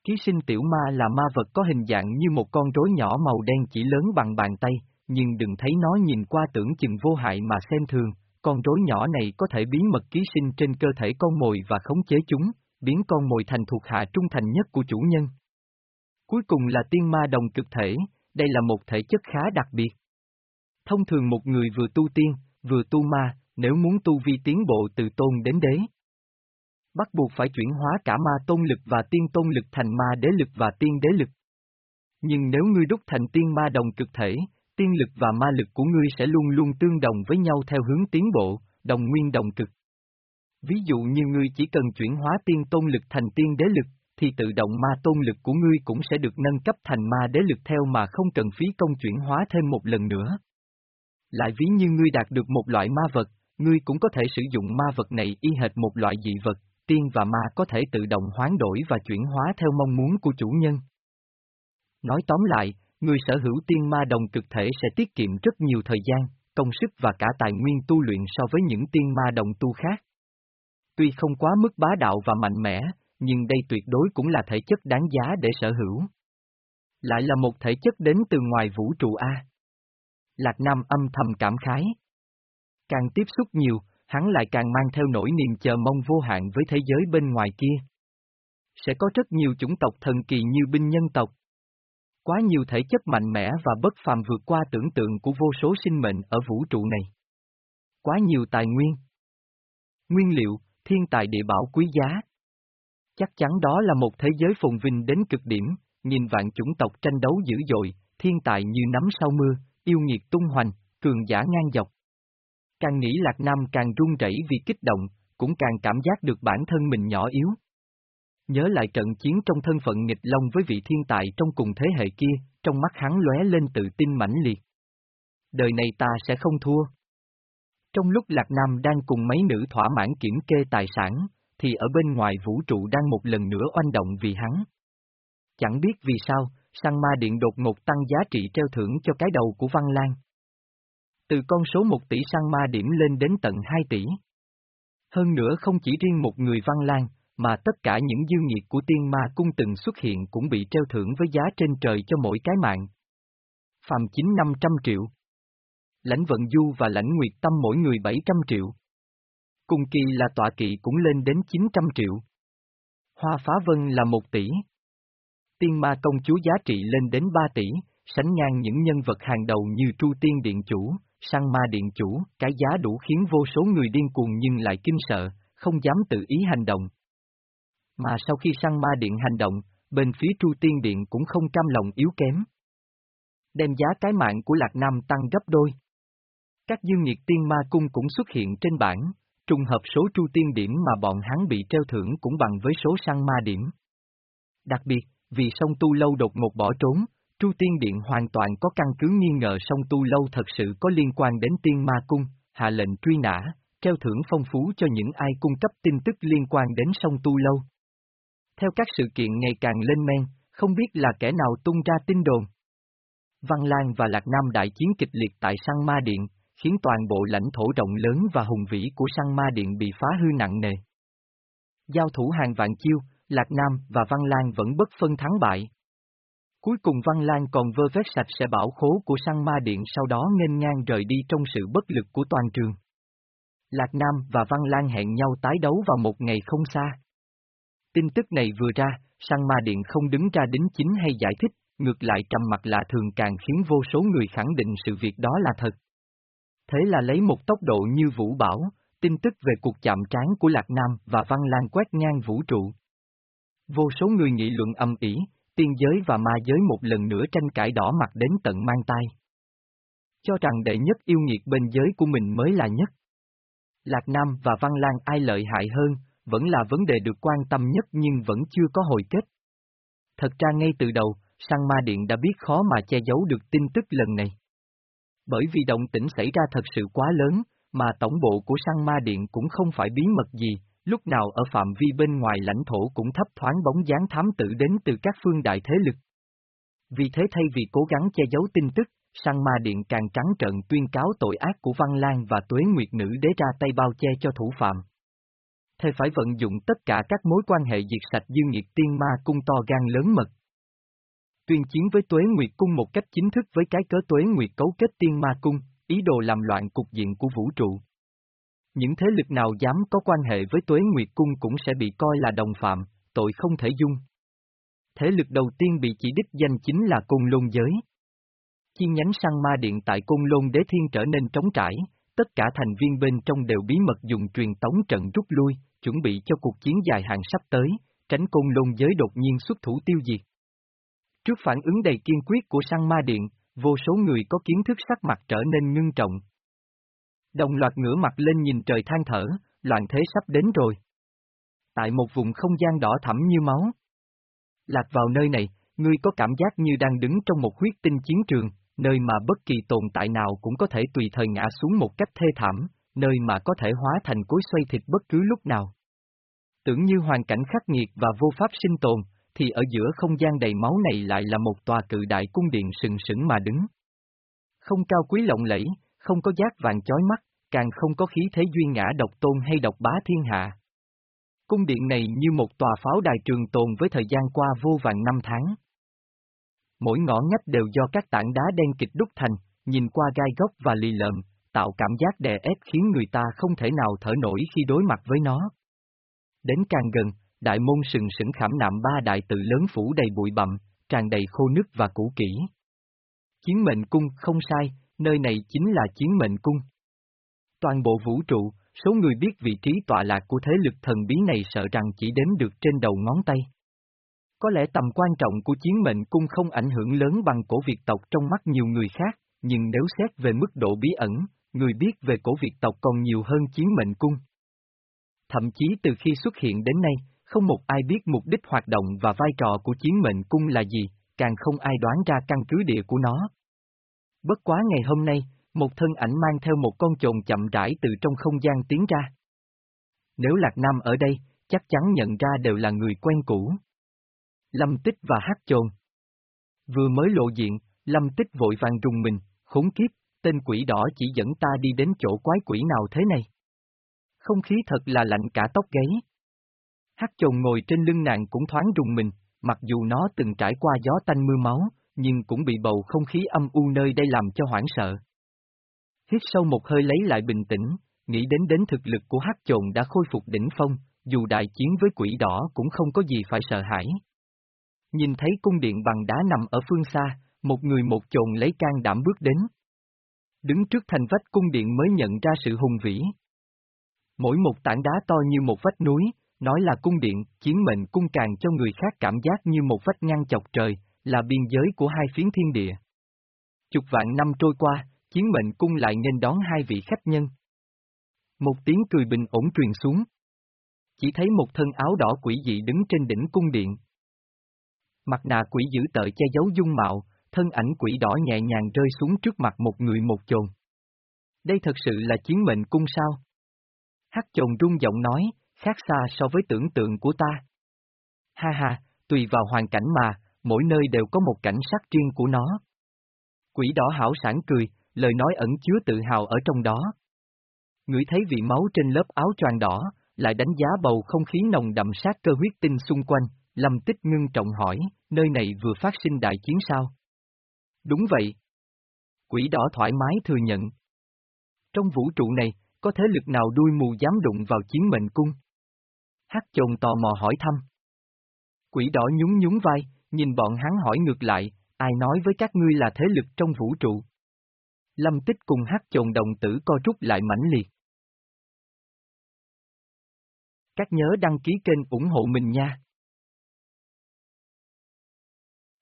Ký sinh tiểu ma là ma vật có hình dạng như một con rối nhỏ màu đen chỉ lớn bằng bàn tay, nhưng đừng thấy nó nhìn qua tưởng chừng vô hại mà xem thường, con rối nhỏ này có thể biến mật ký sinh trên cơ thể con mồi và khống chế chúng, biến con mồi thành thuộc hạ trung thành nhất của chủ nhân. Cuối cùng là tiên ma đồng cực thể, đây là một thể chất khá đặc biệt. Thông thường một người vừa tu tiên, vừa tu ma, nếu muốn tu vi tiến bộ từ tôn đến đế. Bắt buộc phải chuyển hóa cả ma tôn lực và tiên tôn lực thành ma đế lực và tiên đế lực. Nhưng nếu ngươi đúc thành tiên ma đồng cực thể, tiên lực và ma lực của ngươi sẽ luôn luôn tương đồng với nhau theo hướng tiến bộ, đồng nguyên đồng cực. Ví dụ như ngươi chỉ cần chuyển hóa tiên tôn lực thành tiên đế lực, thì tự động ma tôn lực của ngươi cũng sẽ được nâng cấp thành ma đế lực theo mà không cần phí công chuyển hóa thêm một lần nữa. Lại ví như ngươi đạt được một loại ma vật, ngươi cũng có thể sử dụng ma vật này y hệt một loại dị vật, tiên và ma có thể tự động hoán đổi và chuyển hóa theo mong muốn của chủ nhân. Nói tóm lại, người sở hữu tiên ma đồng cực thể sẽ tiết kiệm rất nhiều thời gian, công sức và cả tài nguyên tu luyện so với những tiên ma đồng tu khác. Tuy không quá mức bá đạo và mạnh mẽ, nhưng đây tuyệt đối cũng là thể chất đáng giá để sở hữu. Lại là một thể chất đến từ ngoài vũ trụ A. Lạc Nam âm thầm cảm khái. Càng tiếp xúc nhiều, hắn lại càng mang theo nỗi niềm chờ mong vô hạn với thế giới bên ngoài kia. Sẽ có rất nhiều chủng tộc thần kỳ như binh nhân tộc. Quá nhiều thể chất mạnh mẽ và bất phàm vượt qua tưởng tượng của vô số sinh mệnh ở vũ trụ này. Quá nhiều tài nguyên. Nguyên liệu, thiên tài địa bảo quý giá. Chắc chắn đó là một thế giới phồn vinh đến cực điểm, nhìn vạn chủng tộc tranh đấu dữ dội, thiên tài như nắm sau mưa, yêu nghiệt tung hoành, cường giả ngang dọc. Càng nghĩ Lạc Nam càng run rẩy vì kích động, cũng càng cảm giác được bản thân mình nhỏ yếu. Nhớ lại trận chiến trong thân phận nghịch long với vị thiên tài trong cùng thế hệ kia, trong mắt hắn lóe lên tự tin mãnh liệt. Đời này ta sẽ không thua. Trong lúc Lạc Nam đang cùng mấy nữ thỏa mãn kiểm kê tài sản, thì ở bên ngoài vũ trụ đang một lần nữa oanh động vì hắn. Chẳng biết vì sao, sang ma điện đột ngột tăng giá trị treo thưởng cho cái đầu của Văn Lan. Từ con số 1 tỷ sang ma điểm lên đến tận 2 tỷ. Hơn nữa không chỉ riêng một người Văn Lan, mà tất cả những dư nghiệt của tiên ma cung từng xuất hiện cũng bị treo thưởng với giá trên trời cho mỗi cái mạng. Phạm chính 500 triệu. Lãnh vận du và lãnh nguyệt tâm mỗi người 700 triệu. Cùng kỳ là tọa kỵ cũng lên đến 900 triệu. Hoa phá vân là 1 tỷ. Tiên ma công chúa giá trị lên đến 3 tỷ, sánh ngang những nhân vật hàng đầu như Tru Tiên Điện Chủ, Sang Ma Điện Chủ, cái giá đủ khiến vô số người điên cuồng nhưng lại kinh sợ, không dám tự ý hành động. Mà sau khi Sang Ma Điện hành động, bên phía Tru Tiên Điện cũng không cam lòng yếu kém. Đem giá cái mạng của Lạc Nam tăng gấp đôi. Các dương nhiệt tiên ma cung cũng xuất hiện trên bảng, trùng hợp số tru tiên điểm mà bọn hắn bị treo thưởng cũng bằng với số sang ma điểm. Đặc biệt, vì song tu lâu đột ngột bỏ trốn, Tru Tiên Điện hoàn toàn có căn cứ nghi ngờ song tu lâu thật sự có liên quan đến tiên ma cung, hạ lệnh truy nã, treo thưởng phong phú cho những ai cung cấp tin tức liên quan đến sông Tu Lâu. Theo các sự kiện ngày càng lên men, không biết là kẻ nào tung ra tin đồn. Văn Lan và Lạc Nam đại chiến kịch liệt tại Sang Ma Điện, khiến toàn bộ lãnh thổ rộng lớn và hùng vĩ của Sang Ma Điện bị phá hư nặng nề. Giao thủ hàng vạn chiêu, Lạc Nam và Văn Lan vẫn bất phân thắng bại. Cuối cùng Văn Lan còn vơ vét sạch sẽ bảo khố của Sang Ma Điện sau đó nghênh ngang rời đi trong sự bất lực của toàn trường. Lạc Nam và Văn Lan hẹn nhau tái đấu vào một ngày không xa. Tin tức này vừa ra, Sang Ma Điện không đứng ra đính chính hay giải thích, ngược lại trầm mặt là thường càng khiến vô số người khẳng định sự việc đó là thật. Thế là lấy một tốc độ như vũ bảo, tin tức về cuộc chạm trán của Lạc Nam và Văn Lan quét ngang vũ trụ. Vô số người nghị luận âm ỉ, tiên giới và ma giới một lần nữa tranh cãi đỏ mặt đến tận mang tai. Cho rằng đệ nhất yêu nghiệt bên giới của mình mới là nhất. Lạc Nam và Văn Lan ai lợi hại hơn, vẫn là vấn đề được quan tâm nhất nhưng vẫn chưa có hồi kết. Thật ra ngay từ đầu, Sang Ma Điện đã biết khó mà che giấu được tin tức lần này. Bởi vì động tĩnh xảy ra thật sự quá lớn, mà tổng bộ của Sang Ma Điện cũng không phải bí mật gì, lúc nào ở phạm vi bên ngoài lãnh thổ cũng thấp thoáng bóng dáng thám tử đến từ các phương đại thế lực. Vì thế thay vì cố gắng che giấu tin tức, Sang Ma Điện càng trắng trợn tuyên cáo tội ác của Văn Lan và Tuế Nguyệt Nữ đế ra tay bao che cho thủ phạm. Thầy phải vận dụng tất cả các mối quan hệ diệt sạch dư nghiệt tiên ma cung to gan lớn mật. Tuyên chiến với Tuế Nguyệt Cung một cách chính thức với cái cớ Tuế Nguyệt cấu kết tiên ma cung, ý đồ làm loạn cục diện của vũ trụ. Những thế lực nào dám có quan hệ với Tuế Nguyệt Cung cũng sẽ bị coi là đồng phạm, tội không thể dung. Thế lực đầu tiên bị chỉ đích danh chính là Côn Lôn Giới. Chi nhánh sang ma điện tại Côn Lôn Đế Thiên trở nên trống trải, tất cả thành viên bên trong đều bí mật dùng truyền tống trận rút lui, chuẩn bị cho cuộc chiến dài hạn sắp tới, tránh Côn Lôn Giới đột nhiên xuất thủ tiêu diệt. Trước phản ứng đầy kiên quyết của sang ma điện, vô số người có kiến thức sắc mặt trở nên ngưng trọng, Đồng loạt ngửa mặt lên nhìn trời than thở, loạn thế sắp đến rồi. Tại một vùng không gian đỏ thẳm như máu. Lạc vào nơi này, ngươi có cảm giác như đang đứng trong một huyết tinh chiến trường, nơi mà bất kỳ tồn tại nào cũng có thể tùy thời ngã xuống một cách thê thảm, nơi mà có thể hóa thành cối xoay thịt bất cứ lúc nào. Tưởng như hoàn cảnh khắc nghiệt và vô pháp sinh tồn, thì ở giữa không gian đầy máu này lại là một tòa cự đại cung điện sừng sững mà đứng. Không cao quý lộng lẫy, không có giác vàng chói mắt, càng không có khí thế duyên ngã độc tôn hay độc bá thiên hạ. Cung điện này như một tòa pháo đài trường tồn với thời gian qua vô vàng năm tháng. Mỗi ngõ ngách đều do các tảng đá đen kịch đúc thành, nhìn qua gai góc và lì lợm, tạo cảm giác đè ép khiến người ta không thể nào thở nổi khi đối mặt với nó. Đến càng gần, đại môn sừng sững khảm nạm ba đại tự lớn phủ đầy bụi bặm, tràn đầy khô nứt và cũ kỹ. Chiến mệnh cung không sai, nơi này chính là chiến mệnh cung. Toàn bộ vũ trụ, số người biết vị trí tọa lạc của thế lực thần bí này sợ rằng chỉ đếm được trên đầu ngón tay. Có lẽ tầm quan trọng của chiến mệnh cung không ảnh hưởng lớn bằng cổ Việt tộc trong mắt nhiều người khác, nhưng nếu xét về mức độ bí ẩn, người biết về cổ Việt tộc còn nhiều hơn chiến mệnh cung. Thậm chí từ khi xuất hiện đến nay, không một ai biết mục đích hoạt động và vai trò của chiến mệnh cung là gì, càng không ai đoán ra căn cứ địa của nó. Bất quá ngày hôm nay, một thân ảnh mang theo một con trồn chậm rãi từ trong không gian tiến ra. Nếu Lạc Nam ở đây, chắc chắn nhận ra đều là người quen cũ. Lâm Tích và Hát Chồn. Vừa mới lộ diện, Lâm Tích vội vàng rùng mình, khốn kiếp, tên quỷ đỏ chỉ dẫn ta đi đến chỗ quái quỷ nào thế này. Không khí thật là lạnh cả tóc gáy. Hát Chồn ngồi trên lưng nàng cũng thoáng rùng mình, mặc dù nó từng trải qua gió tanh mưa máu, nhưng cũng bị bầu không khí âm u nơi đây làm cho hoảng sợ. Hít sâu một hơi lấy lại bình tĩnh, nghĩ đến đến thực lực của hắc trồn đã khôi phục đỉnh phong, dù đại chiến với quỷ đỏ cũng không có gì phải sợ hãi. Nhìn thấy cung điện bằng đá nằm ở phương xa, một người một trồn lấy can đảm bước đến. Đứng trước thành vách cung điện mới nhận ra sự hùng vĩ. Mỗi một tảng đá to như một vách núi, nói là cung điện, chiến mệnh cung càng cho người khác cảm giác như một vách ngăn chọc trời, là biên giới của hai phiến thiên địa. Chục vạn năm trôi qua, chiến mệnh cung lại nên đón hai vị khách nhân. Một tiếng cười bình ổn truyền xuống. Chỉ thấy một thân áo đỏ quỷ dị đứng trên đỉnh cung điện. Mặt nạ quỷ giữ tợ che giấu dung mạo, thân ảnh quỷ đỏ nhẹ nhàng rơi xuống trước mặt một người một chồn. Đây thật sự là chiến mệnh cung sao? Hắc chồn rung giọng nói, khác xa so với tưởng tượng của ta. Ha ha, tùy vào hoàn cảnh mà, mỗi nơi đều có một cảnh sắc riêng của nó. Quỷ đỏ hảo sản cười, lời nói ẩn chứa tự hào ở trong đó. Ngửi thấy vị máu trên lớp áo choàng đỏ, lại đánh giá bầu không khí nồng đậm sát cơ huyết tinh xung quanh, Lâm Tích ngưng trọng hỏi, nơi này vừa phát sinh đại chiến sao? Đúng vậy. Quỷ đỏ thoải mái thừa nhận. Trong vũ trụ này, có thế lực nào đuôi mù dám đụng vào chiến mệnh cung? Hắc chồn tò mò hỏi thăm. Quỷ đỏ nhún nhún vai, nhìn bọn hắn hỏi ngược lại, ai nói với các ngươi là thế lực trong vũ trụ? Lâm tích cùng hát chồn đồng tử co rút lại mãnh liệt. Các nhớ đăng ký kênh ủng hộ mình nha.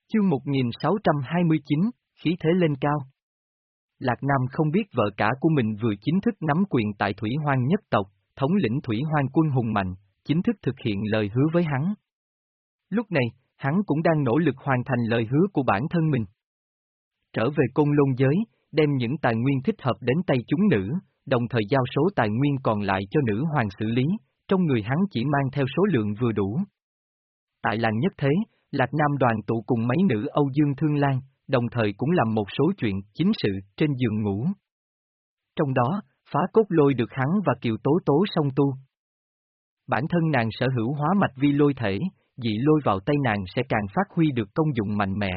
Chương 1629, khí thế lên cao. Lạc Nam không biết vợ cả của mình vừa chính thức nắm quyền tại Thủy Hoang nhất tộc, thống lĩnh Thủy Hoang quân hùng mạnh, chính thức thực hiện lời hứa với hắn. Lúc này, hắn cũng đang nỗ lực hoàn thành lời hứa của bản thân mình. Trở về côn lôn giới, đem những tài nguyên thích hợp đến tay chúng nữ, đồng thời giao số tài nguyên còn lại cho nữ hoàng xử lý, trong người hắn chỉ mang theo số lượng vừa đủ. Tại làng nhất thế, Lạc Nam đoàn tụ cùng mấy nữ Âu Dương Thương Lan, đồng thời cũng làm một số chuyện chính sự trên giường ngủ. Trong đó, phá cốt lôi được hắn và kiều tố tố song tu. Bản thân nàng sở hữu hóa mạch vi lôi thể, dị lôi vào tay nàng sẽ càng phát huy được công dụng mạnh mẽ.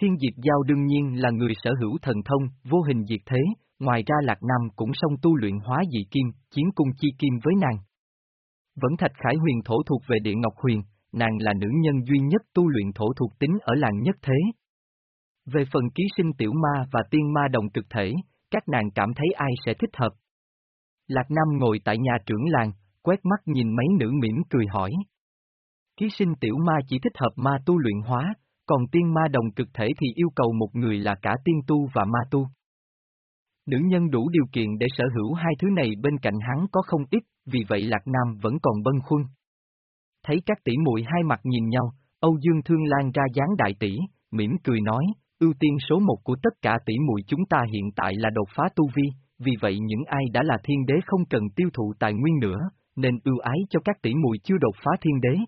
Thiên diệt giao đương nhiên là người sở hữu thần thông, vô hình diệt thế, ngoài ra Lạc Nam cũng song tu luyện hóa dị kim, chiến cung chi kim với nàng. Vẫn thạch khải huyền thổ thuộc về địa ngọc huyền, nàng là nữ nhân duy nhất tu luyện thổ thuộc tính ở làng nhất thế. Về phần ký sinh tiểu ma và tiên ma đồng cực thể, các nàng cảm thấy ai sẽ thích hợp. Lạc Nam ngồi tại nhà trưởng làng, quét mắt nhìn mấy nữ mỉm cười hỏi. Ký sinh tiểu ma chỉ thích hợp ma tu luyện hóa, còn tiên ma đồng cực thể thì yêu cầu một người là cả tiên tu và ma tu. Nữ nhân đủ điều kiện để sở hữu hai thứ này bên cạnh hắn có không ít, vì vậy Lạc Nam vẫn còn bân khuân. Thấy các tỷ muội hai mặt nhìn nhau, Âu Dương Thương Lan ra dáng đại tỷ, mỉm cười nói, ưu tiên số một của tất cả tỷ muội chúng ta hiện tại là đột phá tu vi, vì vậy những ai đã là thiên đế không cần tiêu thụ tài nguyên nữa, nên ưu ái cho các tỷ muội chưa đột phá thiên đế.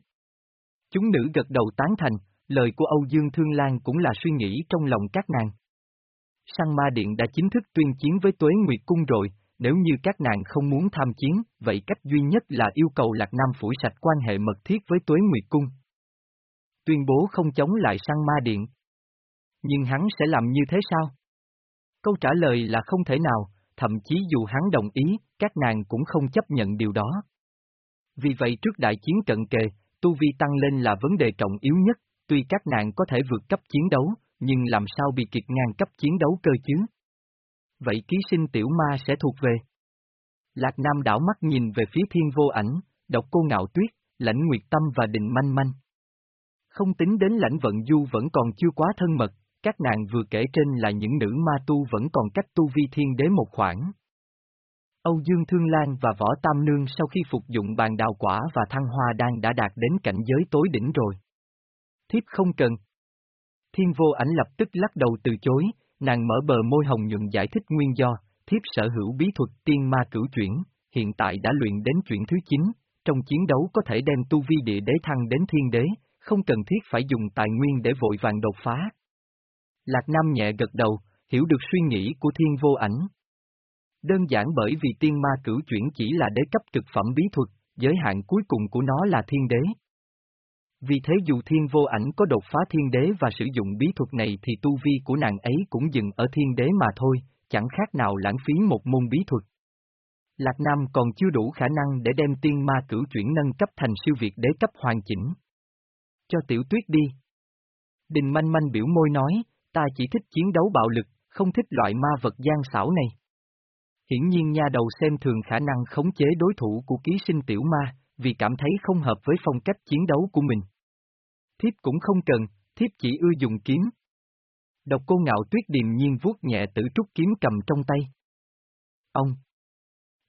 Chúng nữ gật đầu tán thành, lời của Âu Dương Thương Lan cũng là suy nghĩ trong lòng các nàng. Sang Ma Điện đã chính thức tuyên chiến với Tuế Nguyệt Cung rồi, nếu như các nàng không muốn tham chiến, vậy cách duy nhất là yêu cầu Lạc Nam phủi sạch quan hệ mật thiết với Tuế Nguyệt Cung. Tuyên bố không chống lại Sang Ma Điện. Nhưng hắn sẽ làm như thế sao? Câu trả lời là không thể nào, thậm chí dù hắn đồng ý, các nàng cũng không chấp nhận điều đó. Vì vậy trước đại chiến cận kề, tu vi tăng lên là vấn đề trọng yếu nhất, tuy các nàng có thể vượt cấp chiến đấu, nhưng làm sao bị kiệt ngang cấp chiến đấu cơ chứ? Vậy ký sinh tiểu ma sẽ thuộc về. Lạc Nam đảo mắt nhìn về phía thiên vô ảnh, độc cô ngạo tuyết, lãnh nguyệt tâm và định manh manh. Không tính đến lãnh vận du vẫn còn chưa quá thân mật, các nàng vừa kể trên là những nữ ma tu vẫn còn cách tu vi thiên đế một khoảng. Âu Dương Thương Lan và Võ Tam Nương sau khi phục dụng bàn đào quả và thăng hoa đang đã đạt đến cảnh giới tối đỉnh rồi. Thiếp không cần. Thiên vô ảnh lập tức lắc đầu từ chối, nàng mở bờ môi hồng nhuận giải thích nguyên do, thiếp sở hữu bí thuật tiên ma cửu chuyển, hiện tại đã luyện đến chuyển thứ 9, trong chiến đấu có thể đem tu vi địa đế thăng đến thiên đế, không cần thiết phải dùng tài nguyên để vội vàng đột phá. Lạc Nam nhẹ gật đầu, hiểu được suy nghĩ của thiên vô ảnh. Đơn giản bởi vì tiên ma cửu chuyển chỉ là đế cấp cực phẩm bí thuật, giới hạn cuối cùng của nó là thiên đế. Vì thế dù thiên vô ảnh có đột phá thiên đế và sử dụng bí thuật này thì tu vi của nàng ấy cũng dừng ở thiên đế mà thôi, chẳng khác nào lãng phí một môn bí thuật. Lạc Nam còn chưa đủ khả năng để đem tiên ma cửu chuyển nâng cấp thành siêu việt đế cấp hoàn chỉnh. Cho tiểu tuyết đi. Đình manh manh biểu môi nói, ta chỉ thích chiến đấu bạo lực, không thích loại ma vật gian xảo này. Hiển nhiên nha đầu xem thường khả năng khống chế đối thủ của ký sinh tiểu ma, vì cảm thấy không hợp với phong cách chiến đấu của mình. Thiếp cũng không cần, thiếp chỉ ưa dùng kiếm. Độc cô ngạo tuyết điềm nhiên vuốt nhẹ tử trúc kiếm cầm trong tay. Ông!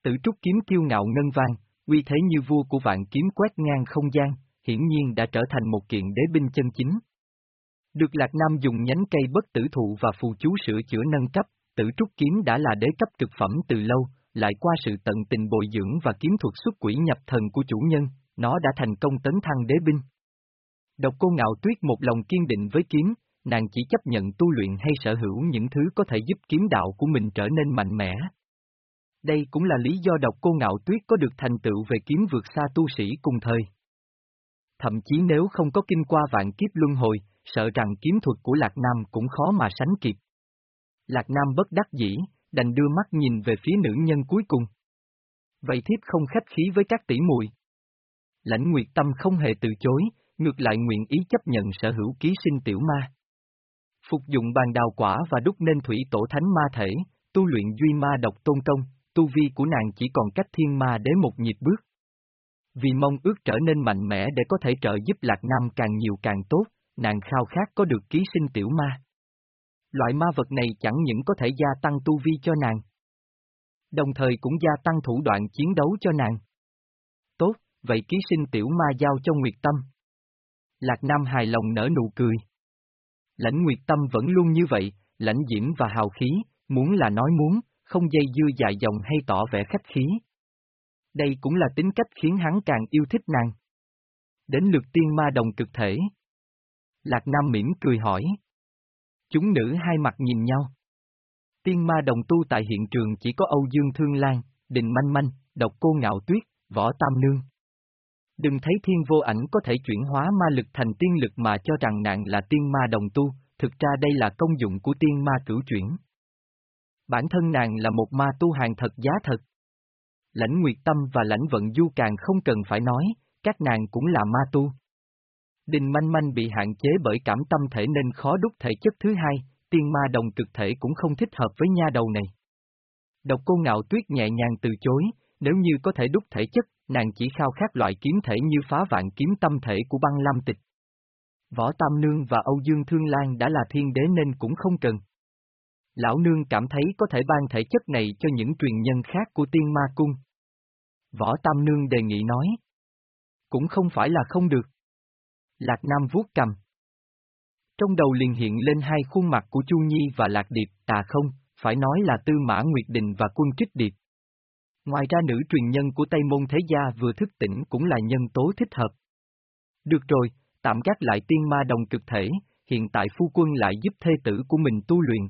Tử trúc kiếm kiêu ngạo ngân vang, uy thế như vua của vạn kiếm quét ngang không gian, hiển nhiên đã trở thành một kiện đế binh chân chính. Được Lạc Nam dùng nhánh cây bất tử thụ và phù chú sửa chữa nâng cấp, tử trúc kiếm đã là đế cấp cực phẩm từ lâu, lại qua sự tận tình bồi dưỡng và kiếm thuật xuất quỷ nhập thần của chủ nhân, nó đã thành công tấn thăng đế binh. Độc cô ngạo tuyết một lòng kiên định với kiếm, nàng chỉ chấp nhận tu luyện hay sở hữu những thứ có thể giúp kiếm đạo của mình trở nên mạnh mẽ. Đây cũng là lý do độc cô ngạo tuyết có được thành tựu về kiếm vượt xa tu sĩ cùng thời. Thậm chí nếu không có kinh qua vạn kiếp luân hồi, sợ rằng kiếm thuật của Lạc Nam cũng khó mà sánh kịp. Lạc Nam bất đắc dĩ, đành đưa mắt nhìn về phía nữ nhân cuối cùng. Vậy thiếp không khách khí với các tỷ muội. Lãnh Nguyệt Tâm không hề từ chối, ngược lại nguyện ý chấp nhận sở hữu ký sinh tiểu ma. Phục dụng bàn đào quả và đúc nên thủy tổ thánh ma thể, tu luyện duy ma độc tôn công, tu vi của nàng chỉ còn cách thiên ma đế một nhịp bước. Vì mong ước trở nên mạnh mẽ để có thể trợ giúp Lạc Nam càng nhiều càng tốt, nàng khao khát có được ký sinh tiểu ma. Loại ma vật này chẳng những có thể gia tăng tu vi cho nàng, đồng thời cũng gia tăng thủ đoạn chiến đấu cho nàng. Tốt, vậy ký sinh tiểu ma giao cho Nguyệt Tâm. Lạc Nam hài lòng nở nụ cười. Lãnh Nguyệt Tâm vẫn luôn như vậy, lãnh diễm và hào khí, muốn là nói muốn, không dây dưa dài dòng hay tỏ vẻ khách khí. Đây cũng là tính cách khiến hắn càng yêu thích nàng. Đến lượt tiên ma đồng cực thể. Lạc Nam mỉm cười hỏi. Chúng nữ hai mặt nhìn nhau. Tiên ma đồng tu tại hiện trường chỉ có Âu Dương Thương Lan, Đình Manh Manh, Độc Cô Ngạo Tuyết, Võ Tam Nương. Đừng thấy thiên vô ảnh có thể chuyển hóa ma lực thành tiên lực mà cho rằng nạn là tiên ma đồng tu, thực ra đây là công dụng của tiên ma cửu chuyển. Bản thân nàng là một ma tu hàng thật giá thật. Lãnh Nguyệt Tâm và Lãnh Vận Du càng không cần phải nói, các nàng cũng là ma tu. Đình manh manh bị hạn chế bởi cảm tâm thể nên khó đúc thể chất thứ hai, tiên ma đồng cực thể cũng không thích hợp với nha đầu này. Độc cô ngạo tuyết nhẹ nhàng từ chối, nếu như có thể đúc thể chất, nàng chỉ khao khát loại kiếm thể như phá vạn kiếm tâm thể của băng lam tịch. Võ Tam Nương và Âu Dương Thương Lan đã là thiên đế nên cũng không cần. Lão Nương cảm thấy có thể ban thể chất này cho những truyền nhân khác của tiên ma cung. Võ Tam Nương đề nghị nói. Cũng không phải là không được. Lạc Nam vuốt cầm. Trong đầu liền hiện lên hai khuôn mặt của Chu Nhi và Lạc Điệp, tà không, phải nói là Tư Mã Nguyệt Đình và Quân Trích Điệp. Ngoài ra nữ truyền nhân của Tây Môn Thế Gia vừa thức tỉnh cũng là nhân tố thích hợp. Được rồi, tạm gác lại tiên ma đồng cực thể, hiện tại phu quân lại giúp thê tử của mình tu luyện.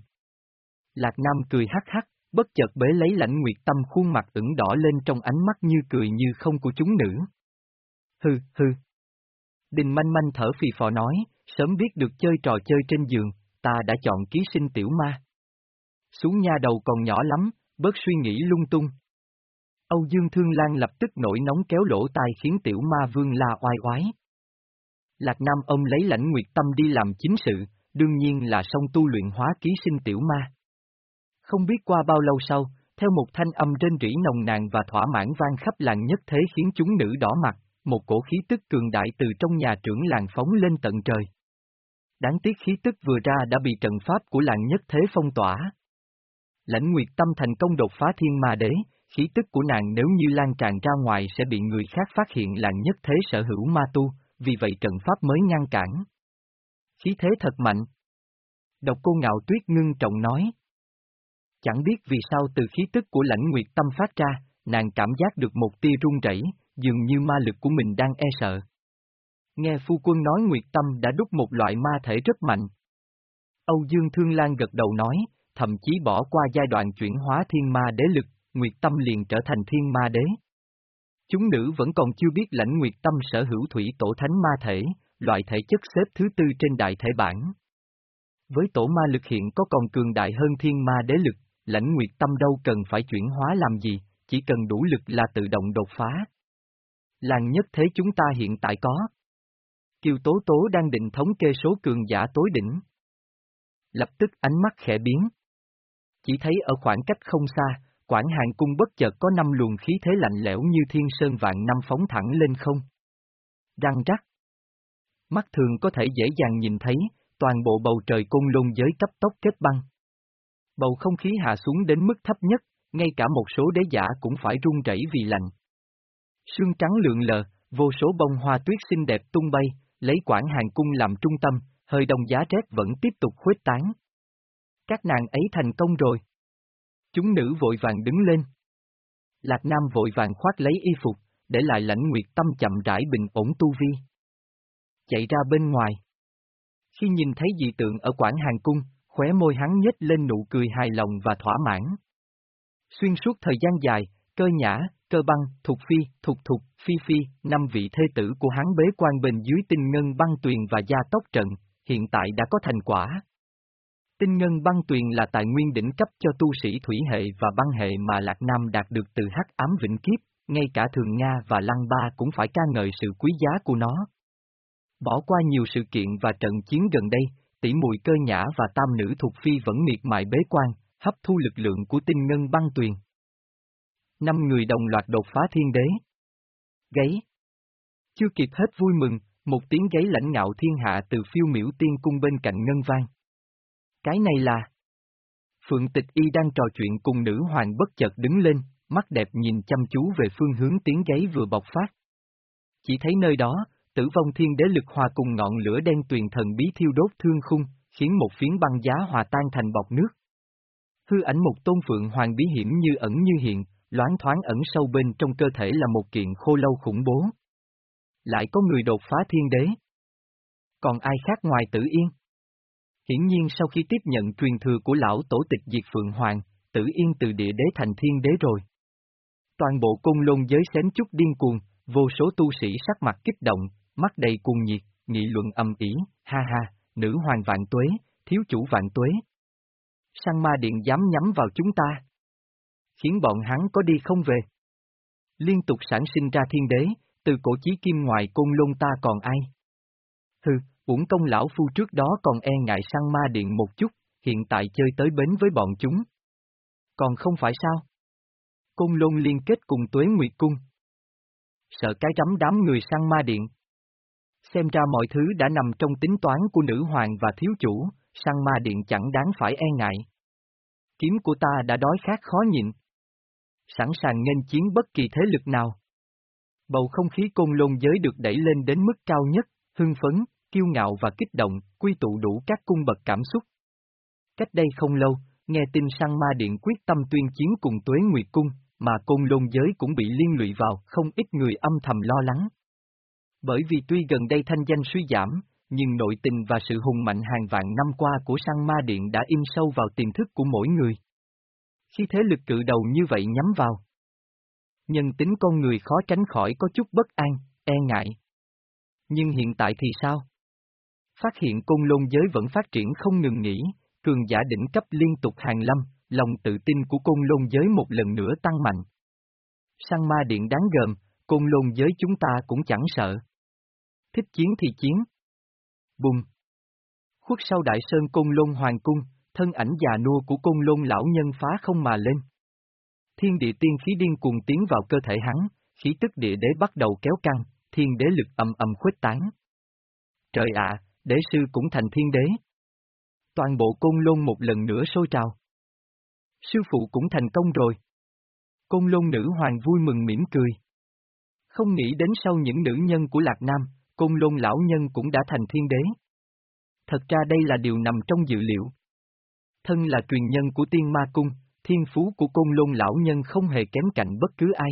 Lạc Nam cười hắc hắc, bất chợt bế lấy lãnh nguyệt tâm khuôn mặt ửng đỏ lên trong ánh mắt như cười như không của chúng nữ. Hừ, hừ. Đình manh manh thở phì phò nói, sớm biết được chơi trò chơi trên giường, ta đã chọn ký sinh tiểu ma. Xuống nha đầu còn nhỏ lắm, bớt suy nghĩ lung tung. Âu Dương Thương Lan lập tức nổi nóng kéo lỗ tai khiến tiểu ma vương la oai oái. Lạc Nam ông lấy lãnh nguyệt tâm đi làm chính sự, đương nhiên là song tu luyện hóa ký sinh tiểu ma. Không biết qua bao lâu sau, theo một thanh âm trên rỉ nồng nàn và thỏa mãn vang khắp làng nhất thế khiến chúng nữ đỏ mặt, một cổ khí tức cường đại từ trong nhà trưởng làng phóng lên tận trời. Đáng tiếc khí tức vừa ra đã bị trận pháp của làng nhất thế phong tỏa. Lãnh Nguyệt Tâm thành công đột phá thiên ma đế, khí tức của nàng nếu như lan tràn ra ngoài sẽ bị người khác phát hiện làng nhất thế sở hữu ma tu, vì vậy trận pháp mới ngăn cản. Khí thế thật mạnh. Độc cô ngạo tuyết ngưng trọng nói. Chẳng biết vì sao từ khí tức của lãnh nguyệt tâm phát ra, nàng cảm giác được một tia run rẩy, dường như ma lực của mình đang e sợ. Nghe phu quân nói Nguyệt Tâm đã đúc một loại ma thể rất mạnh. Âu Dương Thương Lan gật đầu nói, thậm chí bỏ qua giai đoạn chuyển hóa thiên ma đế lực, Nguyệt Tâm liền trở thành thiên ma đế. Chúng nữ vẫn còn chưa biết lãnh Nguyệt Tâm sở hữu thủy tổ thánh ma thể, loại thể chất xếp thứ tư trên đại thể bản. Với tổ ma lực hiện có còn cường đại hơn thiên ma đế lực, lãnh Nguyệt Tâm đâu cần phải chuyển hóa làm gì, chỉ cần đủ lực là tự động đột phá. Làng nhất thế chúng ta hiện tại có. Kiều Tố Tố đang định thống kê số cường giả tối đỉnh. Lập tức ánh mắt khẽ biến. Chỉ thấy ở khoảng cách không xa, Quảng hàng cung bất chợt có năm luồng khí thế lạnh lẽo như thiên sơn vạn năm phóng thẳng lên không. Răng rắc. Mắt thường có thể dễ dàng nhìn thấy, toàn bộ bầu trời cung lôn giới cấp tốc kết băng. Bầu không khí hạ xuống đến mức thấp nhất, ngay cả một số đế giả cũng phải run rẩy vì lạnh. Sương trắng lượn lờ, vô số bông hoa tuyết xinh đẹp tung bay, lấy quảng hàng cung làm trung tâm, hơi đông giá rét vẫn tiếp tục khuếch tán. Các nàng ấy thành công rồi. Chúng nữ vội vàng đứng lên. Lạc Nam vội vàng khoát lấy y phục, để lại lãnh nguyệt tâm chậm rãi bình ổn tu vi. Chạy ra bên ngoài. Khi nhìn thấy dị tượng ở quảng hàng cung, khóe môi hắn nhếch lên nụ cười hài lòng và thỏa mãn. Xuyên suốt thời gian dài, cơ nhã, cơ băng, thục phi, thục thục, phi phi, năm vị thê tử của hắn bế quan bên dưới tinh ngân băng tuyền và gia tốc trận, hiện tại đã có thành quả. Tinh ngân băng tuyền là tài nguyên đỉnh cấp cho tu sĩ thủy hệ và băng hệ mà Lạc Nam đạt được từ hắc ám vĩnh kiếp, ngay cả Thường Nga và Lăng Ba cũng phải ca ngợi sự quý giá của nó. Bỏ qua nhiều sự kiện và trận chiến gần đây, tỷ mùi cơ nhã và tam nữ thuộc phi vẫn miệt mài bế quan, hấp thu lực lượng của tinh ngân băng tuyền. Năm người đồng loạt đột phá thiên đế. Gáy. Chưa kịp hết vui mừng, một tiếng gáy lãnh ngạo thiên hạ từ phiêu miểu tiên cung bên cạnh ngân vang. Cái này là... Phượng tịch y đang trò chuyện cùng nữ hoàng bất chợt đứng lên, mắt đẹp nhìn chăm chú về phương hướng tiếng gáy vừa bộc phát. Chỉ thấy nơi đó, tử vong thiên đế lực hòa cùng ngọn lửa đen tuyền thần bí thiêu đốt thương khung, khiến một phiến băng giá hòa tan thành bọt nước. Hư ảnh một tôn phượng hoàng bí hiểm như ẩn như hiện, loáng thoáng ẩn sâu bên trong cơ thể là một kiện khô lâu khủng bố. Lại có người đột phá thiên đế. Còn ai khác ngoài tử yên? Hiển nhiên sau khi tiếp nhận truyền thừa của lão tổ tịch diệt Phượng Hoàng, tử yên từ địa đế thành thiên đế rồi. Toàn bộ cung lôn giới xém chút điên cuồng, vô số tu sĩ sắc mặt kích động, mắt đầy cuồng nhiệt, nghị luận âm ỉ, ha ha, nữ hoàng vạn tuế, thiếu chủ vạn tuế. Sang ma điện dám nhắm vào chúng ta. Khiến bọn hắn có đi không về. Liên tục sản sinh ra thiên đế, từ cổ chí kim ngoài côn lôn ta còn ai? Hừ, uổng công lão phu trước đó còn e ngại sang ma điện một chút, hiện tại chơi tới bến với bọn chúng. Còn không phải sao? Côn lôn liên kết cùng tuế nguyệt cung. Sợ cái rắm đám người sang ma điện. Xem ra mọi thứ đã nằm trong tính toán của nữ hoàng và thiếu chủ, sang ma điện chẳng đáng phải e ngại. Kiếm của ta đã đói khát khó nhịn. Sẵn sàng nghênh chiến bất kỳ thế lực nào. Bầu không khí côn lôn giới được đẩy lên đến mức cao nhất, hưng phấn, kiêu ngạo và kích động, quy tụ đủ các cung bậc cảm xúc. Cách đây không lâu, nghe tin sang ma điện quyết tâm tuyên chiến cùng tuế nguyệt cung, mà côn lôn giới cũng bị liên lụy vào, không ít người âm thầm lo lắng. Bởi vì tuy gần đây thanh danh suy giảm, nhưng nội tình và sự hùng mạnh hàng vạn năm qua của sang ma điện đã in sâu vào tiềm thức của mỗi người. Khi thế lực cự đầu như vậy nhắm vào, nhân tính con người khó tránh khỏi có chút bất an, e ngại. Nhưng hiện tại thì sao? Phát hiện côn lôn giới vẫn phát triển không ngừng nghỉ, cường giả đỉnh cấp liên tục hàng lâm, lòng tự tin của côn lôn giới một lần nữa tăng mạnh. Sang ma điện đáng gờm, côn lôn giới chúng ta cũng chẳng sợ. Thích chiến thì chiến. Bùng. Khuất sau đại sơn côn lôn hoàng cung, thân ảnh già nua của côn lôn lão nhân phá không mà lên. Thiên địa tiên khí điên cuồng tiến vào cơ thể hắn, khí tức địa đế bắt đầu kéo căng, thiên đế lực ầm ầm khuếch tán. Trời ạ, đế sư cũng thành thiên đế. Toàn bộ côn lôn một lần nữa sôi trào. Sư phụ cũng thành công rồi. Côn lôn nữ hoàng vui mừng mỉm cười. Không nghĩ đến sau những nữ nhân của Lạc Nam, côn lôn lão nhân cũng đã thành thiên đế. Thật ra đây là điều nằm trong dự liệu. Thân là truyền nhân của tiên ma cung, thiên phú của côn lôn lão nhân không hề kém cạnh bất cứ ai.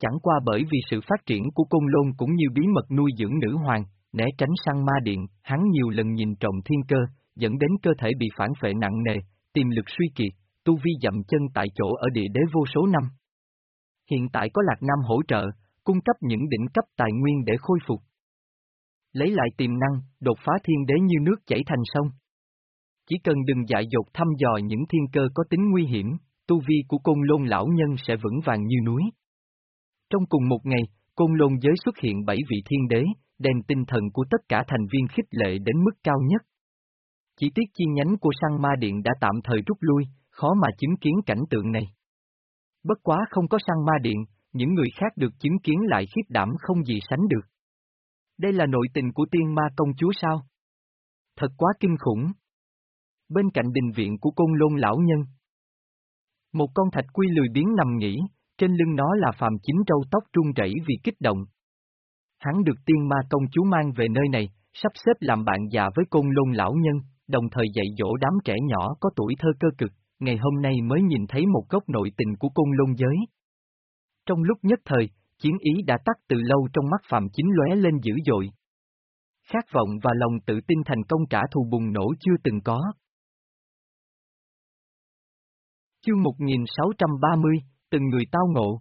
Chẳng qua bởi vì sự phát triển của côn lôn cũng như bí mật nuôi dưỡng nữ hoàng, né tránh sang ma điện, hắn nhiều lần nhìn trộm thiên cơ, dẫn đến cơ thể bị phản phệ nặng nề, tiềm lực suy kiệt, tu vi dậm chân tại chỗ ở địa đế vô số năm. Hiện tại có Lạc Nam hỗ trợ, cung cấp những đỉnh cấp tài nguyên để khôi phục. Lấy lại tiềm năng, đột phá thiên đế như nước chảy thành sông. Chỉ cần đừng dại dột thăm dò những thiên cơ có tính nguy hiểm, tu vi của côn lôn lão nhân sẽ vững vàng như núi. Trong cùng một ngày, côn lôn giới xuất hiện bảy vị thiên đế, đem tinh thần của tất cả thành viên khích lệ đến mức cao nhất. Chỉ tiếc chi nhánh của sang ma điện đã tạm thời rút lui, khó mà chứng kiến cảnh tượng này. Bất quá không có sang ma điện, những người khác được chứng kiến lại khiếp đảm không gì sánh được. Đây là nội tình của tiên ma công chúa sao? Thật quá kinh khủng. Bên cạnh đình viện của côn lôn lão nhân. Một con thạch quy lười biếng nằm nghỉ, trên lưng nó là phàm chính trâu tóc trung rẩy vì kích động. Hắn được tiên ma công chúa mang về nơi này, sắp xếp làm bạn già với côn lôn lão nhân, đồng thời dạy dỗ đám trẻ nhỏ có tuổi thơ cơ cực, ngày hôm nay mới nhìn thấy một góc nội tình của côn lôn giới. Trong lúc nhất thời, chiến ý đã tắt từ lâu trong mắt Phạm Chính lóe lên dữ dội. Khát vọng và lòng tự tin thành công trả thù bùng nổ chưa từng có. Chương 1630, từng người tao ngộ.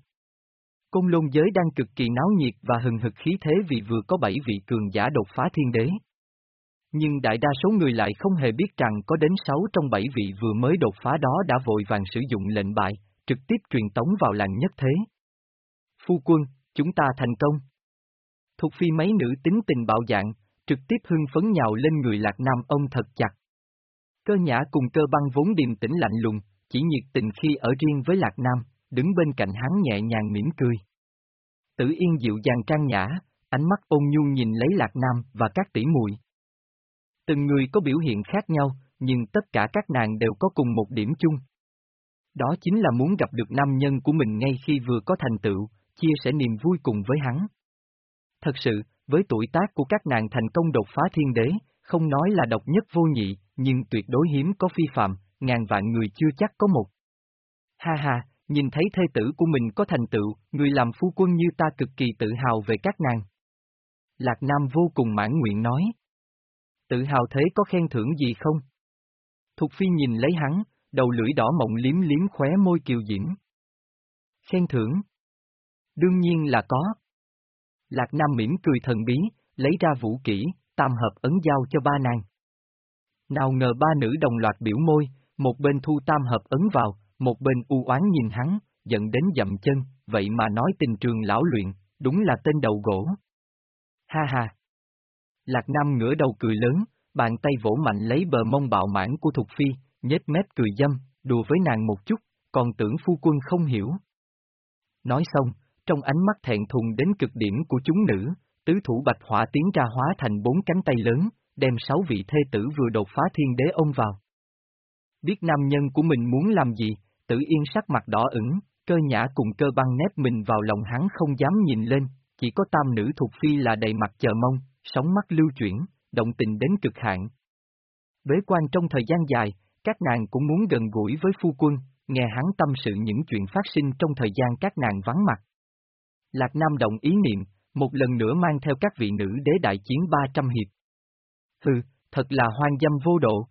Côn lôn giới đang cực kỳ náo nhiệt và hừng hực khí thế vì vừa có bảy vị cường giả đột phá thiên đế. Nhưng đại đa số người lại không hề biết rằng có đến sáu trong bảy vị vừa mới đột phá đó đã vội vàng sử dụng lệnh bại, trực tiếp truyền tống vào làng nhất thế. Phu quân, chúng ta thành công. Thục phi mấy nữ tính tình bạo dạng, trực tiếp hưng phấn nhào lên người lạc nam ông thật chặt. Cơ nhã cùng cơ băng vốn điềm tĩnh lạnh lùng, chỉ nhiệt tình khi ở riêng với lạc nam, đứng bên cạnh hắn nhẹ nhàng mỉm cười. Tử Yên dịu dàng trang nhã, ánh mắt ôn nhu nhìn lấy Lạc Nam và các tỷ muội. Từng người có biểu hiện khác nhau, nhưng tất cả các nàng đều có cùng một điểm chung. Đó chính là muốn gặp được nam nhân của mình ngay khi vừa có thành tựu, chia sẻ niềm vui cùng với hắn. Thật sự, với tuổi tác của các nàng thành công đột phá thiên đế, không nói là độc nhất vô nhị, nhưng tuyệt đối hiếm có phi phạm, ngàn vạn người chưa chắc có một. Ha ha, Nhìn thấy thê tử của mình có thành tựu, người làm phu quân như ta cực kỳ tự hào về các nàng. Lạc Nam vô cùng mãn nguyện nói. Tự hào thế có khen thưởng gì không? Thục Phi nhìn lấy hắn, đầu lưỡi đỏ mộng liếm liếm khóe môi kiều diễm. Khen thưởng? Đương nhiên là có. Lạc Nam mỉm cười thần bí, lấy ra vũ kỹ, tam hợp ấn giao cho ba nàng. Nào ngờ ba nữ đồng loạt biểu môi, một bên thu tam hợp ấn vào, một bên u oán nhìn hắn, giận đến dậm chân, vậy mà nói tình trường lão luyện, đúng là tên đầu gỗ. Ha ha! Lạc Nam ngửa đầu cười lớn, bàn tay vỗ mạnh lấy bờ mông bạo mãn của Thục Phi, nhếch mép cười dâm, đùa với nàng một chút, còn tưởng phu quân không hiểu. Nói xong, trong ánh mắt thẹn thùng đến cực điểm của chúng nữ, tứ thủ bạch hỏa tiến ra hóa thành bốn cánh tay lớn, đem sáu vị thê tử vừa đột phá thiên đế ông vào. Biết nam nhân của mình muốn làm gì, Tử Yên sắc mặt đỏ ửng, cơ nhã cùng cơ băng nép mình vào lòng hắn không dám nhìn lên, chỉ có tam nữ thuộc phi là đầy mặt chờ mong, sóng mắt lưu chuyển, động tình đến cực hạn. Bế quan trong thời gian dài, các nàng cũng muốn gần gũi với phu quân, nghe hắn tâm sự những chuyện phát sinh trong thời gian các nàng vắng mặt. Lạc Nam động ý niệm, một lần nữa mang theo các vị nữ đế đại chiến 300 hiệp. Hừ, thật là hoang dâm vô độ.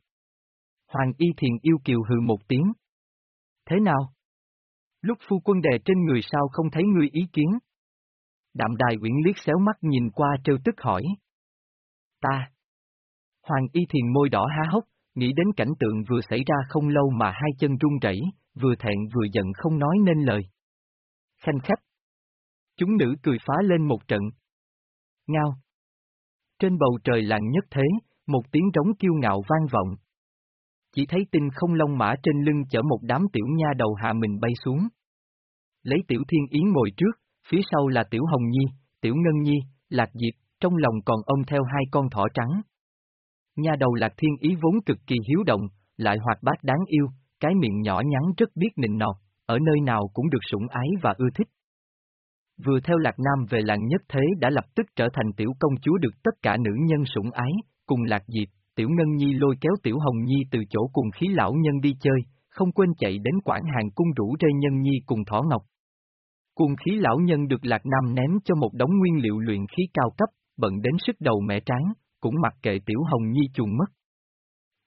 Hoàng Y Thiền yêu kiều hừ một tiếng, Thế nào? Lúc phu quân đè trên người sao không thấy ngươi ý kiến? Đạm đài uyển liếc xéo mắt nhìn qua trêu tức hỏi. Ta. Hoàng y thiền môi đỏ há hốc, nghĩ đến cảnh tượng vừa xảy ra không lâu mà hai chân run rẩy, vừa thẹn vừa giận không nói nên lời. Khanh khách. Chúng nữ cười phá lên một trận. Ngao. Trên bầu trời lặng nhất thế, một tiếng trống kiêu ngạo vang vọng chỉ thấy tinh không long mã trên lưng chở một đám tiểu nha đầu hạ mình bay xuống. Lấy tiểu thiên yến ngồi trước, phía sau là tiểu hồng nhi, tiểu ngân nhi, lạc diệp, trong lòng còn ông theo hai con thỏ trắng. Nha đầu lạc thiên ý vốn cực kỳ hiếu động, lại hoạt bát đáng yêu, cái miệng nhỏ nhắn rất biết nịnh nọt, ở nơi nào cũng được sủng ái và ưa thích. Vừa theo Lạc Nam về làng nhất thế đã lập tức trở thành tiểu công chúa được tất cả nữ nhân sủng ái, cùng Lạc Diệp, Tiểu Ngân Nhi lôi kéo Tiểu Hồng Nhi từ chỗ cùng khí lão nhân đi chơi, không quên chạy đến quảng hàng cung rủ rê Nhân Nhi cùng Thỏ Ngọc. Cùng khí lão nhân được Lạc Nam ném cho một đống nguyên liệu luyện khí cao cấp, bận đến sức đầu mẹ tráng, cũng mặc kệ Tiểu Hồng Nhi chuồn mất.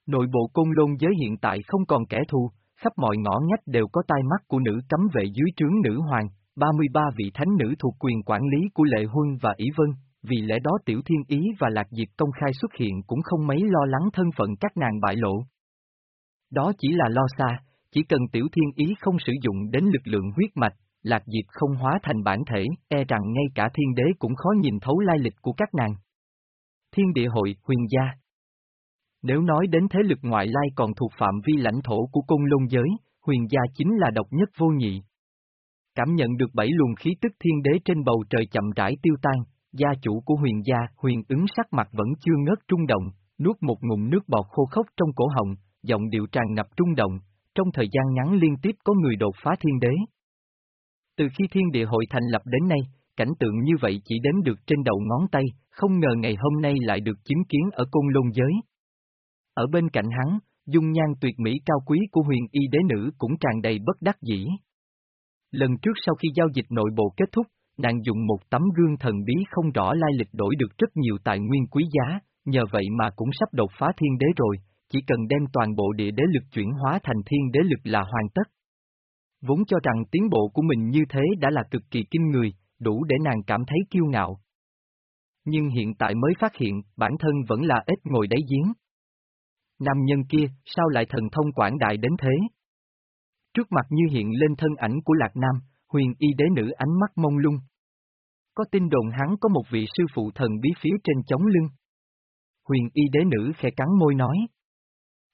Nội bộ côn lôn giới hiện tại không còn kẻ thù, khắp mọi ngõ ngách đều có tai mắt của nữ cấm vệ dưới trướng nữ hoàng, 33 vị thánh nữ thuộc quyền quản lý của Lệ Huân và ý Vân, vì lẽ đó Tiểu Thiên Ý và Lạc Diệp công khai xuất hiện cũng không mấy lo lắng thân phận các nàng bại lộ. Đó chỉ là lo xa, chỉ cần Tiểu Thiên Ý không sử dụng đến lực lượng huyết mạch, Lạc Diệp không hóa thành bản thể, e rằng ngay cả thiên đế cũng khó nhìn thấu lai lịch của các nàng. Thiên địa hội, huyền gia Nếu nói đến thế lực ngoại lai còn thuộc phạm vi lãnh thổ của cung lôn giới, huyền gia chính là độc nhất vô nhị. Cảm nhận được bảy luồng khí tức thiên đế trên bầu trời chậm rãi tiêu tan, Gia chủ của huyền gia, huyền ứng sắc mặt vẫn chưa ngớt trung động, nuốt một ngụm nước bọt khô khốc trong cổ họng, giọng điệu tràn ngập trung động, trong thời gian ngắn liên tiếp có người đột phá thiên đế. Từ khi thiên địa hội thành lập đến nay, cảnh tượng như vậy chỉ đến được trên đầu ngón tay, không ngờ ngày hôm nay lại được chứng kiến ở côn lôn giới. Ở bên cạnh hắn, dung nhan tuyệt mỹ cao quý của huyền y đế nữ cũng tràn đầy bất đắc dĩ. Lần trước sau khi giao dịch nội bộ kết thúc, nàng dùng một tấm gương thần bí không rõ lai lịch đổi được rất nhiều tài nguyên quý giá, nhờ vậy mà cũng sắp đột phá thiên đế rồi, chỉ cần đem toàn bộ địa đế lực chuyển hóa thành thiên đế lực là hoàn tất. Vốn cho rằng tiến bộ của mình như thế đã là cực kỳ kinh người, đủ để nàng cảm thấy kiêu ngạo. Nhưng hiện tại mới phát hiện bản thân vẫn là ít ngồi đáy giếng. Nam nhân kia, sao lại thần thông quảng đại đến thế? Trước mặt như hiện lên thân ảnh của Lạc Nam, huyền y đế nữ ánh mắt mông lung. Có tin đồn hắn có một vị sư phụ thần bí phía trên chống lưng. Huyền y đế nữ khẽ cắn môi nói.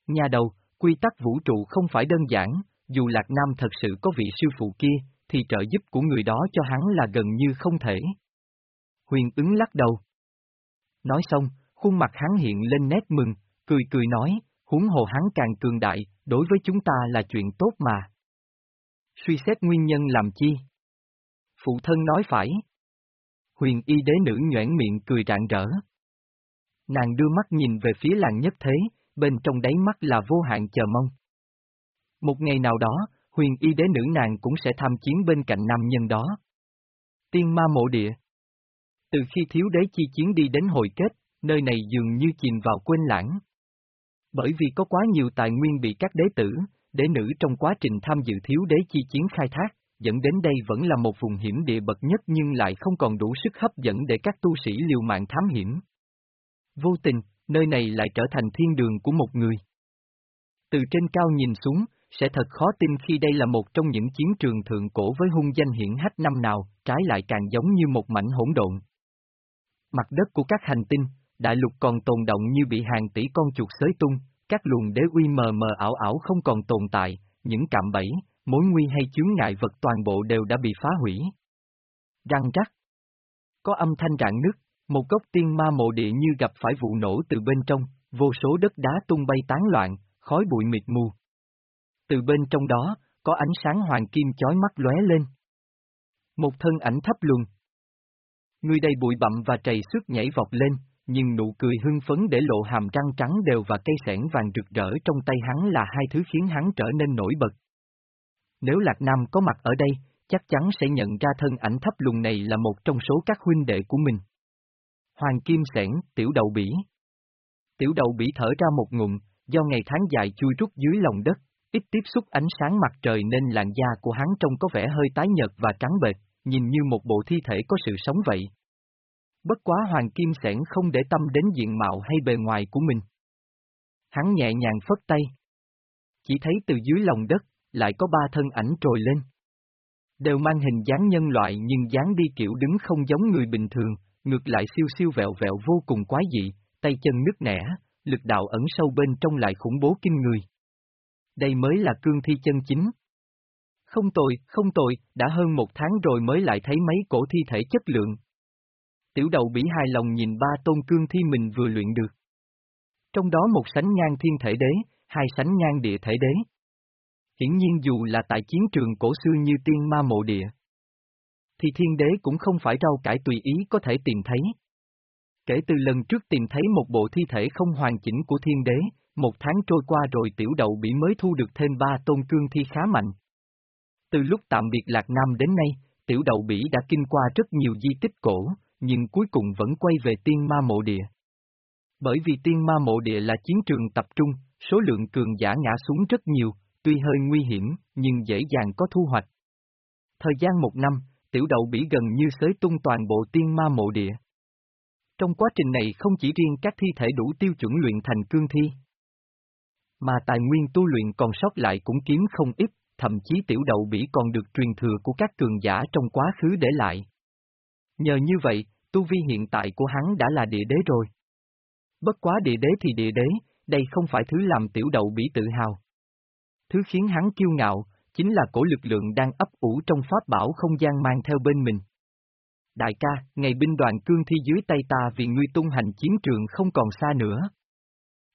Nhà đầu, quy tắc vũ trụ không phải đơn giản, dù Lạc Nam thật sự có vị sư phụ kia, thì trợ giúp của người đó cho hắn là gần như không thể. Huyền ứng lắc đầu. Nói xong, khuôn mặt hắn hiện lên nét mừng, cười cười nói, huống hồ hắn càng cường đại, đối với chúng ta là chuyện tốt mà. Suy xét nguyên nhân làm chi? Phụ thân nói phải. Huyền y đế nữ nhoảng miệng cười rạng rỡ. Nàng đưa mắt nhìn về phía làng nhất thế, bên trong đáy mắt là vô hạn chờ mong. Một ngày nào đó, huyền y đế nữ nàng cũng sẽ tham chiến bên cạnh nam nhân đó. Tiên ma mộ địa Từ khi thiếu đế chi chiến đi đến hồi kết, nơi này dường như chìm vào quên lãng. Bởi vì có quá nhiều tài nguyên bị các đế tử, đế nữ trong quá trình tham dự thiếu đế chi chiến khai thác, dẫn đến đây vẫn là một vùng hiểm địa bậc nhất nhưng lại không còn đủ sức hấp dẫn để các tu sĩ liều mạng thám hiểm. Vô tình, nơi này lại trở thành thiên đường của một người. Từ trên cao nhìn xuống, sẽ thật khó tin khi đây là một trong những chiến trường thượng cổ với hung danh hiển hách năm nào, trái lại càng giống như một mảnh hỗn độn. Mặt đất của các hành tinh, đại lục còn tồn động như bị hàng tỷ con chuột xới tung, các luồng đế uy mờ mờ ảo ảo không còn tồn tại, những cạm bẫy, mối nguy hay chướng ngại vật toàn bộ đều đã bị phá hủy. Răng rắc. Có âm thanh rạn nứt, một gốc tiên ma mộ địa như gặp phải vụ nổ từ bên trong, vô số đất đá tung bay tán loạn, khói bụi mịt mù. Từ bên trong đó, có ánh sáng hoàng kim chói mắt lóe lên. Một thân ảnh thấp luồng Người đầy bụi bặm và trầy xước nhảy vọt lên, nhưng nụ cười hưng phấn để lộ hàm răng trắng đều và cây sẻn vàng rực rỡ trong tay hắn là hai thứ khiến hắn trở nên nổi bật. Nếu Lạc Nam có mặt ở đây, chắc chắn sẽ nhận ra thân ảnh thấp lùng này là một trong số các huynh đệ của mình. Hoàng Kim Sẻn, tiểu đậu bỉ. Tiểu đậu bỉ thở ra một ngụm, do ngày tháng dài chui rút dưới lòng đất, ít tiếp xúc ánh sáng mặt trời nên làn da của hắn trông có vẻ hơi tái nhợt và trắng bệch, nhìn như một bộ thi thể có sự sống vậy. Bất quá Hoàng Kim Sẻn không để tâm đến diện mạo hay bề ngoài của mình. Hắn nhẹ nhàng phất tay. Chỉ thấy từ dưới lòng đất, lại có ba thân ảnh trồi lên. Đều mang hình dáng nhân loại nhưng dáng đi kiểu đứng không giống người bình thường, ngược lại siêu siêu vẹo vẹo vô cùng quái dị, tay chân nứt nẻ, lực đạo ẩn sâu bên trong lại khủng bố kinh người. Đây mới là cương thi chân chính. Không tồi, không tồi, đã hơn một tháng rồi mới lại thấy mấy cổ thi thể chất lượng. Tiểu đầu bỉ hài lòng nhìn ba tôn cương thi mình vừa luyện được. Trong đó một sánh ngang thiên thể đế, hai sánh ngang địa thể đế. Hiển nhiên dù là tại chiến trường cổ xưa như tiên ma mộ địa, thì thiên đế cũng không phải rau cải tùy ý có thể tìm thấy. Kể từ lần trước tìm thấy một bộ thi thể không hoàn chỉnh của thiên đế, một tháng trôi qua rồi tiểu đậu bị mới thu được thêm ba tôn cương thi khá mạnh. Từ lúc tạm biệt Lạc Nam đến nay, tiểu đậu bỉ đã kinh qua rất nhiều di tích cổ, nhưng cuối cùng vẫn quay về tiên ma mộ địa. Bởi vì tiên ma mộ địa là chiến trường tập trung, số lượng cường giả ngã xuống rất nhiều, tuy hơi nguy hiểm, nhưng dễ dàng có thu hoạch. Thời gian một năm, tiểu đậu bỉ gần như xới tung toàn bộ tiên ma mộ địa. Trong quá trình này không chỉ riêng các thi thể đủ tiêu chuẩn luyện thành cương thi, mà tài nguyên tu luyện còn sót lại cũng kiếm không ít, thậm chí tiểu đậu bỉ còn được truyền thừa của các cường giả trong quá khứ để lại. Nhờ như vậy, tu vi hiện tại của hắn đã là địa đế rồi. Bất quá địa đế thì địa đế, đây không phải thứ làm tiểu đậu bỉ tự hào. Thứ khiến hắn kiêu ngạo, chính là cổ lực lượng đang ấp ủ trong pháp bảo không gian mang theo bên mình. Đại ca, ngày binh đoàn cương thi dưới tay ta vì ngươi tung hành chiến trường không còn xa nữa.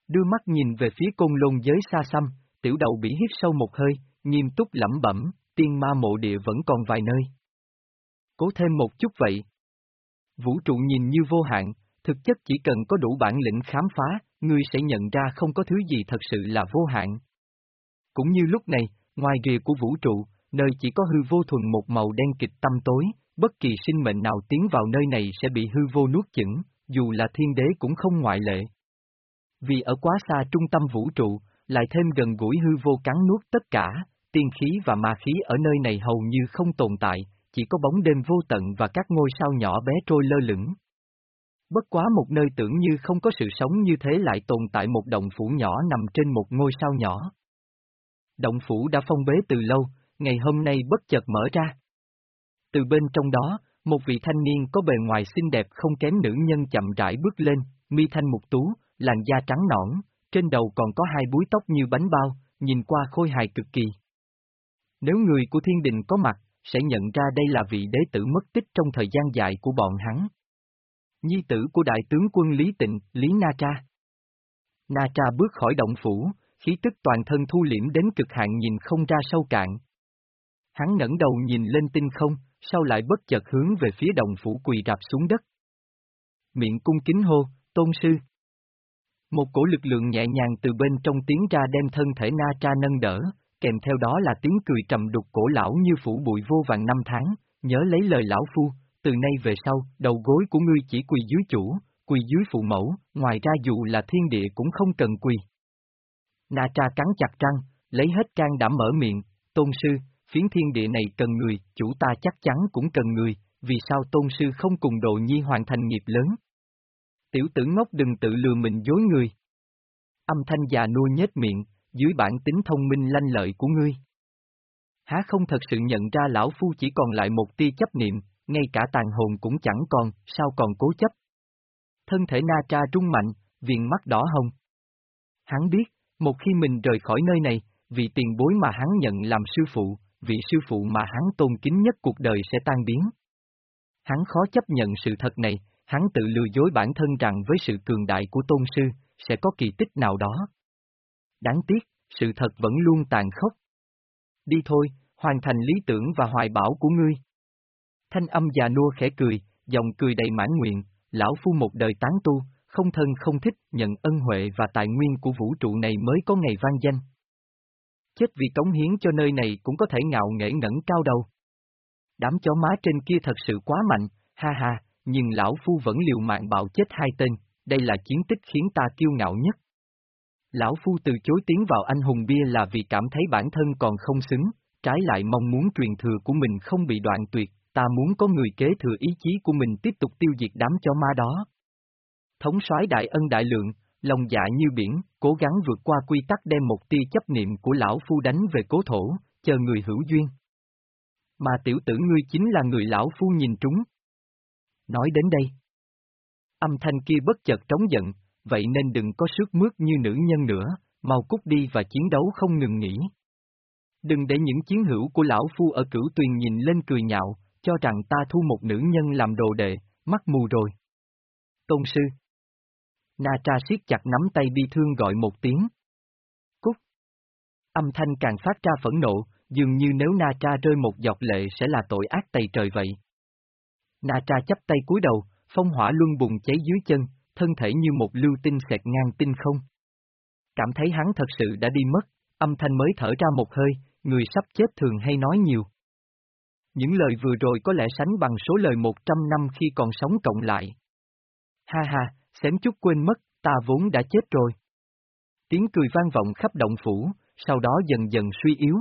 Đưa mắt nhìn về phía côn lôn giới xa xăm, tiểu đậu bị hít sâu một hơi, nghiêm túc lẩm bẩm, tiên ma mộ địa vẫn còn vài nơi. Cố thêm một chút vậy. Vũ trụ nhìn như vô hạn, thực chất chỉ cần có đủ bản lĩnh khám phá, ngươi sẽ nhận ra không có thứ gì thật sự là vô hạn. Cũng như lúc này, ngoài rìa của vũ trụ, nơi chỉ có hư vô thuần một màu đen kịch tâm tối, bất kỳ sinh mệnh nào tiến vào nơi này sẽ bị hư vô nuốt chửng, dù là thiên đế cũng không ngoại lệ. Vì ở quá xa trung tâm vũ trụ, lại thêm gần gũi hư vô cắn nuốt tất cả, tiên khí và ma khí ở nơi này hầu như không tồn tại, chỉ có bóng đêm vô tận và các ngôi sao nhỏ bé trôi lơ lửng. Bất quá một nơi tưởng như không có sự sống như thế lại tồn tại một động phủ nhỏ nằm trên một ngôi sao nhỏ. Động phủ đã phong bế từ lâu, ngày hôm nay bất chợt mở ra. Từ bên trong đó, một vị thanh niên có bề ngoài xinh đẹp không kém nữ nhân chậm rãi bước lên, mi thanh mục tú, làn da trắng nõn, trên đầu còn có hai búi tóc như bánh bao, nhìn qua khôi hài cực kỳ. Nếu người của thiên đình có mặt, sẽ nhận ra đây là vị đế tử mất tích trong thời gian dài của bọn hắn. Nhi tử của đại tướng quân Lý Tịnh, Lý Na Tra. Na Tra bước khỏi động phủ, khí tức toàn thân thu liễm đến cực hạn nhìn không ra sâu cạn. Hắn ngẩng đầu nhìn lên tinh không, sau lại bất chợt hướng về phía đồng phủ quỳ rạp xuống đất. Miệng cung kính hô, tôn sư. Một cổ lực lượng nhẹ nhàng từ bên trong tiến ra đem thân thể Na Tra nâng đỡ, kèm theo đó là tiếng cười trầm đục cổ lão như phủ bụi vô vàng năm tháng, nhớ lấy lời lão phu, từ nay về sau, đầu gối của ngươi chỉ quỳ dưới chủ, quỳ dưới phụ mẫu, ngoài ra dù là thiên địa cũng không cần quỳ. Na Tra cắn chặt răng, lấy hết can đảm mở miệng, tôn sư, phiến thiên địa này cần người, chủ ta chắc chắn cũng cần người, vì sao tôn sư không cùng độ nhi hoàn thành nghiệp lớn? Tiểu tử ngốc đừng tự lừa mình dối người. Âm thanh già nua nhếch miệng, dưới bản tính thông minh lanh lợi của ngươi. Há không thật sự nhận ra lão phu chỉ còn lại một tia chấp niệm, ngay cả tàn hồn cũng chẳng còn, sao còn cố chấp. Thân thể na tra trung mạnh, viền mắt đỏ hồng. Hắn biết, một khi mình rời khỏi nơi này, vị tiền bối mà hắn nhận làm sư phụ, vị sư phụ mà hắn tôn kính nhất cuộc đời sẽ tan biến. Hắn khó chấp nhận sự thật này, hắn tự lừa dối bản thân rằng với sự cường đại của tôn sư, sẽ có kỳ tích nào đó. Đáng tiếc, sự thật vẫn luôn tàn khốc. Đi thôi, hoàn thành lý tưởng và hoài bảo của ngươi. Thanh âm già nua khẽ cười, dòng cười đầy mãn nguyện, lão phu một đời tán tu, không thân không thích, nhận ân huệ và tài nguyên của vũ trụ này mới có ngày vang danh. Chết vì cống hiến cho nơi này cũng có thể ngạo nghễ ngẩng cao đầu. Đám chó má trên kia thật sự quá mạnh, ha ha, nhưng lão phu vẫn liều mạng bạo chết hai tên, đây là chiến tích khiến ta kiêu ngạo nhất. Lão phu từ chối tiến vào anh hùng bia là vì cảm thấy bản thân còn không xứng, trái lại mong muốn truyền thừa của mình không bị đoạn tuyệt, ta muốn có người kế thừa ý chí của mình tiếp tục tiêu diệt đám chó ma đó. Thống soái đại ân đại lượng, lòng dạ như biển, cố gắng vượt qua quy tắc đem một tia chấp niệm của lão phu đánh về cố thổ, chờ người hữu duyên. Mà tiểu tử ngươi chính là người lão phu nhìn trúng. Nói đến đây. Âm thanh kia bất chợt trống giận, vậy nên đừng có sức mướt như nữ nhân nữa, mau cút đi và chiến đấu không ngừng nghỉ. Đừng để những chiến hữu của lão phu ở cửu tuyền nhìn lên cười nhạo, cho rằng ta thu một nữ nhân làm đồ đệ, mắt mù rồi. Tôn sư Na Tra siết chặt nắm tay bi thương gọi một tiếng. Cúc. Âm thanh càng phát ra phẫn nộ, dường như nếu Na Tra rơi một giọt lệ sẽ là tội ác tày trời vậy. Na Tra chấp tay cúi đầu, phong hỏa luân bùng cháy dưới chân, thân thể như một lưu tinh xẹt ngang tinh không. Cảm thấy hắn thật sự đã đi mất, âm thanh mới thở ra một hơi, người sắp chết thường hay nói nhiều. Những lời vừa rồi có lẽ sánh bằng số lời một trăm năm khi còn sống cộng lại. Ha ha, xém chút quên mất, ta vốn đã chết rồi. Tiếng cười vang vọng khắp động phủ, sau đó dần dần suy yếu.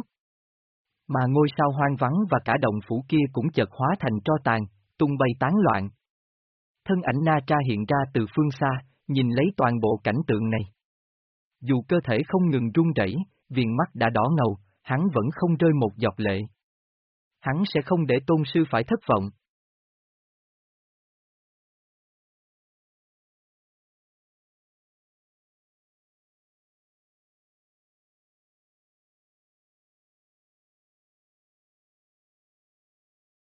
Mà ngôi sao hoang vắng và cả động phủ kia cũng chợt hóa thành tro tàn, tung bay tán loạn. Thân ảnh Na Tra hiện ra từ phương xa, nhìn lấy toàn bộ cảnh tượng này. Dù cơ thể không ngừng run rẩy, viền mắt đã đỏ ngầu, hắn vẫn không rơi một giọt lệ. Hắn sẽ không để tôn sư phải thất vọng.